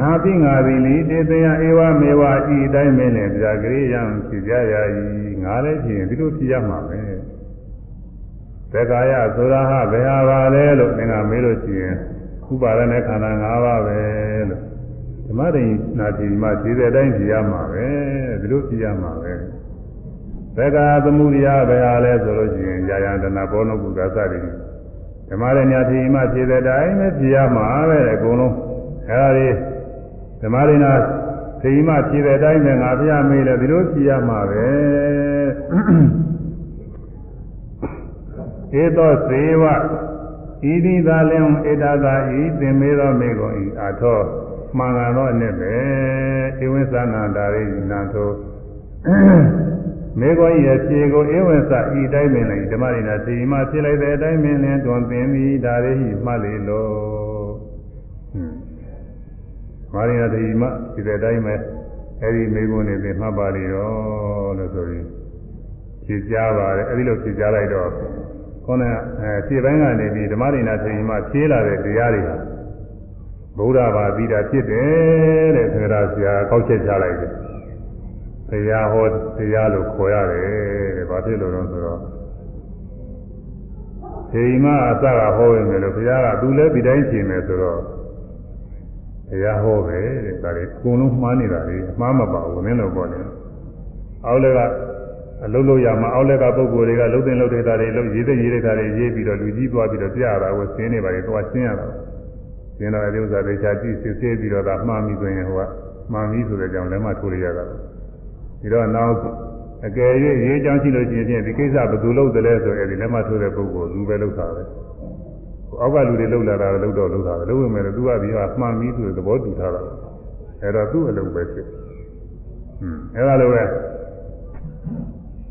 ဟာပိငါသီလိတေတယဧဝမေဝဤတိုင်းမင်းနဲ့ဗျာကလေးရံဖြစ်ကြရ၏ငါလည်းဖြစ်ရင်ဒီလိုဖြစ်ရမှာပဲသက္ကာယဆိုတာဟာဘယ်ဟာပါလဲလို့သင်ကမေးလို့ရှိရင်ဥပါဒနဲ့ခန္ဓာ၅ပါးပဲလို့ဓ မ္မတိနာတိမှာခြေတဲ့အတိုင်းကြည့်ရမှာပဲဒီလိုကြည့်ရမှာပဲသက္ကာသမုဒိယဘယ်ဟာလဲဆိုလို့ရှိရင်ယာယန္တနာဘောနကုသသတိဓမ္မရညာတိမှာခြေတဲ့အတိုင်းပဲကြည့်ရမှာပဲအကုန်လုံးအဲဒါလေးဓမ္မရညာတိမှာခြေတဲ့အတိုင်းပဲငါဖျားမေးလဲဒီလိုကြည့်ရမှာပဲဧသောစေဝဣတိသာလင်ဧတသာဤသင်မေသောမေကုန်ဤအာထော မှန်ကန်သောအနှစ်ပဲဧဝိသနာတာရိနံသောမေကောဤအဖြေကိုဧဝိသဤတိုင်းပင်လည်းဓမ္မရိနာစီမဖြစ်လိုက်တဲ့အတိုင်းပင်လည်းတွင်သင်ပြီးဒါရိဟိမှတ်လေလို့မာရိနာစီမဒီတဲ့အတိုင်းပဲအဲ့ဒီမေကွန်းနေသင်မှတ်ပါလေရောလို့ဆိုရင်ဖြေကြပါတယ်အဲ့ဒီလိုဖြေကြလိုက်တော့ခေါင်းကအဲခြေပိုင်းကနေပြီးဓမ္မရိနာစီမဖြေးလာတဲ့တရားတွေဟာ ဗုဒ္ဓဘာသာပြီးတာဖြစ်တယ်တဲ့သေရဆရာကောက်ချက်ချလိုက်တယ်။တရားဟောတရားလို့ခေါ်ရတယ်တဲ့။ဘာဖြစ်လို့လဲဆိုတော့ဒီမှာအစကဟောရင်လည်းဘုရားကသူလည်းဒီတိုင်းရှင်မယ်ဆိုတော့တရားဟောပဲတဲ့ဒါတွေအကုန်လုံးမှားနေတာလေအမှားမပါဘူးနင်းတော့ပေါ့လေအောက်လက်ကအလုံးလို့ရမှာအောက်လက်ကပုံကိုယ်တွေကလုံးတင်လုံးတဲ့တာတွေလုံးရေးတဲ့ရေးတဲ့တာတွေရေးပြီးတော့လူကြီးသွားပြီးတော့ပြရတာကိုဆင်းနေပါလေသွားရှင်းရတာ ရှင်းတော့အဲဒီဥစ္စာတွေချာကြည့်စစ်ဆေးပြီးတော့ဒါမှားပြီဆိုရင်ဟိုကမှားပြီဆိုတဲ့အကြောင်းလည်းမထိုးရရတာဒီတော့နောက်အကယ်၍ရေးချောင်းရှိလို့ရှိရင်ဒီကိစ္စဘယ်သူလုပ်တယ်လဲဆိုအဲဒီလက်မထိုးတဲ့ပုဂ္ဂိုလ်လူပဲလုပ်တာပဲအောက်ကလူတွေလှုပ်လာတာလှုပ်တော့လှုပ်တာပဲလှုပ်ဝင်မယ်လို့သူကပြီးတော့မှန်ပြီဆိုတဲ့သဘောတူထားတာအဲတော့သူ့အလုပ်ပဲဖြစ်ဟွန်းအဲဒါလိုပဲ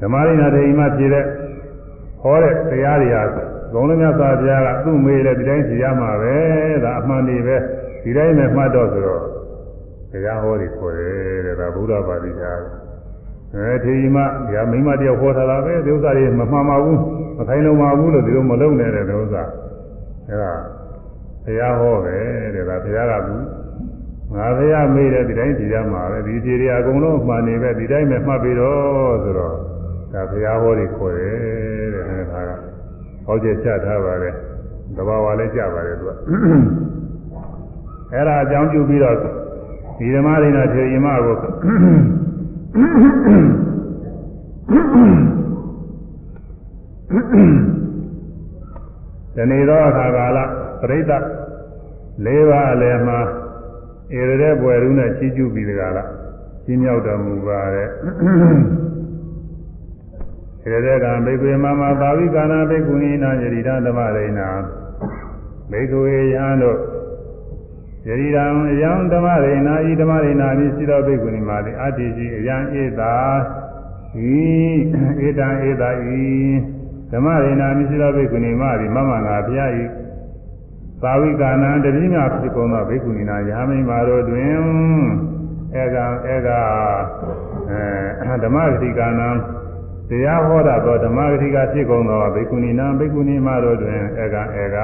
ဓမ္မရင်းနာတေအိမ်မှာဖြစ်တဲ့ဟောတဲ့တရားတွေဟာ ဘုံလုံးမြတ်စွာဘုရားကသူ့မေးလဲဒီတိုင်းဖြေရမှာပဲဒါအမှန်တွေပဲဒီတိုင်းနဲ့မှတ်တော့ဆိုတော့တရားဟောတွေခေါ်တယ်တဲ့ဒါဗုဒ္ဓဘာသာတရားအဲထေရီမဒီဟာမိမတယောက်ဟောထားတာပဲဒီဥစ္စာတွေမမှန်ပါဘူးမခိုင်းလုံးပါဘူးလို့ဒီလိုမလုပ်နဲ့တဲ့ဒီဥစ္စာအဲဒါတရားဟောပဲတဲ့ဒါဘုရားကဘူးငါဘုရားမေးတယ်ဒီတိုင်းဖြေရမှာပဲဒီဖြေတွေအကုန်လုံးမှန်နေပဲဒီတိုင်းပဲမှတ်ပြီးတော့ဆိုတော့ဒါဘုရားဟောတွေခေါ်တယ်တဲ့အဲဒါက ဟောချက်ချထားပါတယ်တဘာဝလည်းကြပါတယ်သူကအဲ့ဒါအကြောင်းပြုပြီးတော့ဒီဓမ္မရိနာထေရီမကိုဒီနေ့တော့အခါကာလပြိဿ၄ပါးအလယ်မှာဧရတဲ့ဘွယ်ရုနဲ့ချီးကျူးပြီးတကားလားချင်းမြောက်တော်မူပါတဲ့ ဧရတဲ့ကံဘိက္ခွေမမသာဝိကာနာဘိက္ခုနိနာယရိဒဓမ္မရိနာဘိက္ခွေယံတို့ယရိဒံအယံဓမ္မရိနာဤဓမ္မရိနာမြည်ရှိသောဘိက္ခုနိမာတိအတ္တိကြီးအယံဧတာဤဧတံဧတာဤဓမ္မရိနာမြည်ရှိသောဘိက္ခုနိမာတိမမငါဘုရားဤသာဝိကာနံတတိမြဖြစ်ကုန်သောဘိက္ခုနီနာယာမိန်မာတို့တွင်ဧကဧကအဲဓမ္မဂတိကာနံ တရားဟောတာသောဓမ္မဂတိကဖြစ်ကုန်သောဘိက္ခုနီနာဘိက္ခုနီမာတို့တွင်ဧကဧက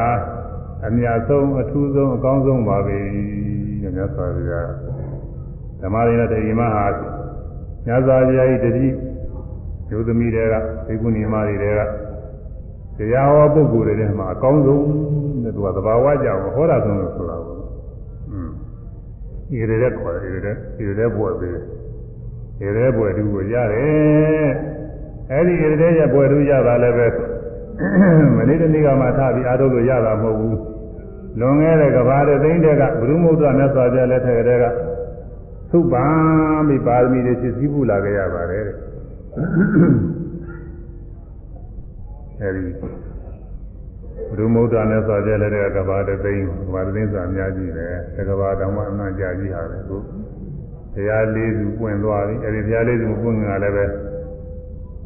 အမြတ်ဆုံးအထူးဆုံးအကောင်းဆုံးပါပဲတဲ့မြတ်စွာဘုရားဓမ္မရိနတတိမဟာမြတ်စွာဘုရားဤတတိယုသမီတွေကဘိက္ခုနီမာတွေကတရားဟောပုဂ္ဂိုလ်တွေထဲမှာအကောင်းဆုံးတဲ့သူကသဘာဝကြောင့်ဟောတာဆုံးလို့ဆိုတာပေါ့။อืมဒီရတဲ့ခေါ်တယ်ဒီရတဲ့ဒီရတဲ့ဘွယ်ပေးဒီရတဲ့ဘွယ်တူကိုရတယ်။ အဲဒီရတဲ့ရဲ့ဘွယ်တူရတာလည်းပဲမနေ့တနေ့ကမှထားပြီးအားထုတ်လို့ရတာမဟုတ်ဘူး။လွန်ခဲ့တဲ့ကဘာတဲ့သိန်းတဲ့ကဘုရုမုဒ္ဒမြတ်စွာဘုရားလက်ထက်ကတည်းကသုပ္ပံပြီးပါရမီတွေဖြစ်စည်းပူလာခဲ့ရပါတယ်တဲ့။အဲဒီဘုရုမုဒ္ဒနဲ့ဆိုကြလဲတဲ့ကဘာတသိန်းကဘာတသိန်းဆိုအများကြီးပဲတကဘာတောင်မှအမှန်ကြာကြီးဟာပဲခုဘုရားလေးစုပွင့်သွားပြီအဲဒီဘုရားလေးစုပွင့်ငါလည်းပဲ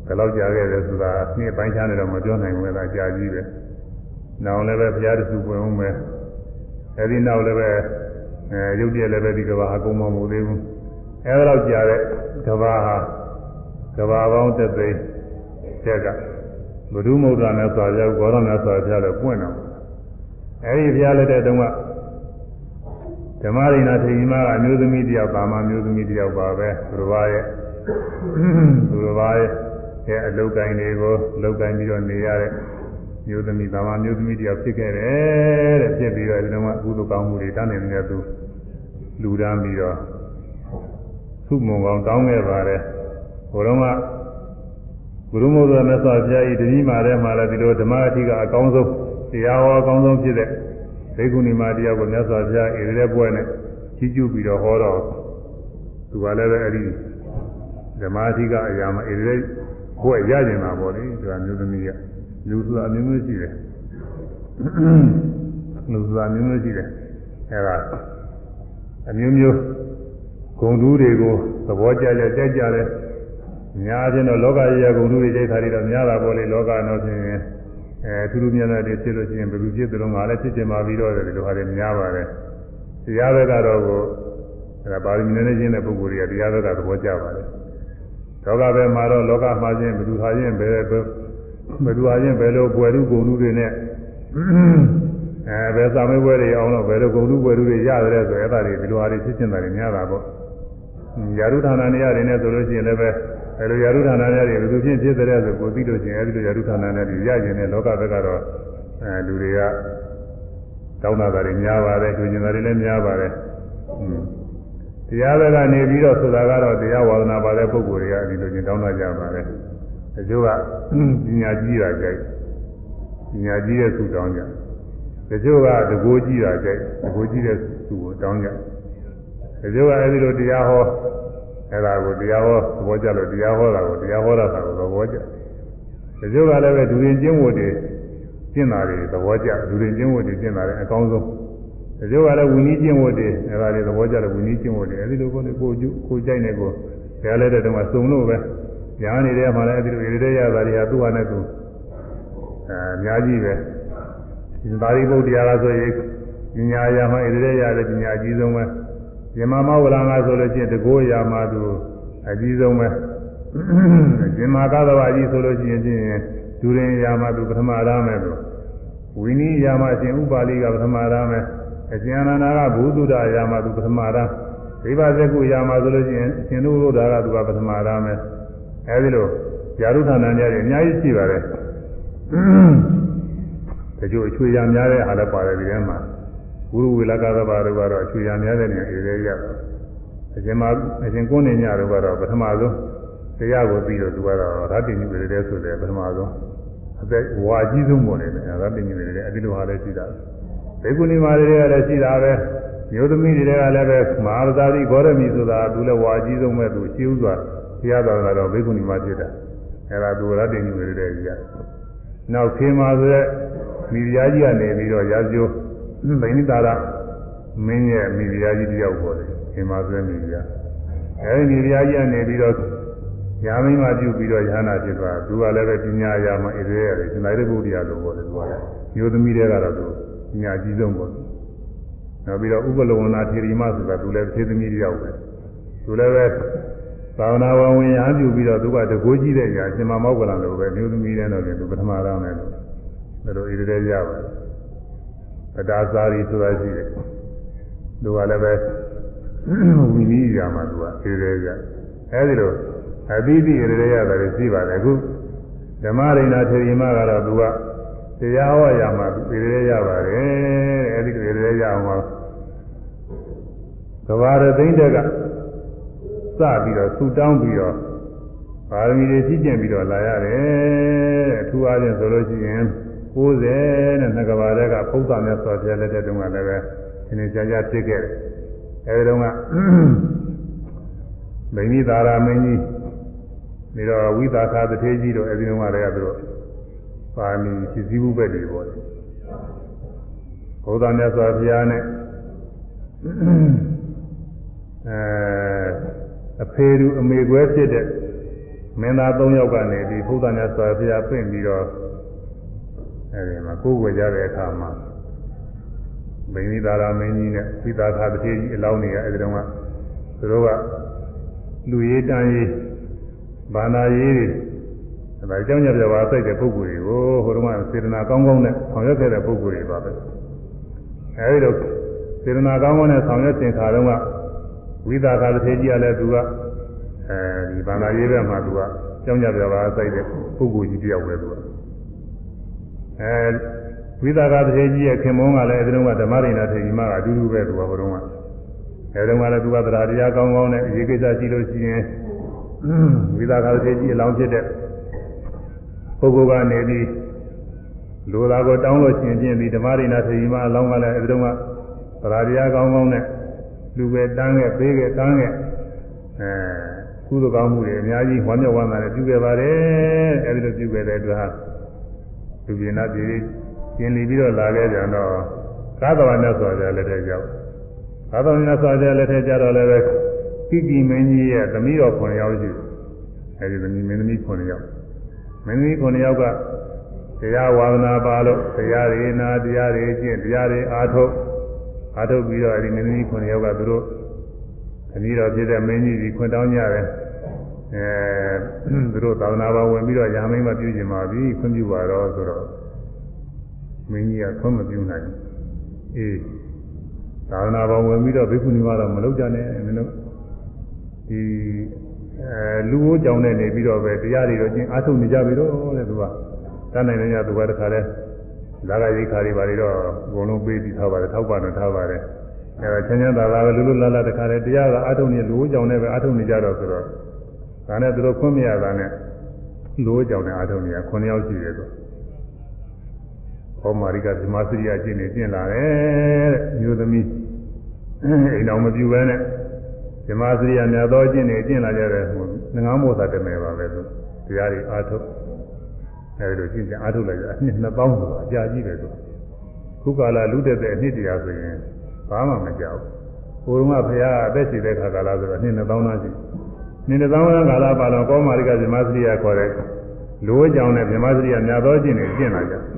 ဘယ်လောက်ကြာခဲ့လဲဆိုတာနှစ်ပိုင်းခြားနေတော့မပြောနိုင်ဘူးလားကြာကြီးပဲနောက်လည်းပဲဘုရားတစုပွင့်အောင်ပဲအဲဒီနောက်လည်းပဲအဲရုပ်တရက်လည်းပဲဒီကဘာအကုန်မမဟုတ်သေးဘူးအဲဒါတော့ကြာတဲ့ကဘာဟာကဘာပေါင်းတစ်သိန်းတက်ကဘုဒ္ဓမုဒ္ဒနဲ့ဆိုကြဘောရနဲ့ဆိုကြလည်းပွင့်တော့အဲဒီဘုရားလက်တဲ့တုန်းကဓမ္မရိနာထေရီမကအမျိုးသမီးတယောက်ပါမမျိုးသမီးတယောက်ပါပဲသူတော်ဘာရဲ့သူတော်ဘာရဲ့ အဲအလုတ်တိုင်းတွေကိုလုတ်တိုင်းပြီးတော့နေရတဲ့မျိုးသမီးပါမမျိုးသမီးတယောက်ဖြစ်ခဲ့တယ်တဲ့ဖြစ်ပြီးတော့ဒီတော့ကကုသိုလ်ကောင်းမှုတွေတန်းနေနေတဲ့သူလူတန်းပြီးတော့သူ့မုံကောင်တောင်းခဲ့ပါတယ်ဘုရောကဘုရုမုဒ္ဒရာမြတ်စွာဘုရားဤတတိမာထဲမှာလည်းဒီလိုဓမ္မအထိကအကောင်းဆုံးတရားဟောအကောင်းဆုံးဖြစ်တဲ့ဒိက္ခုနီမာတရားကိုမြတ်စွာဘုရားဣရိရဲ့ဘွဲ့နဲ့ကြီးကျူးပြီးတော့ဟောတော့သူကလည်းပဲအဲ့ဒီဓမ္မအထိကအရာမှာဣရိ ရဲ့ဘွဲ့ရကျင်တာပေါ့လေသူကမျိုးသမီးကလူဆိုတာအမျိုးမျိုးရှိတယ်လူဆိုတာအမျိုးမျိုးရှိတယ်အဲ့ဒါအမျိုးမျိုးဂုံတူးတွေကိုသဘောကျကျကြိုက်ကြတယ်များချင်းတော့လောကကြီးရကုန်လူတွေကြိုက်တာတွေတော့များတာပေါ့လေလောကတော့ဖြင့်အဲသူလူမြန်တဲ့တွေဖြစ်လို့ရှိရင်ဘယ်လိုဖြစ်သလုံးငါလည်းဖြစ်ချင်ပါပြီးတော့ဒီလိုဟာတွေများပါတယ်တရားဘက်ကတော့ကိုအဲဒါပါရမီနဲ့ချင်းတဲ့ပုဂ္ဂိုလ်တွေကတရားဘက်ကသဘောကျပါတယ် လောကဘက်မှာတော့လောကမှာချင်းဘယ်သူဟာချင်းဘယ်ဘယ်သူဟာချင်းဘယ်လိုပွယ်လူကုန်လူတွေနဲ့အဲဘယ်စာမေးပွဲတွေအောင်တော့ဘယ်လိုကုန်လူပွယ်လူတွေရတယ်ဆိုအဲ့ဒါတွေဒီလိုဟာတွေဖြစ်ချင်တာတွေများတာပေါ့ယာရုဌာနနေရာတွေနဲ့ဆိုလို့ရှိရင်လည်းပဲအဲလိုယာရုဌာနတွေဘယ်လိုဖြစ်ဖြစ်တဲ့ဆိုကိုသိလို့ရှိရင်အဲဒီလိုယာရုဌာနတွေရကျင်တဲ့လောကဘက်ကတော့အဲလူတွေကတောင်းတာတွေများပါတယ်၊တွေ့ကျင်တာတွေလည်းများပါတယ် တရားဘက်ကနေပြီးတော့ဆိုတာကတော့တရားဝါဒနာပါတဲ့ပုဂ္ဂိုလ်တွေကဒီလိုချင်းတောင်းတကြပါတယ်အကျိုးကပညာကြီးတာကြိုက်ပညာကြီးတဲ့သူတောင်းကြတချို့ကတကိုးကြီးတာကြိုက်တကိုးကြီးတဲ့သူကိုတောင်းကြတချို့ကအဲဒီလိုတရားဟောအဲ့ဒါကိုတရားဟောသဘောကျလို့တရားဟောတာကိုတရားဟောတာကိုသဘောကျတချို့ကလည်းပဲဒူရင်ကျင့်ဝတ်တွေကျင့်တာတွေသဘောကျဒူရင်ကျင့်ဝတ်တွေကျင့်တာလည်းအကောင်းဆုံး တချို့ကလည်းဝိနည်းကျင့်ဝတ်တွေအဲ့ဒါတွေသဘောကျတယ်ဝိနည်းကျင့်ဝတ်တွေအဲဒီလိုကိုလည်းကိုကျုကိုကြိုက်နေကိုဘယ်လဲတဲ့တုန်းကစုံလို့ပဲညာနေတဲ့မှာလည်းအဲဒီလိုရတဲ့ရတာတွေကသူ့ဟာနဲ့သူအဲအများကြီးပဲဒီပါဠိဘုရားကဆိုရင်ပညာရာမှာရတဲ့ရတဲ့ပညာအကြီးဆုံးပဲယမမဝရငါဆိုလို့ချင်းတကိုးရာမှာသူအကြီးဆုံးပဲရှင်မာသဗ္ဗကြီးဆိုလို့ရှိရင်ချင်းဒူရင်ရာမှာသူပထမရမယ်သူဝိနည်းရာမှာရှင်ဥပါလိကပထမရမယ် အရှင်အနန္ဒာကဘုသူဒ္ဓရာမှာသူပထမရဒိဗဇကုရာမှာဆိုလို့ရှိရင်ရှင်တို့လို့ဒါကသူကပထမရမယ်အဲဒီလိုယာရုဌာနများတွေအများကြီးရှိပါတယ်တချို့အချွေရများတဲ့အားလည်းပါတယ်ဒီထဲမှာဝိရဝေလကသဘာတို့ကတော့အချွေရများတဲ့နေရာတွေရအရှင်မအရှင်ကိုးနေညတို့ကတော့ပထမဆုံးတရားကိုပြီးတော့သူကတော့ရတ္တိညုတွေတဲ့ဆိုတယ်ပထမဆုံးအသက်ဝါကြီးဆုံးပေါ်နေတယ်ရတ္တိညုတွေတဲ့အဲဒီလိုဟာလည်းရှိတာ ဘေကုဏီမာတွေကလည်းရှိတာပဲမျိုးသမီးတွေကလည်းပဲမဟာသာတိဂေါရမီဆိုတာသူလည်းဝါကြီးဆုံးပဲသူရှိဥစွာတရားတော်ကတော့ဘေကုဏီမာဖြစ်တာအဲဒါသူရတ္တိညုတွေတဲ့ကြီးရနောက်ခေမာဆိုတဲ့မိဖုရားကြီးကနေပြီးတော့ရာဇိုဗိနိတာရမင်းရဲ့မိဖုရားကြီးတယောက်ပေါ်တယ်ခေမာဆိုတဲ့မိဖုရားအဲဒီမိဖုရားကြီးကနေပြီးတော့ညာမင်းမပြုပြီးတော့ယဟနာဖြစ်သွားသူကလည်းပဲပညာရာမှာဣရေရတယ်ရှင်သာရိပုတ္တရာလိုပေါ်တယ်သူကလည်းမျိုးသမီးတွေကတော့သူ ပညာကြီးဆုံးပေါ့နောက်ပြီးတော့ဥပလဝနာထေရီမဆိုတာသူလည်းသေသမီးတယောက်ပဲသူလည်းပဲသာဝနာဝဝင်ရပြုပြီးတော့သူကတကိုးကြီးတဲ့ညာရှင်မမောက္ကလံလိုပဲမျိုးသမီးတွေတော့လည်းသူပထမရမယ်လို့ဒါလိုဣရေရပါတယ်ပဒါစာရီဆိုတာရှိတယ်သူကလည်းပဲဝိနည်းရာမှာသူကဣရေရအဲဒီလိုအသီးသီးရရရတယ်ရှိပါတယ်အခုဓမ္မရိဏထေရီမကတော့သူက တရားဟောရမှာသူရရရပါတယ်အဲဒီရရရအောင်ကဘာရသိမ့်တဲ့ကစပြီးတော့ဆူတောင်းပြီးတော့ပါရမီတွေကြီးကျင့်ပြီးတော့လာရတယ်အထူးအားဖြင့်ဆိုလို့ရှိရင်90နဲ့နှစ်ကဘာတဲ့ကဖုဒ္ဓမြတ်စွာဘုရားလက်ထက်တုန်းကလည်းပဲသင်္ကြန်ကြဖြစ်ခဲ့တယ်အဲဒီတုန်းကမိမိသာရမင်းကြီးပြီးတော့ဝိသကာတထေကြီးတို့အဲဒီတုန်းကလည်းသူတို့ ပါမီဖြစ်စည်းမှုပဲတွေပေါ့လေဘုရားမြတ်စွာဘုရားနဲ့အဲအဖေသူအမေကွဲဖြစ်တဲ့မင်းသား၃ယောက်ကနေဒီဘုရားမြတ်စွာဘုရားပြင်ပြီးတော့အဲဒီမှာကိုယ်ွယ်ကြတဲ့အခါမှာဗိမိသာရမင်းကြီးနဲ့ဝိသကာတထေကြီးအလောင်းတွေကအဲဒီတုန်းကသူတို့ကလူရေးတန်းရေးဘာနာရေးတွေ ဒါကြောင့်ညပြပါစိုက်တဲ့ပုဂ္ဂိုလ်တွေကိုဟိုတုန်းကစေတနာကောင်းကောင်းနဲ့ဆောင်ရွက်ခဲ့တဲ့ပုဂ္ဂိုလ်တွေပါပဲအဲဒီတော့စေတနာကောင်းကောင်းနဲ့ဆောင်ရွက်သင်္ခါတုန်းကဝိသကာတစ်ထေကြီးကလည်းသူကအဲဒီဘာနာရေးဘက်မှာသူကကြောင့်ညပြပါစိုက်တဲ့ပုဂ္ဂိုလ်ကြီးတယောက်ပဲသူကအဲဝိသကာတစ်ထေကြီးရဲ့ခင်မုန်းကလည်းအဲဒီတုန်းကဓမ္မရိဏထေကြီးမကအတူတူပဲသူကဟိုတုန်းကအဲဒီတုန်းကလည်းသူကတရားတရားကောင်းကောင်းနဲ့အရေးကိစ္စရှိလို့ရှိရင်ဝိသကာသေကြီးအလောင်းဖြစ်တဲ့ ပုဂ္ဂိုလ်ကနေပြီးလူသားကိုတောင်းလို့ရှင်ချင်းပြီးဓမ္မရိနာထေကြီးမအလောင်းကလည်းအဲဒီတော့ကသရာတရားကောင်းကောင်းနဲ့လူပဲတန်းခဲ့ပေးခဲ့တန်းခဲ့အဲကုသိုလ်ကောင်းမှုတွေအများကြီးဝမ်းမြောက်ဝမ်းသာနဲ့ပြုခဲ့ပါတယ်အဲဒီလိုပြုခဲ့တဲ့အတွက်ဟာလူပြင်းနာပြည်ကျင်လီပြီးတော့လာခဲ့ကြတော့သာသဝနဲ့ဆိုကြလက်ထက်ရောက်သာသဝနဲ့ဆိုကြလက်ထက်ကြတော့လည်းပဲကိကိမင်းကြီးရဲ့သမီးတော်9ယောက်ရှိအဲဒီသမီးမင်းသမီး9ယောက် မင်းသမီး9ယောက်ကတရားဝါဒနာပါလို့တရားတွေနာတရားတွေကျင့်တရားတွေအားထုတ်အားထုတ်ပြီးတော့အဲဒီမင်းသမီး9ယောက်ကသူတို့သမီးတော်ဖြစ်တဲ့မင်းကြီးကြီးခွင့်တောင်းကြတယ်အဲသူတို့သာသနာ့ဘာဝင်ပြီးတော့ရာမင်းမပြုကျင်ပါပြီခွင့်ပြုပါတော့ဆိုတော့မင်းကြီးကခွင့်မပြုနိုင်အေးသာသနာ့ဘာဝင်ပြီးတော့ဘိက္ခုနီမတော့မလုပ်ကြနဲ့မင်းတို့ဒီ အဲလူဦးကြောင်နဲ့နေပြီးတော့ပဲတရားတွေတော့ကျင့်အားထုတ်နေကြပြီတော့တဲ့သူကတန်းနိုင်နေကြသူကတခါလဲလာကရိခါတွေပါတွေတော့အကုန်လုံးပေးပြီးထားပါတယ်ထောက်ပါတော့ထားပါတယ်အဲဒါချမ်းချမ်းသာသာပဲလူလူလတ်လတ်တခါတည်းတရားကအထုံနေလူကြောင်နဲ့ပဲအထုံနေကြတော့ဆိုတော့ဒါနဲ့သူတို့ခွင့်မရတာနဲ့လူကြောင်နဲ့အထုံနေရ9ယောက်ရှိတယ်ဆိုဟောမာရိကဓမ္မစရိယကျင့်နေကျင့်လာတယ်တဲ့မျိုးသမီးအိမ်တော်မပြူပဲနဲ့ ဓမ္မစရိယများသောကျင့်နေကျင့်လာကြတဲ့ဟိုငငါးမောသာတမယ်ပါပဲဆိုတရားတွေအာထုအဲဒီလိုကျင့်ကြအာထုလိုက်ကြအနှစ်2000ဆိုတာအကြာကြီးပဲဆိုခုကာလလူတက်တဲ့အနှစ်တရားဆိုရင်ဘာမှမကြောက်ဘူးဘုရားကဘုရားအသက်ရှိတဲ့ခါကာလဆိုတော့နှစ်2000သားရှိနှစ်2000သားကာလပါတော့ကောမာရိကဇမသရိယခေါ်တဲ့လူဝကြောင့်နဲ့ဇမသရိယများသောကျင့်နေကျင့်လာကြဟွန်း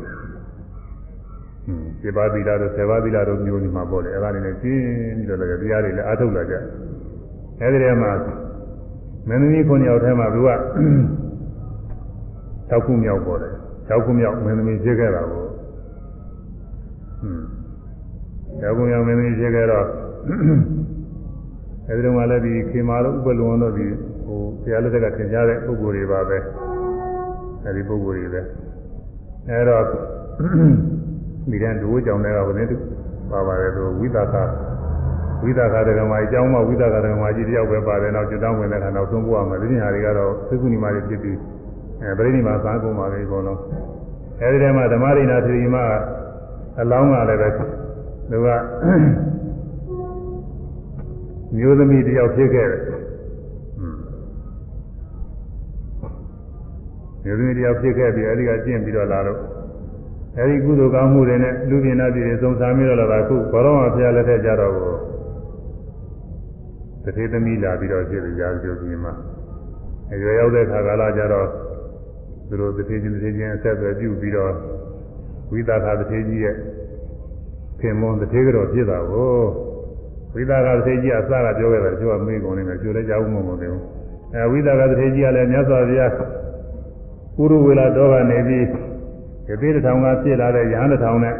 ဒီပါသီလာတို့ဆေပါသီလာတို့မျိုးဒီမှာပေါ့လေအဲ့ဒါနေနဲ့ကျင့်ပြီးတော့လည်းတရားတွေလည်းအားထုတ်လာကြ အဲ့ဒီထဲမှာမင်းသမီး9ယောက်ထဲမှာသူက6ခုမြောက်ပေါ်တယ်6ခုမြောက်မင်းသမီးဖြစ်ခဲ့တာကိုဟွန်း6ခုမြောက်မင်းသမီးဖြစ်ခဲ့တော့အဲဒီတော့မှလည်းဒီခေမာတို့ဥပလုံတို့ဒီဟိုဆရာလက်ထက်ကသင်ကြားတဲ့ပုဂ္ဂိုလ်တွေပါပဲအဲဒီပုဂ္ဂိုလ်တွေပဲအဲတော့ဒီတဲ့ဒိုးကြောင့်လည်းဟိုနေပါပါတယ်သူဝိသကာ ဝိသကာတက္ကမအကြောင်းမှဝိသကာတက္ကမကြီးတယောက်ပဲပါတယ်နောက်ကျွတ်တောင်းဝင်တဲ့ခါနောက်ဆုံးပို့ရမယ်ဒီနေ့ဟာတွေကတော့သုခုနီမာတွေဖြစ်ပြီးအဲပရိနိဗ္ဗာန်သာကုန်ပါပဲအကုန်လုံးအဲဒီထဲမှာဓမ္မရိနာသတိမအလောင်းကလည်းပဲသူကမျိုးသမီးတယောက်ဖြစ်ခဲ့တယ်မျိုးသမီးတယောက်ဖြစ်ခဲ့ပြီးအဲဒီကကျင့်ပြီးတော့လာတော့အဲဒီကုသိုလ်ကောင်းမှုတွေနဲ့လူပြင်းနာပြည်တွေစုံစမ်းပြီးတော့လာတာခုဘောရောမဖျားလက်ထက်ကြတော့ကို တထေသမီးလာပြီးတော့ဖြစ်ပြီးရာဇဂိုကြီးမှာအရွယ်ရောက်တဲ့ခါကာလကြတော့သူတို့တထေချင်းတထေချင်းအဆက်အသွယ်ပြုပြီးတော့ဝိသကာတထေကြီးရဲ့ခင်မွန်တထေကတော့ဖြစ်တာကိုဝိသကာတထေကြီးအစကပြောခဲ့တယ်သူကမေးကုန်နေတယ်ကျိုးလည်းကြားဘူးမဟုတ်ဘူးအဲဝိသကာတထေကြီးကလည်းမြတ်စွာဘုရားပုရုဝေလာတော်ကနေပြီးဒီသေးတစ်ထောင်ကဖြစ်လာတဲ့ရဟန်းတစ်ထောင်နဲ့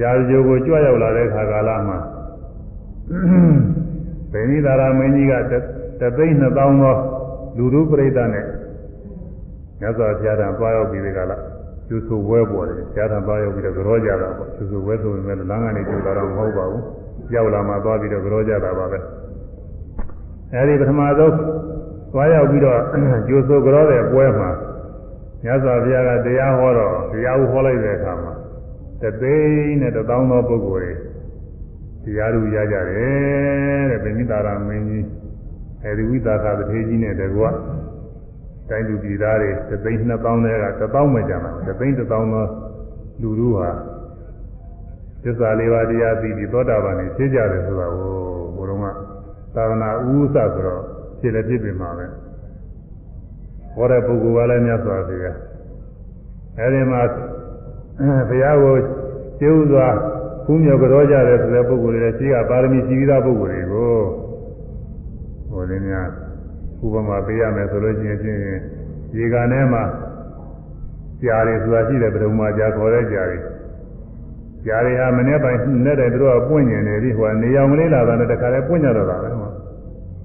ရာဇဂိုကိုကြွရောက်လာတဲ့ခါကာလမှာ ဗိနိသာရမင်းကြီးကတသိန်း2000သောလူလူပြိဿနဲ့မြတ်စွာဘုရားတန်သွားရောက်ပြီးဒီကလာကျူဆူဝဲပေါ်တယ်ဘုရားတန်သွားရောက်ပြီးတော့ကြောကြတာပေါ့ကျူဆူဝဲဆိုပေမဲ့လမ်းကနေကျူတာတော့မဟုတ်ပါဘူးရောက်လာမှသွားပြီးတော့ကြောကြတာပါပဲအဲဒီပထမဆုံးသွားရောက်ပြီးတော့ကျူဆူကြောတဲ့ပွဲမှာမြတ်စွာဘုရားကတရားဟောတော့တရားဟောလိုက်တဲ့အခါမှာတသိန်းနဲ့တသောင်းသောပုဂ္ဂိုလ်တွေ တရားလူရကြတယ်တဲ့ဗိမိတာရမင်းကြီးအဲဒီဝိသကာတထေကြီးနဲ့တကွတိုင်းလူပြည်သားတွေတသိန်းနှစ်သောင်းတွေကတသောင်းမှကြမှာတသိန်းတသောင်းသောလူလူဟာသစ္စာလေးပါးတရားသိပြီးသောတာပန်နေဖြစ်ကြတယ်ဆိုတာကိုဘုရုံကသာသနာဥစ္စာဆိုတော့ဖြစ်လည်းဖြစ်ပြီမှာပဲဟောတဲ့ပုဂ္ဂိုလ်ကလည်းမြတ်စွာဘုရားအဲဒီမှာဘုရားကိုကျေဥစွာ ဘုမြော်ကြောကြတယ်ဆိုတဲ့ပုဂ္ဂိုလ်တွေရှိကပါရမီရှိပြီးသားပုဂ္ဂိုလ်တွေကိုဟိုလည်းများဥပမာပေးရမယ်ဆိုလို့ရှိရင်ချင်းရေကန်ထဲမှာကြာတွေဆိုတာရှိတယ်ဘယ်လိုမှကြာခေါ်တဲ့ကြာတွေကြာတွေဟာမနေ့ပိုင်းနဲ့တည်းသူတို့ကပွင့်ကျင်နေပြီဟိုကနေရောင်ကလေးလာတာနဲ့တခါလဲပွင့်ကြတော့တာပဲဟော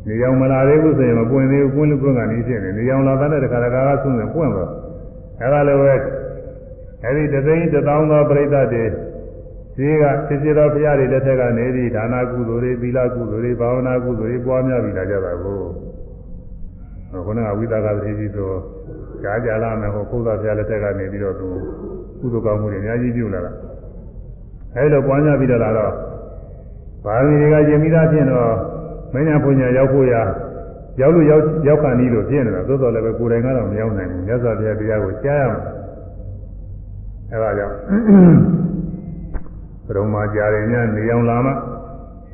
နေရောင်မလာသေးဘူးဆိုရင်မပွင့်သေးဘူးပွင့်လို့ပွင့်ကနေဖြစ်နေနေရောင်လာတဲ့တခါတခါကဆုံးနေပွင့်တော့အဲဒါလည်းပဲအဲဒီတသိန်းတသောင်းသောပြိဿတွေ ဈေးကစစ်စစ်တော်ဘုရားတွေလက်ထက်ကနေပြီးဒါနာကုသိုလ်တွေသီလကုသိုလ်တွေဘာဝနာကုသိုလ်တွေပွားများပြီးလာကြတာကိုခုနကဝိသကသတိကြီးဆိုကြားကြလာမယ်ဟောဘုရားဘုရားလက်ထက်ကနေပြီးတော့သူကုသိုလ်ကောင်းမှုတွေအများကြီးပြုလာတာအဲဒီလိုပွားများပြီးတော့လာတော့ဘာဝီတွေကယင်မိသားဖြစ်တော့မင်းညာပညာရောက်ဖို့ရရောက်လို့ရောက်ရောက်ခံပြီးလို့ဖြစ်နေတာသို့တော်လည်းပဲကိုယ်တိုင်ကတော့မရောက်နိုင်ဘူးမြတ်စွာဘုရားတရားကိုကြားရမှာအဲဒါကြောင့် ဘုံမှာကြားရင်ညနေအောင်လာမှ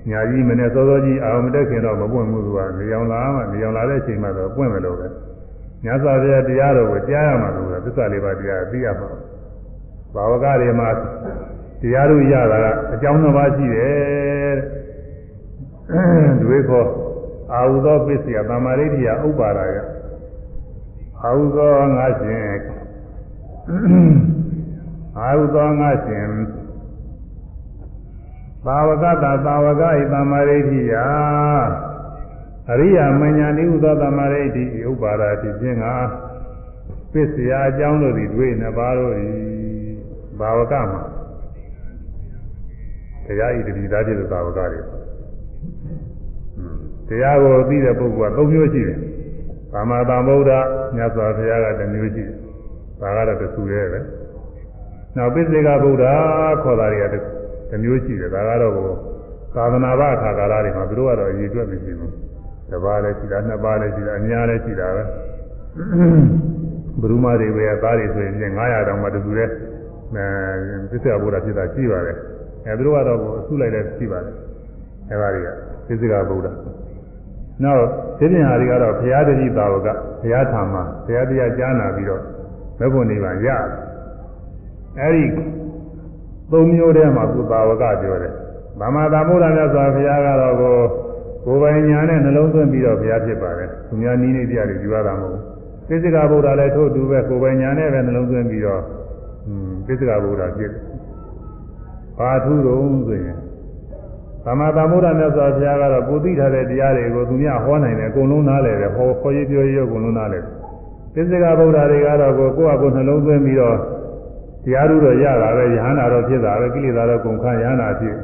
ညာကြီးမနဲ့စောစောကြီးအာမတက်ခင်တော့မပွင့်ဘူးသူကနေအောင်လာမှနေအောင်လာတဲ့အချိန်မှတော့ပွင့်မယ်လို့ပဲမြတ်စွာဘုရားတရားတော်ကိုကြားရမှာလို့သစ္စာလေးပါးတရားသိရမှာဘာဝကတွေမှာတရားတို့ရတာကအကြောင်းတစ်ပါးရှိတယ်တွေခေါ်အာဟုသောပစ္စယသမာဓိဋ္ဌိယဥပါဒါယအာဟုသောငါရှင်အာဟုသောငါရှင် သာဝကတာသာဝကဤသမာဓိဋ္ဌိယအရိယာမညာနိဟုသောသမာဓိဋ္ဌိဥပါဒါတိဖြင့်ကပစ္စယအကြောင်းတို့သည်တွေ့နှစ်ပါးတို့၏ဘာဝကမှာတရားဤတတိသားဖြစ်တဲ့သာဝကတွေတရားကိုသိတဲ့ပုဂ္ဂိုလ်က၃မျိုးရှိတယ်။သမ္မာသမ္ဗုဒ္ဓမြတ်စွာဘုရားကတစ်မျိုးရှိတယ်။ဒါကတော့တစ်ခုတည်းပဲ။နောက်ပိစိကဗုဒ္ဓခေါ်တာတွေက တစ်မျိုးရှိတယ်။ဒါကတော့သာသနာ့ဘာအခါကာလတွေမှာသူတို့ကတော့အရေးအတွက်မရှိဘူး။တစ်ပါးလည်းရှိတာနှစ်ပါးလည်းရှိတာအများလည်းရှိတာပဲ။ဘုရုမတွေပဲသားတွေဆိုရင်900တောင်မှတူတူတဲ့အဲပိစိကဗုဒ္ဓဖြစ်တာရှိပါတယ်။အဲသူတို့ကတော့အဆုလိုက်လည်းရှိပါတယ်။အဲပါတွေကပိစိကဗုဒ္ဓနောက်သိပင်ဟာတွေကတော့ဘုရားတတိတာဝကဘုရားထာမဘုရားတရားကြားနာပြီးတော့မဘုံနိဗ္ဗာန်ရအဲဒီ သုံးမျိုးတည်းမှာကုတာဝကပြောတယ်ဗမာသမ္ဗုဒ္ဓမြတ်စွာဘုရားကတော့ကိုကိုယ်ပိုင်ညာနဲ့နှလုံးသွင်းပြီးတော့ဘုရားဖြစ်ပါတယ်သူများနီးနေတရားတွေယူရတာမဟုတ်ဘူးပိစိကဗုဒ္ဓလည်းထို့တူပဲကိုယ်ပိုင်ညာနဲ့ပဲနှလုံးသွင်းပြီးတော့ပိစိကဗုဒ္ဓဖြစ်တယ်ဘာထူးတော့ဆိုရင်သမ္မာသမ္ဗုဒ္ဓမြတ်စွာဘုရားကတော့ကိုသိထားတဲ့တရားတွေကိုသူများဟောနိုင်တယ်အကုန်လုံးနားလည်တယ်ဟောခေါ်ရေးပြောရေးအကုန်လုံးနားလည်တယ်သစ္စကဗုဒ္ဓတွေကတော့ကိုကိုယ့်အကိုနှလုံးသွင်းပြီးတော့ တရားဥတော်ရတာပဲယဟန္တာတော့ဖြစ်တာပဲကိလေသာတော့ကုန်ခန်းယဟန္တာဖြစ်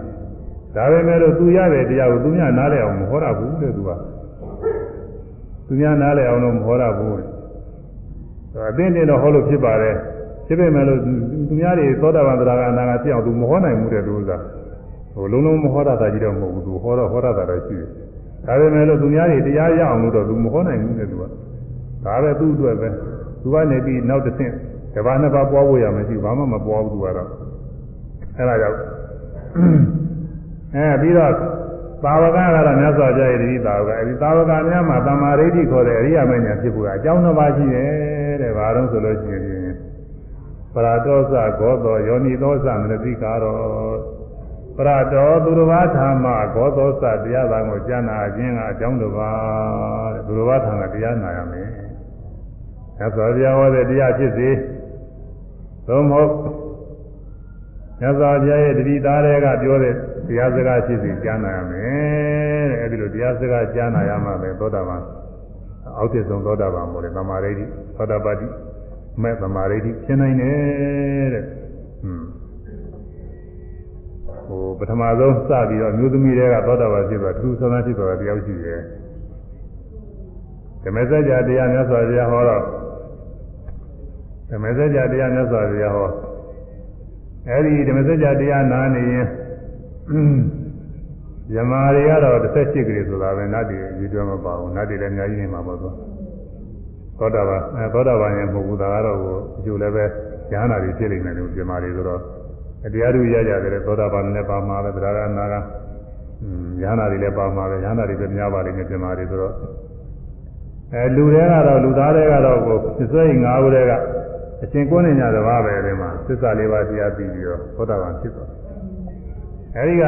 ဒါပဲမဲ့လို့သူရတဲ့တရားကိုသူများနားလည်အောင်မဟောရဘူးတဲ့သူကသူများနားလည်အောင်တော့မဟောရဘူးအသိတင်တော့ဟောလို့ဖြစ်ပါတယ်ဖြစ်ပေမဲ့လို့သူများတွေသောတာပန်သရဂအနာဂတ်ဖြစ်အောင်သူမဟောနိုင်ဘူးတဲ့သူကဟိုလုံးလုံးမဟောတာတာကြီးတော့မဟုတ်ဘူးသူဟောတော့ဟောတာတာတော့ရှိတယ်ဒါပေမဲ့လို့သူများတွေတရားရအောင်လို့တော့သူမဟောနိုင်ဘူးတဲ့သူကဒါပဲသူ့အတွက်ပဲသူကနေပြီးနောက်တစ်ဆင့် တပါးနှစ်ပါးပွားဖို့ရမရှိဘူးဘာမှမပွားဘူးသူကတော့အဲဒါကြောင့်အဲပြီးတော့သာဝကကတော့မြတ်စွာဘုရားရဲ့ဒီသာဝကအဲဒီသာဝကများမှာတမာရိဋ္ဌိခေါ်တဲ့အရိယာမဉ္ဇဉ်ဖြစ်ဖို့အကြောင်းနှစ်ပါးရှိတယ်တဲ့ဘာလို့ဆိုလို့ရှိရင်ပရာတောသဂောတောယောနိသောသမနတိကာရောပရတော်သူတော်ဘာထာမဂောသောသတရားသားကိုကြားနာခြင်းကအကြောင်းတစ်ပါးတဲ့သူတော်ဘာထာကတရားနာရမယ်။သစ္စာတရားဟောတဲ့တရားဖြစ်စေ သို့မဟုတ်သစ္စာပြရဲ့တတိသားတွေကပြောတဲ့တရားစကားဖြစ်စေကြားနာရမယ်တဲ့အဲဒီလိုတရားစကားကြားနာရမှပဲသောတာပန်အောက်တဆုံးသောတာပန်မို့လေသမာဓိသောတာပတိမဲ့သမာဓိဖြစ်နိုင်တယ်တဲ့။ဟွန်းဟိုပထမဆုံးစပြီးတော့မျိုးသမီးတွေကသောတာပန်ဖြစ်သွားသူသနာဖြစ်သွားတယောက်ရှိတယ်ဓမ္မစကြာတရားမြတ်စွာဘုရားဟောတော့ ဓမ္မစကြာတရားမြတ်စွာဘုရားဟောအဲဒီဓမ္မစကြာတရားနာနေရင်ယမာတွေကတော့18ကလေးဆိုတာပဲနတ်တွေရည်တွဲမပါဘူးနတ်တွေလည်းအများကြီးနေမှာပေါ့သွားသောတာပန်အဲသောတာပန်ရဲ့မဟုတ်ဘူးဒါကတော့ဟိုအကျိုးလည်းပဲဉာဏ်နာတွေဖြစ်နေတယ်လို့ပြမာတွေဆိုတော့တရားသူရကြတယ်သောတာပန်လည်းပါမှာပဲဗราဂနာကဉာဏ်နာတွေလည်းပါမှာပဲဉာဏ်နာတွေပဲများပါလိမ့်မယ်ပြမာတွေဆိုတော့အဲလူတွေကတော့လူသားတွေကတော့ကိုသစ္စာငါးဦးတွေက အရှင်ကိုးနေကြတပါးပဲဒီမှာသစ္စာလေးပါးတရားပြီးပြီးတော့သောတာပန်ဖြစ်သွားအဲဒီက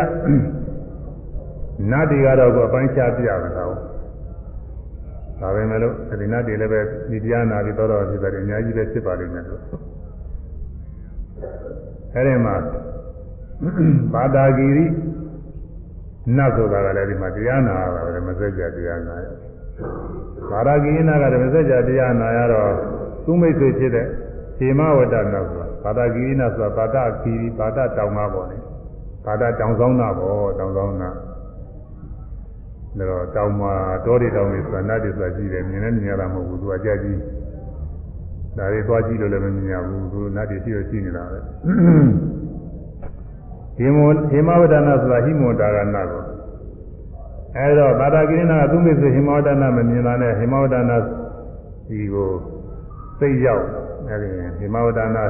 နတ်တွေကတော့ကိုအပိုင်းခြားပြရမှာတော့ဒါပဲမဲ့လို့ဒီနတ်တွေလည်းပဲဒီတရားနာပြီးသောတာပန်ဖြစ်တယ်အများကြီးပဲဖြစ်ပါလိမ့်မယ်လို့အဲဒီမှာဘာတာဂီရိနတ်ဆိုတာကလည်းဒီမှာတရားနာရတာပဲမစက်ကြတရားနာရဘာတာဂီရိနတ်ကလည်းမစက်ကြတရားနာရတော့သူမိတ်ဆွေဖြစ်တဲ့ဟေ မဝတ္တနတ်ဆိုတာဘာတာဂီရိနတ်ဆိုတာဘာတာဂီရိဘာတာတောင်သားပေါ်နေဘာတာတောင်ဆောင်နာပေါ်တောင်ဆောင်နာဒါတော့တောင်မှာတောတွေတောင်တွေဆိုတာနတ်တွေဆိုတာရှိတယ်မြင်လည်းမြင်ရတာမဟုတ်ဘူးသူကကြက်ကြီးဒါတွေသွားကြည့်လို့လည်းမမြင်ရဘူးသူနတ်တွေရှိရရှိနေတာပဲဟိမောဟိမဝဒနာဆိုတာဟိမောတာကနာကိုအဲဒါဘာတာကိရိနာကသူ့မိတ်ဆွေဟိမဝဒနာမမြင်တာနဲ့ဟိမဝဒနာဒီကိုသိရောက် အဲဒီဟိမဝဒနာ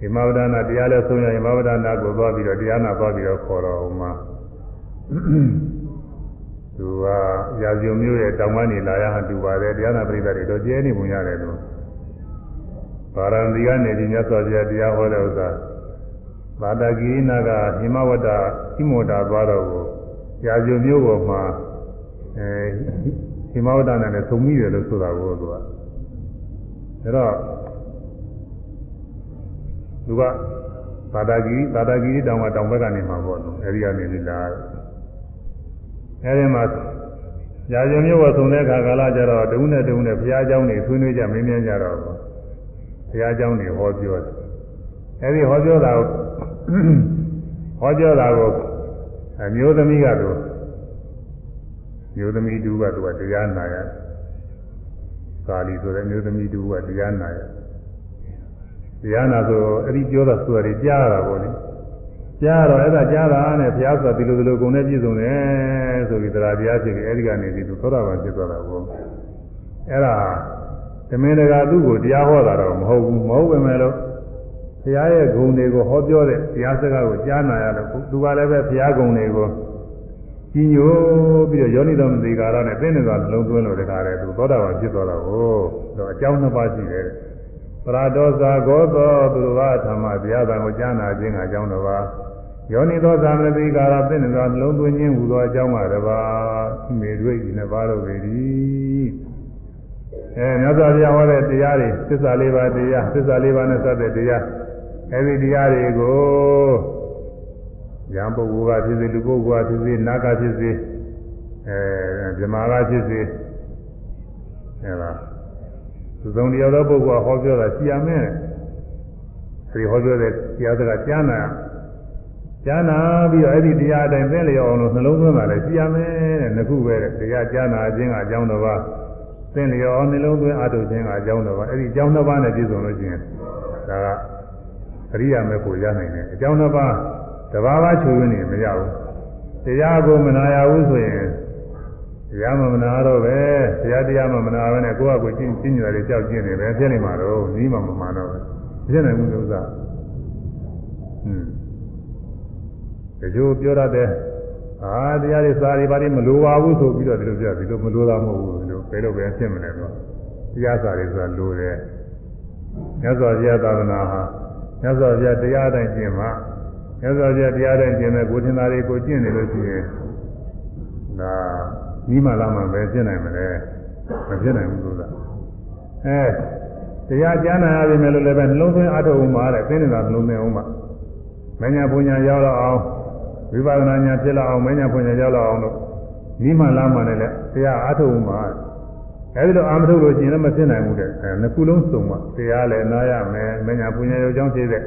ဟိမဝဒနာတရားလဲဆုံးရဟိမဝဒနာကိုသွားပြီးတော့တရားနာသွားပြီးတော့ခေါ်တော့ဟိုမှာသူကရာဇုံမျိုးရဲ့တောင်ကနေလာရဟန်တူပါတယ်တရားနာပရိသတ်တွေတော့ကျဲနေပုံရတယ်လို့ပါရဏသီကနေဒီမြတ်စွာဘုရားတရားဟောတဲ့ဥစ္စာဘာတကိနာကဟိမဝတ္တဟိမောတာသွားတော့ကိုရာဇုမျိုးပေါ်မှာအဲဟိမဝတ္တနဲ့လည်းသုံးမိတယ်လို့ဆိုတာကိုသူက ဒါတော့သူကဘာတကိဘာတကိတောင်ကတောင်ဘက်ကနေမှာပေါ့လို့အဲဒီကနေလိလာအဲဒီမှာရာဇုမျိုးပေါ်သုံးတဲ့အခါကာလကျတော့တုံးနဲ့တုံးနဲ့ဘုရားเจ้าနေဆွေးနွေးကြမင်းမြန်းကြတော့ဘုရားเจ้าနေဟောပြောတယ်အဲဒီဟောပြောတာကို ဟောပြောတာကိုအမျိုးသမီးကတော့မျိုးသမီးတူကသူကတရားနာရ သာလီဆိုတဲ့မျိုးသမီးတူကတရားနာရတရားနာဆိုအဲ့ဒီပြောတာဆိုတာတွေကြားရတာပေါ့လေကြားတော့အဲ့ဒါကြားတာနဲ့ဘုရားဆိုတာဒီလိုဒီလိုကုန်နဲ့ပြည့်စုံတယ်ဆိုပြီးတရားတရားဖြစ်ပြီးအဲ့ဒီကနေပြီးသူသောတာပန်ဖြစ်သွားတာပေါ့အဲ့ဒါသမင်တကာသူ့ကိုတရားဟောတာတော့မဟုတ်ဘူးမဟုတ်ပေမဲ့လို့ဘုရားရဲ့ဂုဏ်တွေကိုဟောပြောတဲ့တရားစကားကိုကြားနာရလို့သူကလည်းပဲဘုရားဂုဏ်တွေကို ကြီးညိုပြီးတော့ယောနိတော်မသိကာရနဲ့သိနေသွားလုံးသွင်းလို့တကားတယ်သူသောတာပန်ဖြစ်သွားတာကိုတော့အကြောင်းနှစ်ပါးရှိတယ်ပရာဒောဇာဂောသောသူတော်ဘာဓမ္မတရားတော်ကိုကြားနာခြင်းကအကြောင်းတစ်ပါးယောနိသောသမတိကာရသိနေသောလုံးသွင်းခြင်းဟူသောအကြောင်းပါတစ်ပါးမေတွေ့ဒီနှစ်ပါးတို့ပေသည်အဲမြတ်စွာဘုရားဟောတဲ့တရားတွေသစ္စာလေးပါးတရားသစ္စာလေးပါးနဲ့စတဲ့တရားအဲဒီတရားတွေကို ယံပုဂ္ဂိုလ်ကဖြစ်စေလူပုဂ္ဂိုလ်ကဖြစ်စေနာကဖြစ်စေအဲဗြဟ္မာကဖြစ်စေအဲဒါသူဆုံးတရားသောပုဂ္ဂိုလ်ကဟောပြောတာရှိရမယ်အဲဒီဟောပြောတဲ့တရားစကားကြားနာကြားနာပြီးတော့အဲ့ဒီတရားအတိုင်းသိလျော်အောင်လို့နှလုံးသွင်းတာလည်းရှိရမယ်တဲ့နှစ်ခုပဲတဲ့တရားကြားနာခြင်းကအကြောင်းတစ်ပါးသိလျော်အောင်နှလုံးသွင်းအားထုတ်ခြင်းကအကြောင်းတစ်ပါးအဲ့ဒီအကြောင်းတစ်ပါးနဲ့ပြည့်စုံလို့ရှိရင်ဒါကအရိယာမေကိုရနိုင်တယ်အကြောင်းတစ်ပါး တဘာဝချူရင်းနေမရဘူးတရားကိုမနာရဘူးဆိုရင်တရားမမနာတော့ပဲတရားတရားမမနာဘဲနဲ့ကိုယ့်အကိုကျင့်ကျင့်ကြတယ်ကြောက်ကျင့်နေပဲဖြစ်နေမှာတော့နီးမှမမှန်တော့ဘူးဖြစ်နိုင်ဘူးလို့သာဟွန်းတချို့ပြောရတဲ့အာတရားတွေစာတွေဘာတွေမလိုပါဘူးဆိုပြီးတော့ဒီလိုပြောဒီလိုမလိုတာမဟုတ်ဘူးဒီလိုဘယ်လိုပဲဖြစ်မလဲတော့တရားစာတွေဆိုတာလိုတယ်မြတ်စွာဘုရားသာသနာဟာမြတ်စွာဘုရားတရားတိုင်းကျင့်မှာ မြတ်စွာဘုရားတရားတိုင်းကျင့်တဲ့ကိုထင်သားတွေကိုကျင့်နေလို့ရှိရင်ဒါနီးမှလာမှပဲဖြစ်နိုင်မလဲမဖြစ်နိုင်ဘူးလို့သာအဲတရားကြားနာရပြီမယ်လို့လည်းပဲနှလုံးသွင်းအထုတ်အောင်ပါတဲ့သိနေတာနှလုံးသွင်းအောင်ပါမညာပူညာရောက်တော့အောင်ဝိပဿနာညာဖြစ်လာအောင်မညာပူညာရောက်လာအောင်လို့နီးမှလာမှလည်းတရားအထုတ်အောင်ပါအဲဒီလိုအာမထုတ်လို့ရှိရင်လည်းမဖြစ်နိုင်ဘူးတဲ့အဲနှစ်ခုလုံးစုံပါတရားလည်းနားရမယ်မညာပူညာရောက်ကြောင်းဖြစ်တဲ့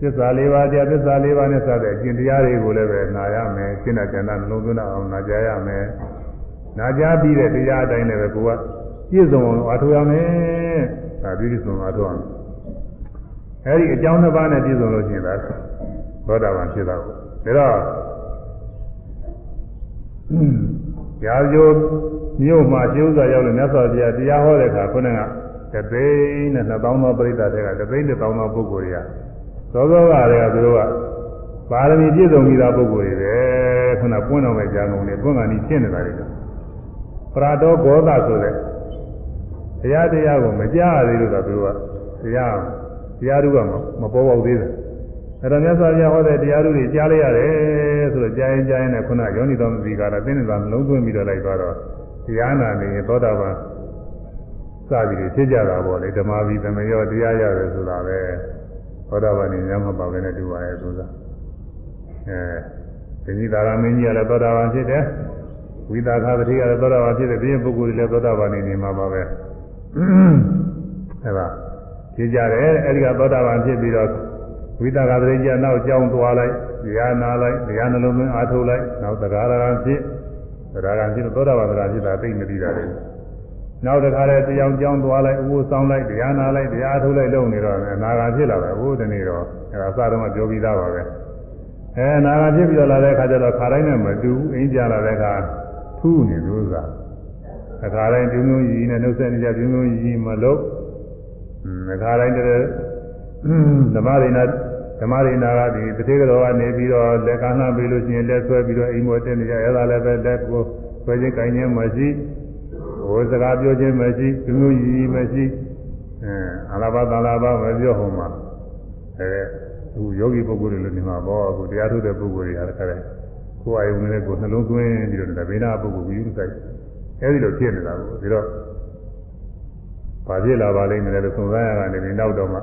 သစ္စာလေးပါးတရားသစ္စာလေးပါးနဲ့စတဲ့အကျင့်တရားတွေကိုလည်းပဲနာရမယ်ရှင်းတဲ့ကျန်တဲ့နှလုံးသွင်းအောင်နာကြရမယ်နာကြပြီးတဲ့တရားအတိုင်းလည်းပဲကိုကပြည့်စုံအောင်အားထုတ်ရမယ်ဒါပြည့်စုံအားထုတ်ရမယ်အဲဒီအကြောင်းတစ်ပါးနဲ့ပြည့်စုံလို့ရှိရင်ဒါသောတာပန်ဖြစ်တာကိုဒါတော့ရာဇိုမြို့မှာကျိုးစာရောက်လို့မြတ်စွာဘုရားတရားဟောတဲ့အခါခုနကတသိန်းနဲ့2000သောပရိသတ်တွေကတသိန်းနဲ့1000သောပုဂ္ဂိုလ်တွေက သောသောကတွေကသူတို့ကပါရမီပြည့်စုံပြီးသားပုဂ္ဂိုလ်တွေပဲခုနပွင့်တော်မဲ့ကြာကုန်တွေပွင့်ကန်ကြီးဖြစ်နေတာတွေပရာတော်ဂောသဆိုတဲ့တရားတရားကိုမကြားရသေးလို့ကသူတို့ကတရားတရားတို့ကမပေါ်ပေါက်သေးတယ်အဲ့တော့မြတ်စွာဘုရားဟောတဲ့တရားတို့တွေကြားလိုက်ရတယ်ဆိုတော့ကြားရင်ကြားရင်လည်းခုနယောနိတော်မသိကားတာသိနေတာလုံးသွင်းပြီးတော့လိုက်သွားတော့တရားနာနေရင်သောတာပန်စပြီးဖြစ်ကြတာပေါ့လေဓမ္မဝိသမယောတရားရတယ်ဆိုတာပဲ သောတာပန်ညမှာပါပဲနဲ့တူပါရဲ့ဆိုတာအဲဒီကြီးသာရမင်းကြီးကလည်းသောတာပန်ဖြစ်တယ်ဝိသခာသတိကလည်းသောတာပန်ဖြစ်တယ်ဒီပုဂ္ဂိုလ်တွေလည်းသောတာပန်နေမှာပါပဲအဲဒါဖြစ်ကြတယ်အဲဒီကသောတာပန်ဖြစ်ပြီးတော့ဝိသကာသတိကျနောက်ကြောင်းသွားလိုက်တရားနာလိုက်တရားနှလုံးသွင်းအားထုတ်လိုက်နောက်တရားရံဖြစ်တရားရံဖြစ်သောတာပန်တရားဖြစ်တာသိမသိတာလေ နောက်တစ်ခါလဲတရားကြောင်းသွားလိုက်ဥပုဆောင်လိုက်တရားနာလိုက်တရားထုတ်လိုက်လုပ်နေတော့အနာဂါဖြစ်လာတယ်ဘုဒ္ဓနေတော့အဲဒါအစတော့ပြောပြီးသားပါပဲအဲနာဂါဖြစ်ပြီးတော့လာတဲ့အခါကျတော့ခါတိုင်းနဲ့မတူဘူးအင်းကြလာတဲ့အခါထူးနေလို့သာအခါတိုင်းပြုံးပြုံးကြီးနဲ့နှုတ်ဆက်နေကြပြုံးပြုံးကြီးမလို့အခါတိုင်းတည်းဓမ္မရိနာဓမ္မရိနာကဒီတတိကတော်ကနေပြီးတော့လက်ကလှမ်းပြီးလို့ရှိရင်လက်ဆွဲပြီးတော့အိမ်မောတက်နေကြအဲဒါလည်းပဲလက်ကိုဆွဲခြင်းကိုင်းခြင်းမရှိ ဟိုစကားပြောခြင်းမရှိသူမျိုးကြီးမရှိအဲအလားပါသလားပါမပြောဟောမှာအဲသူယောဂီပုဂ္ဂိုလ်တွေလည်းနေမှာပေါ့အခုတရားထုတ်တဲ့ပုဂ္ဂိုလ်တွေအားခါတယ်ကိုယ်အယုံနဲ့ကိုယ်နှလုံးသွင်းပြီးတော့ဗေဒနာပုဂ္ဂိုလ်ကိုယူဆိုင်အဲဒီလိုဖြစ်နေတာကိုဒီတော့ဘာဖြစ်လာပါလိမ့်မယ်လို့သုံးသပ်ရတာနေပြီးနောက်တော့မှတ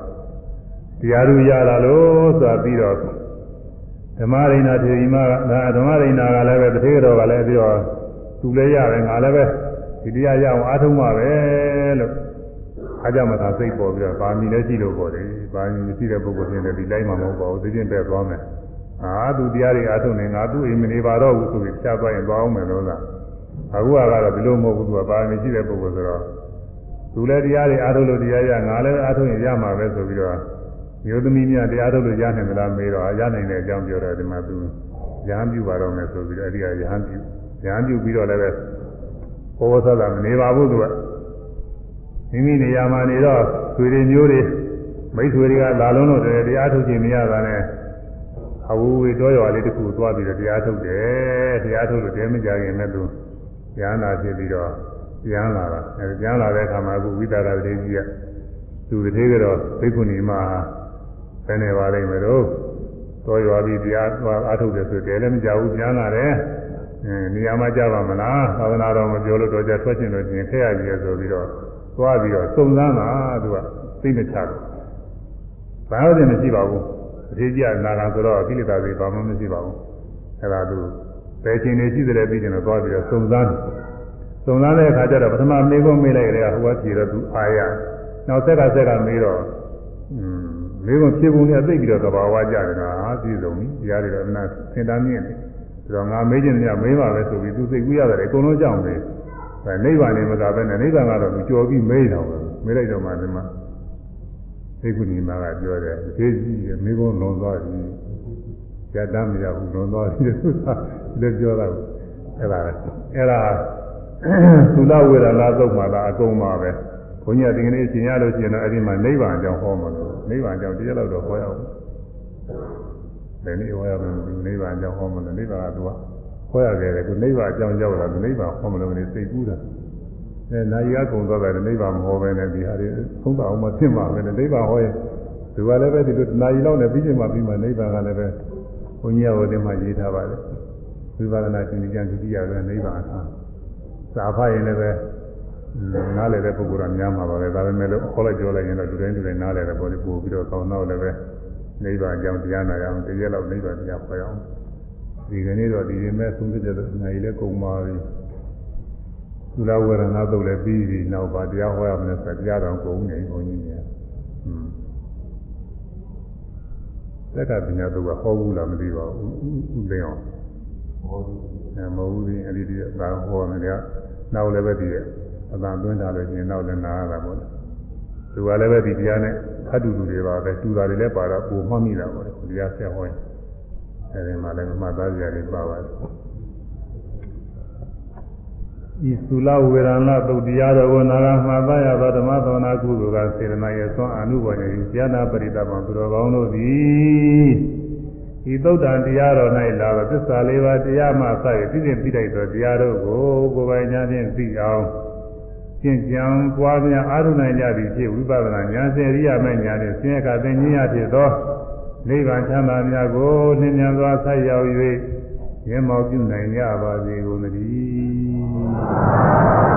ရားသူရလာလို့ဆိုတာပြီးတော့ဓမ္မရိဏထေရီမကဒါဓမ္မရိဏကလည်းပဲတထေတော်ကလည်းပြီးတော့သူလည်းရတယ်ငါလည်းပဲ ဒီတရားရအောင်အားထုတ်မှာပဲလို့အားကြမသာစိတ်ပေါ်ပြီးတော့ဗာမီလည်းရှိလို့ပေါ်တယ်ဗာမီမရှိတဲ့ပုဂ္ဂိုလ်ချင်းလည်းဒီလိုက်မှာမဟုတ်ပါဘူးသိချင်းပဲသွားမယ်အာသူတရားတွေအားထုတ်နေငါသူ့အိမ်မနေပါတော့ဘူးဆိုပြီးတခြားသွားရင်သွားအောင်မယ်လို့လားအခုကတော့ဒီလိုမဟုတ်ဘူးသူကပါမရှိတဲ့ပုဂ္ဂိုလ်ဆိုတော့သူလည်းတရားတွေအားထုတ်လို့တရားရငါလည်းအားထုတ်ရင်ရမှာပဲဆိုပြီးတော့မျိုးသမီးများတရားထုတ်လို့ရနိုင်မလားမေးတော့ရနိုင်တဲ့အကြောင်းပြောတော့ဒီမှာသူရဟန်းပြုပါတော့မယ်ဆိုပြီးတော့အဲဒီကရဟန်းပြုရဟန်းပြုပြီးတော့လည်းပဲ ဘောဘောဆဆမနေပါဘူးသူကမိမိနေရာမှာနေတော့ဆွေတွေမျိုးတွေမိတ်ဆွေတွေကလာလုံးလို့တရားထုတ်ခြင်းမရတာနဲ့အဝူဝေတောရွာလေးတစ်ခုသွားပြီးတော့တရားထုတ်တယ်တရားထုတ်လို့တဲမကြခင်နဲ့သူရဟန္တာဖြစ်ပြီးတော့ရဟန်းလာတာအဲရဟန်းလာတဲ့အခါမှာအခုဝိသရာတေကြီးကသူတည်းကတော့ဘိက္ခုနီမဘယ်နေပါလိမ့်မယ်တော့တောရွာပြီးတရားသွားအားထုတ်တယ်ဆိုတဲလည်းမကြဘူးရဟန်းလာတယ်အင်း နေရာမှာကြပါမလားသာသနာတော်မပြောလို့တော့ကြထွက်ချင်လို့ချင်းခက်ရကြီးဆိုပြီးတော့သွားပြီးတော့စုံစမ်းတာသူကသိမချတော့ဘာလို့လဲမရှိပါဘူးအသေးကြီးကနာဂံဆိုတော့ကိလေသာတွေဘာမှမရှိပါဘူးအဲ့ဒါသူဘယ်ချိန်နေရှိတယ်ပြီးတယ်တော့သွားပြီးတော့စုံစမ်းစုံစမ်းတဲ့အခါကျတော့ပထမမေးခွန်းမေးလိုက်တယ်ဟိုကဖြေတော့သူအာရနောက်ဆက်ကဆက်ကမေးတော့อืมမေးခွန်းဖြေပုံနဲ့သိပြီးတော့သဘာဝကြတယ်နော်အာပြည့်စုံပြီတရားတွေတော့အနာသင်တန်းမြင့်တယ်ဆို တော့ငါမေးခြင်းများမေးပါပဲဆိုပြီးသူသိကူးရတယ်အကုန်လုံးကြောက်တယ်အဲနိဗ္ဗာန်နေမသာပဲနဲ့နိဗ္ဗာန်ကတော့သူကြော်ပြီးမေးတော့ပဲမေးလိုက်တော့မှဒီမှာသိကုဏီမာကပြောတယ်သေကြီးရမိဘလွန်သွားပြီရတမ်းမရဘူးလွန်သွားပြီဆိုတာလည်းပြောတာအဲ့ဒါအဲ့ဒါသုလဝေဒနာသုတ်မှာလားအကုန်ပါပဲဘုန်းကြီးကဒီကနေ့ရှင်းရလို့ရှိရင်တော့အဲ့ဒီမှာနိဗ္ဗာန်အကြောင်းဟောမှာလို့နိဗ္ဗာန်အကြောင်းတရားလောက်တော့ဟောရအောင် ဘယ်နည်းဟောရမလဲနိဗ္ဗာန်အကြောင်းဟောမှာလို့နိဗ္ဗာန်ကသူကဟောရခဲ့တယ်ခုနိဗ္ဗာန်အကြောင်းရောက်လာသူနိဗ္ဗာန်ဟောမလို့နေစိတ်ကူးတာအဲနာယီကကုံသွားတယ်နိဗ္ဗာန်မဟောပဲနဲ့ဒီဟာတွေသုံးပါအောင်မဖြစ်မှာပဲနဲ့နိဗ္ဗာန်ဟောရင်ဒီကလည်းပဲဒီလိုနာယီလောက်နဲ့ပြီးချိန်မှပြီးမှနိဗ္ဗာန်ကလည်းပဲဘုန်းကြီးဟောတဲ့မှာရေးထားပါတယ်ဝိပဿနာရှင်ကြီးကျန်ဒုတိယပဲနိဗ္ဗာန်အခါစာဖတ်ရင်လည်းပဲနားလည်တဲ့ပုဂ္ဂိုလ်ကများမှာပါပဲဒါပေမဲ့လို့ခေါ်လိုက်ပြောလိုက်ရင်တော့လူတိုင်းလူတိုင်းနားလည်တယ်ပေါ်ပြီးပို့ပြီးတော့ကောင်းတော့လည်းပဲ နိဗ္ဗာန်အကြောင်းတရားနာရအောင်တရက်လောက်နိဗ္ဗာန်တရားခေါ်ရအောင်ဒီကနေ့တော့ဒီရင်မဲ့သုံးပြတဲ့နာရီလည်းကုန်ပါပြီသုလဝေရဏသုတ်လည်းပြီးပြီနောက်ပါတရားဟောရမယ်ဆိုတရားတော်ကုန်နေဘုန်းကြီးများอืมသက်ကပညာသုတ်ကဟောဘူးလားမသိပါဘူးဥသိအောင်ဟောဘူးအဲမဟုတ်ဘူးအဲ့ဒီဒီကဟောမယ်ကနောက်လည်းပဲဒီအတန်သွင်းထားလို့ရှင်နောက်လည်းနားရတာပေါ့ သူကလည်းပဲဒီတရားနဲ့အတူတူတွေပါပဲတူတာတွေလည်းပါတော့ပုံမှတ်မိတာပေါ့ဒီတရားဆက်ဟောရင်အဲဒီမှာလည်းမှတ်သားကြရတယ်ပါပါတယ်ဤသုလဝေရဏသုတ်တရားတော်ကိုနာဂမှာသားရသောဓမ္မသောနာကုသိုလ်ကစေရနာရဲ့သွန်အနုဘောညေဉာဏပရိသဗံသူတော်ကောင်းတို့သည်ဤသုတ်တန်တရားတော်၌လာသောသစ္စာလေးပါးတရားမှစ၍သိစဉ်သိတိုက်သောတရားတို့ကိုကိုယ်ပိုင်ဉာဏ်ဖြင့်သိအောင် ကျင့်ကြံပွားများအားထုတ်နိုင်ကြသည်ဖြစ်ဝိပဿနာဉာဏ်စေရိယာမဲ့ဉာဏ်ဖြင့်ဆင်းရဲကသိဉာဏ်ဖြစ်သောနိဗ္ဗာန်ချမ်းသာများကိုလင်းမြန်စွာဆက်ရောက်၍ရင်မောပြုနိုင်ကြပါစေကုန်သတည်း